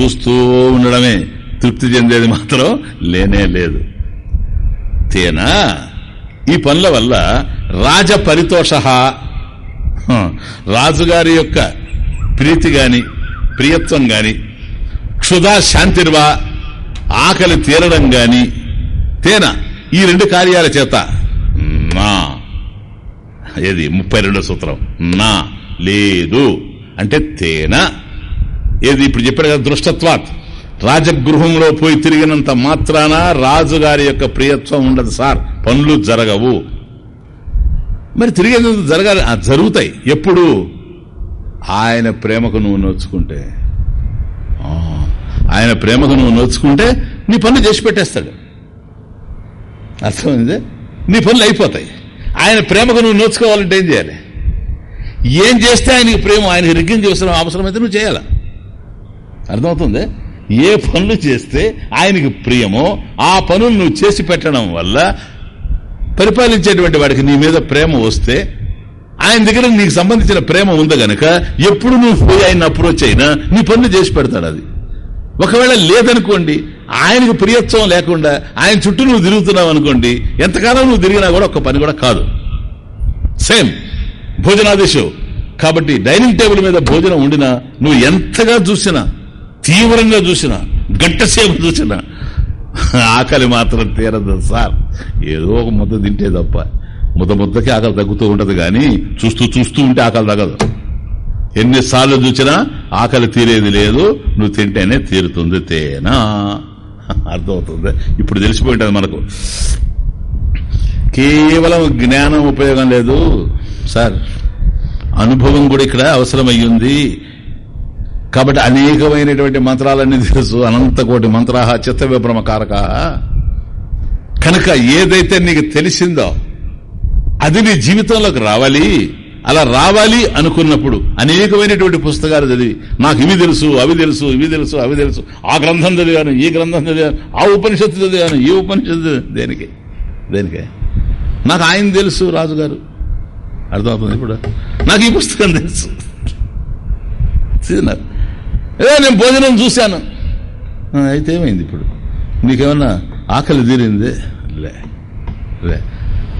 చూస్తూ ఉండడమే. తృప్తి చెందేది మాత్రం లేనే లేదు. తేనా ఈ పనుల వల్ల రాజ పరితోష రాజుగారి యొక్క ప్రీతి గాని ప్రియత్వం గాని క్షుధా శాంతిర్వా ఆకలి తీరడం గాని తేన? ఈ రెండు కార్యాల చేత నా. ఏది? ముప్పై రెండో సూత్రం. నా. లేదు. అంటే తేన? ఏది? ఇప్పుడు చెప్పాడు కదా దృష్టత్వాత్. రాజగృహంలో పోయి తిరిగినంత మాత్రాన రాజుగారి యొక్క ప్రియత్వం ఉండదు సార్. పనులు జరగవు. మరి తిరిగేందుకు జరగాలి? జరుగుతాయి. ఎప్పుడు? ఆయన ప్రేమకు నువ్వు నోచుకుంటే. ఆయన ప్రేమకు నువ్వు నోచుకుంటే నీ పనులు చేసి పెట్టేస్తాడు. అర్థమైంది? నీ పనులు అయిపోతాయి. ఆయన ప్రేమకు నువ్వు నోచుకోవాలంటే ఏం చేయాలి? ఏం చేస్తే ఆయనకి ప్రేమ ఆయనకి రిగ్గింగ్ అవసరం అవసరమైతే నువ్వు చేయాలి? అర్థమవుతుంది? ఏ పనులు చేస్తే ఆయనకి ప్రియమో ఆ పనులు నువ్వు చేసి పెట్టడం వల్ల పరిపాలించేటువంటి వాడికి నీ మీద ప్రేమ వస్తే ఆయన దగ్గర నీకు సంబంధించిన ప్రేమ ఉంది గనక ఎప్పుడు నువ్వు పోయి ఆయన అప్రోచ్ అయినా నీ పనులు చేసి పెడతాడు అది. ఒకవేళ లేదనుకోండి ఆయనకు ప్రియత్వం లేకుండా ఆయన చుట్టూ నువ్వు తిరుగుతున్నావు అనుకోండి ఎంతకాలం నువ్వు తిరిగినా కూడా ఒక పని కూడా కాదు. సేమ్ భోజనాదేశం. కాబట్టి డైనింగ్ టేబుల్ మీద భోజనం ఉండినా నువ్వు ఎంతగా చూసినా తీవ్రంగా చూసినా గంటసేపు చూసినా. ఆకలి మాత్రం తీరదు సార్. ఏదో ఒక ముద్ద తింటే తప్ప. ముద్ద ముద్దకి ఆకలి తగ్గుతూ ఉంటది కానీ చూస్తూ చూస్తూ ఉంటే ఆకలి తగ్గదు. ఎన్నిసార్లు చూసినా ఆకలి తీరేది లేదు నువ్వు తింటేనే తీరుతుంది తేనా? అర్థమవుతుంది. ఇప్పుడు తెలిసిపోయి ఉంటుంది మనకు. కేవలం జ్ఞానం ఉపయోగం లేదు. సార్ అనుభవం కూడా ఇక్కడ అవసరమయ్యింది కాబట్టి అనేకమైనటువంటి మంత్రాలన్నీ తెలుసు. అనంత కోటి మంత్రాహ చిత్త విభ్రమ కారక. కనుక ఏదైతే నీకు తెలిసిందో అది నీ జీవితంలోకి రావాలి. అలా రావాలి అనుకున్నప్పుడు అనేకమైనటువంటి పుస్తకాలు చదివి నాకు ఇవి తెలుసు అవి తెలుసు ఇవి తెలుసు అవి తెలుసు. ఆ గ్రంథం చదివాను ఈ గ్రంథం చదివాను ఆ ఉపనిషత్తు చదివాను ఈ ఉపనిషత్తు దేనికి? దేనికే? నాకు ఆయన తెలుసు రాజుగారు. అర్థమవుతుంది ఇప్పుడు? నాకు ఈ పుస్తకం తెలుసు. తిన్నారు ఏదో నేను భోజనం చూశాను. అయితే ఏమైంది ఇప్పుడు? నీకేమన్నా ఆకలి తీరింది? లే లే.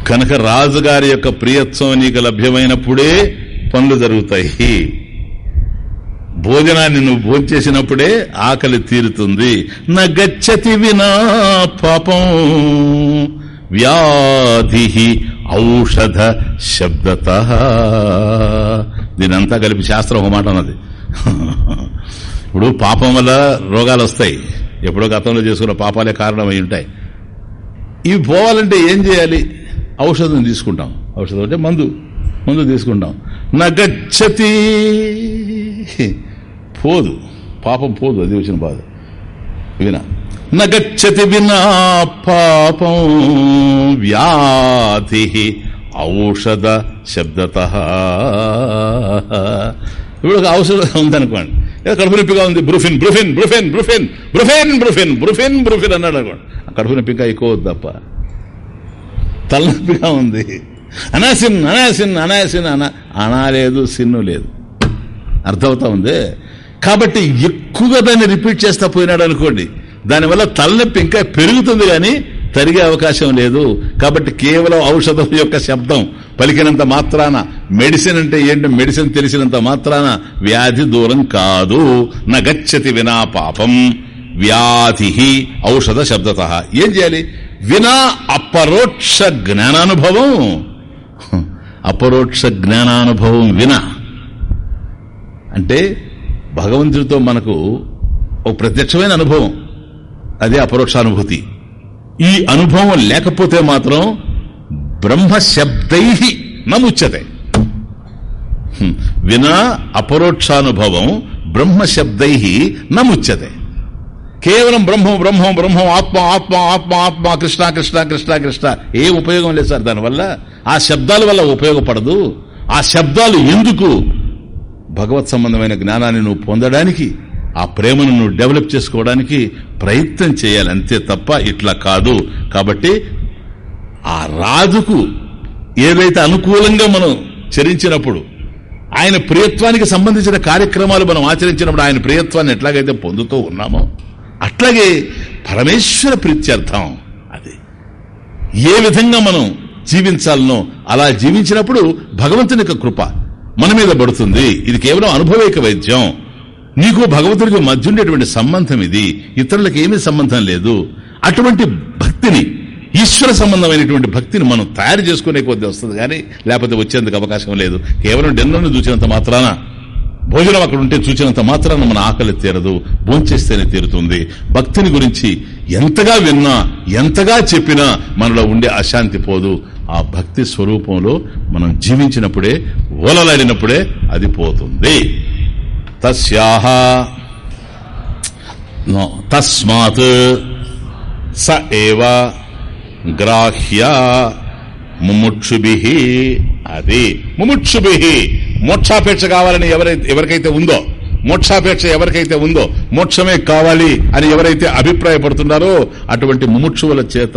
కనుక రాజుగారి యొక్క ప్రియత్వం నీకు లభ్యమైనప్పుడే పనులు జరుగుతాయి. భోజనాన్ని నువ్వు భోంచేసినప్పుడే ఆకలి తీరుతుంది. నగచ్చతి వినా పాపం. వ్యాధి ఔషధ శబ్దత. దీనంతా కలిపి శాస్త్రం ఒక మాట అన్నది. ఇప్పుడు పాపం వల్ల రోగాలు వస్తాయి. ఎప్పుడో గతంలో చేసుకున్న పాపాలే కారణమై ఉంటాయి. ఇవి పోవాలంటే ఏం చేయాలి? ఔషధం తీసుకుంటాం. ఔషధం అంటే మందు. మందు తీసుకుంటాం. నగచ్చతి. పోదు. పాపం పోదు. అది వచ్చిన బాధ. వినా. నగచ్చతి వినా పాపం వ్యాధి ఔషధ శబ్దత. ఇప్పుడు ఒక ఔషధం ఉందనుకోండి. కడుపు నొప్పిగా ఉంది? Brufen Brufen Brufen Brufen Brufen Brufen Brufen Brufen అన్నాడు అనుకోండి. కడుపు నొప్పిగా ఎక్కువ తప్ప. తలనొప్పిగా ఉంది. అనాసిన్ అనాసిన్ అనాసిన్ అనా అనాలేదు సిన్ను లేదు. అర్థమవుతా ఉంది? కాబట్టి ఎక్కువగా దాన్ని రిపీట్ చేస్తా పోయినాడు అనుకోండి. దానివల్ల తలనొప్పి ఇంకా పెరుగుతుంది కానీ తరిగే అవకాశం లేదు. కాబట్టి కేవలం ఔషధం యొక్క శబ్దం పలికినంత మాత్రాన మెడిసిన్ అంటే ఏంటో? మెడిసిన్ తెలిసినంత మాత్రాన వ్యాధి దూరం కాదు. నగచ్చతి వినా పాపం. వ్యాధి ఔషధ శబ్దత. ఏం చేయాలి? వినా అపరోక్ష జ్ఞానానుభవం. అపరోక్ష జ్ఞానానుభవం వినా. అంటే భగవంతుడితో మనకు ఒక ప్రత్యక్షమైన అనుభవం. అదే అపరోక్షానుభూతి. ఈ అనుభవం లేకపోతే మాత్రం బ్రహ్మ శబ్దై నముచ్చతే వినా అపరోక్షానుభవం బ్రహ్మ శబ్దై నముచ్చతే కేవలం బ్రహ్మం బ్రహ్మం బ్రహ్మం ఆత్మ ఆత్మ ఆత్మ ఆత్మ కృష్ణ కృష్ణ కృష్ణ కృష్ణ ఏ ఉపయోగం లేదు సార్ దానివల్ల. ఆ శబ్దాల వల్ల ఉపయోగపడదు. ఆ శబ్దాలు ఎందుకు? భగవత్ సంబంధమైన జ్ఞానాన్ని నువ్వు పొందడానికి ఆ ప్రేమను నువ్వు డెవలప్ చేసుకోవడానికి ప్రయత్నం చేయాలి. అంతే తప్ప ఇట్లా కాదు. కాబట్టి ఆ రాజుకు ఏదైతే అనుకూలంగా మనం చరించినప్పుడు ఆయన ప్రియత్వానికి సంబంధించిన కార్యక్రమాలు మనం ఆచరించినప్పుడు ఆయన ప్రియత్వాన్ని ఎట్లాగైతే పొందుతూ ఉన్నామో అట్లాగే పరమేశ్వర ప్రీత్యర్థం అది. ఏ విధంగా మనం జీవించాలనో అలా జీవించినప్పుడు భగవంతుని యొక్క కృప మన మీద పడుతుంది. ఇది కేవలం అనుభవేక వైద్యం నీకు భగవంతుడికి మధ్య ఉండేటువంటి సంబంధం ఇది. ఇతరులకు ఏమీ సంబంధం లేదు. అటువంటి భక్తిని ఈశ్వర సంబంధమైనటువంటి భక్తిని మనం తయారు చేసుకునే కొద్ది వస్తుంది కానీ లేకపోతే వచ్చేందుకు అవకాశం లేదు. కేవలం డిన్నర్ను చూసినంత మాత్రాన భోజనం అక్కడ ఉంటే చూసినంత మాత్రాన మన ఆకలి తీరదు భోంచేస్తేనే తీరుతుంది. భక్తిని గురించి ఎంతగా విన్నా ఎంతగా చెప్పినా మనలో ఉండే అశాంతి పోదు. ఆ భక్తి స్వరూపంలో మనం జీవించినప్పుడే ఓలలాడినప్పుడే అది పోతుంది. తస్యాహ. నో, తస్మాత్ స ఏవ గ్రాహ్య ముముక్షుభి. అది ముముక్షుభి. మోక్షాపేక్ష కావాలని ఎవరైతే ఎవరికైతే ఉందో మోక్షాపేక్ష ఎవరికైతే ఉందో మోక్షమే కావాలి అని ఎవరైతే అభిప్రాయపడుతున్నారో అటువంటి ముముక్షువుల చేత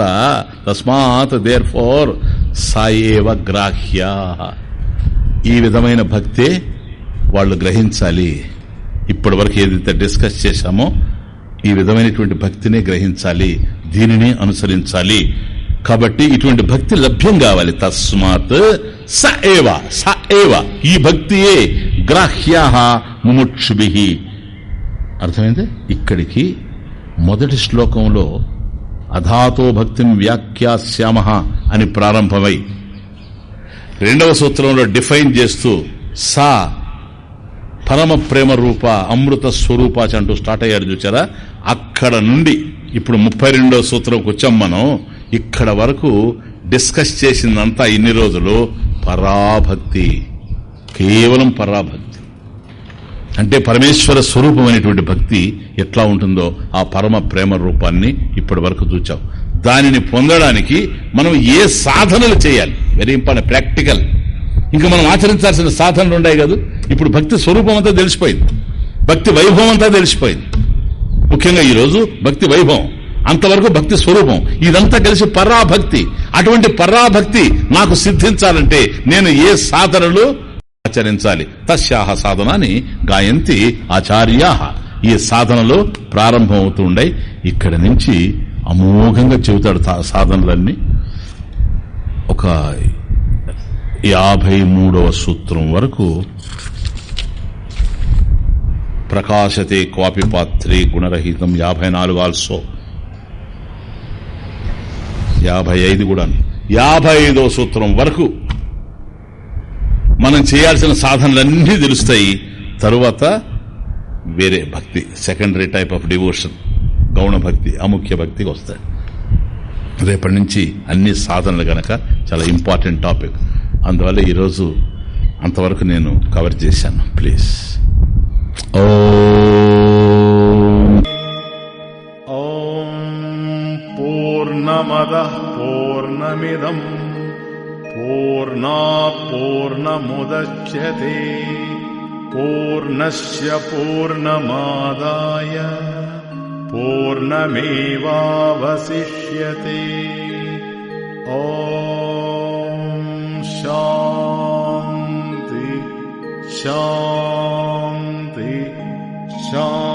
తస్మాత్ దేర్ ఫోర్ సాయేవ గ్రాహ్య. ఈ విధమైన భక్తే వాళ్ళు గ్రహించాలి. ఇప్పటి వరకు ఏదైతే డిస్కస్ చేశామో ఈ విధమైనటువంటి భక్తినే గ్రహించాలి దీనిని అనుసరించాలి. కాబట్టి ఇటువంటి భక్తి లభ్యం కావాలి. తస్మాత్ స ఏవ స ఏవ ఈ భక్తియే గ్రాహ్యా ముముక్షుభి. అర్థమైంది? ఇక్కడికి మొదటి శ్లోకంలో అధాతో భక్తిం వ్యాఖ్యాస్యామ అని ప్రారంభమై రెండవ సూత్రంలో డిఫైన్ చేస్తూ సా పరమ ప్రేమ రూప అమృత స్వరూపాచ అంటూ స్టార్ట్ అయ్యాడు చూచారా? అక్కడ నుండి ఇప్పుడు ముప్పై రెండో సూత్రంకి వచ్చాం మనం ఇక్కడ వరకు డిస్కస్ చేసిందంతా ఇన్ని రోజులు పరాభక్తి. కేవలం పరాభక్తి. అంటే పరమేశ్వర స్వరూపమైనటువంటి భక్తి ఎట్లా ఉంటుందో ఆ పరమ ప్రేమ రూపాన్ని ఇప్పటి వరకు చూచాం. దానిని పొందడానికి మనం ఏ సాధనలు చేయాలి? వెరీ ఇంపార్టెంట్ ప్రాక్టికల్ ఇంకా మనం ఆచరించాల్సిన సాధనలు ఉన్నాయి కదా. ఇప్పుడు భక్తి స్వరూపం అంతా తెలిసిపోయింది. భక్తి వైభవం అంతా తెలిసిపోయింది. ముఖ్యంగా ఈరోజు భక్తి వైభవం. అంతవరకు భక్తి స్వరూపం. ఇదంతా కలిసి పరాభక్తి. అటువంటి పరాభక్తి నాకు సిద్ధించాలంటే నేను ఏ సాధనలు ఆచరించాలి? తస్యాహ సాధనాన్ని గాయంతి ఆచార్యా. ఈ సాధనలో ప్రారంభమవుతూ ఉండే ఇక్కడ నుంచి అమోఘంగా చెబుతాడు సాధనలన్నీ. ఒక యాభై మూడవ సూత్రం వరకు ప్రకాశతే క్వాపి పాత్రే గుణరహితం యాభై నాలుగు ఆల్సో. యాభై ఐదు కూడా యాభై ఐదో సూత్రం వరకు మనం చేయాల్సిన సాధనలన్నీ తెలుస్తాయి. తరువాత వేరే భక్తి సెకండరీ టైప్ ఆఫ్ డివోషన్ గౌణ భక్తి అముఖ్య భక్తికి వస్తాయి. రేపటి నుంచి అన్ని సాధనలు గనక చాలా ఇంపార్టెంట్ టాపిక్. అందువల్ల ఈరోజు అంతవరకు నేను కవర్ చేశాను. ప్లీజ్ ఓ. పూర్ణమద పూర్ణమిదం. పూర్ణా పూర్ణముద్యతే. పూర్ణస్ పూర్ణమాదాయ. పూర్ణమేవాశిష్యే ఓ. शान्ति शान्ति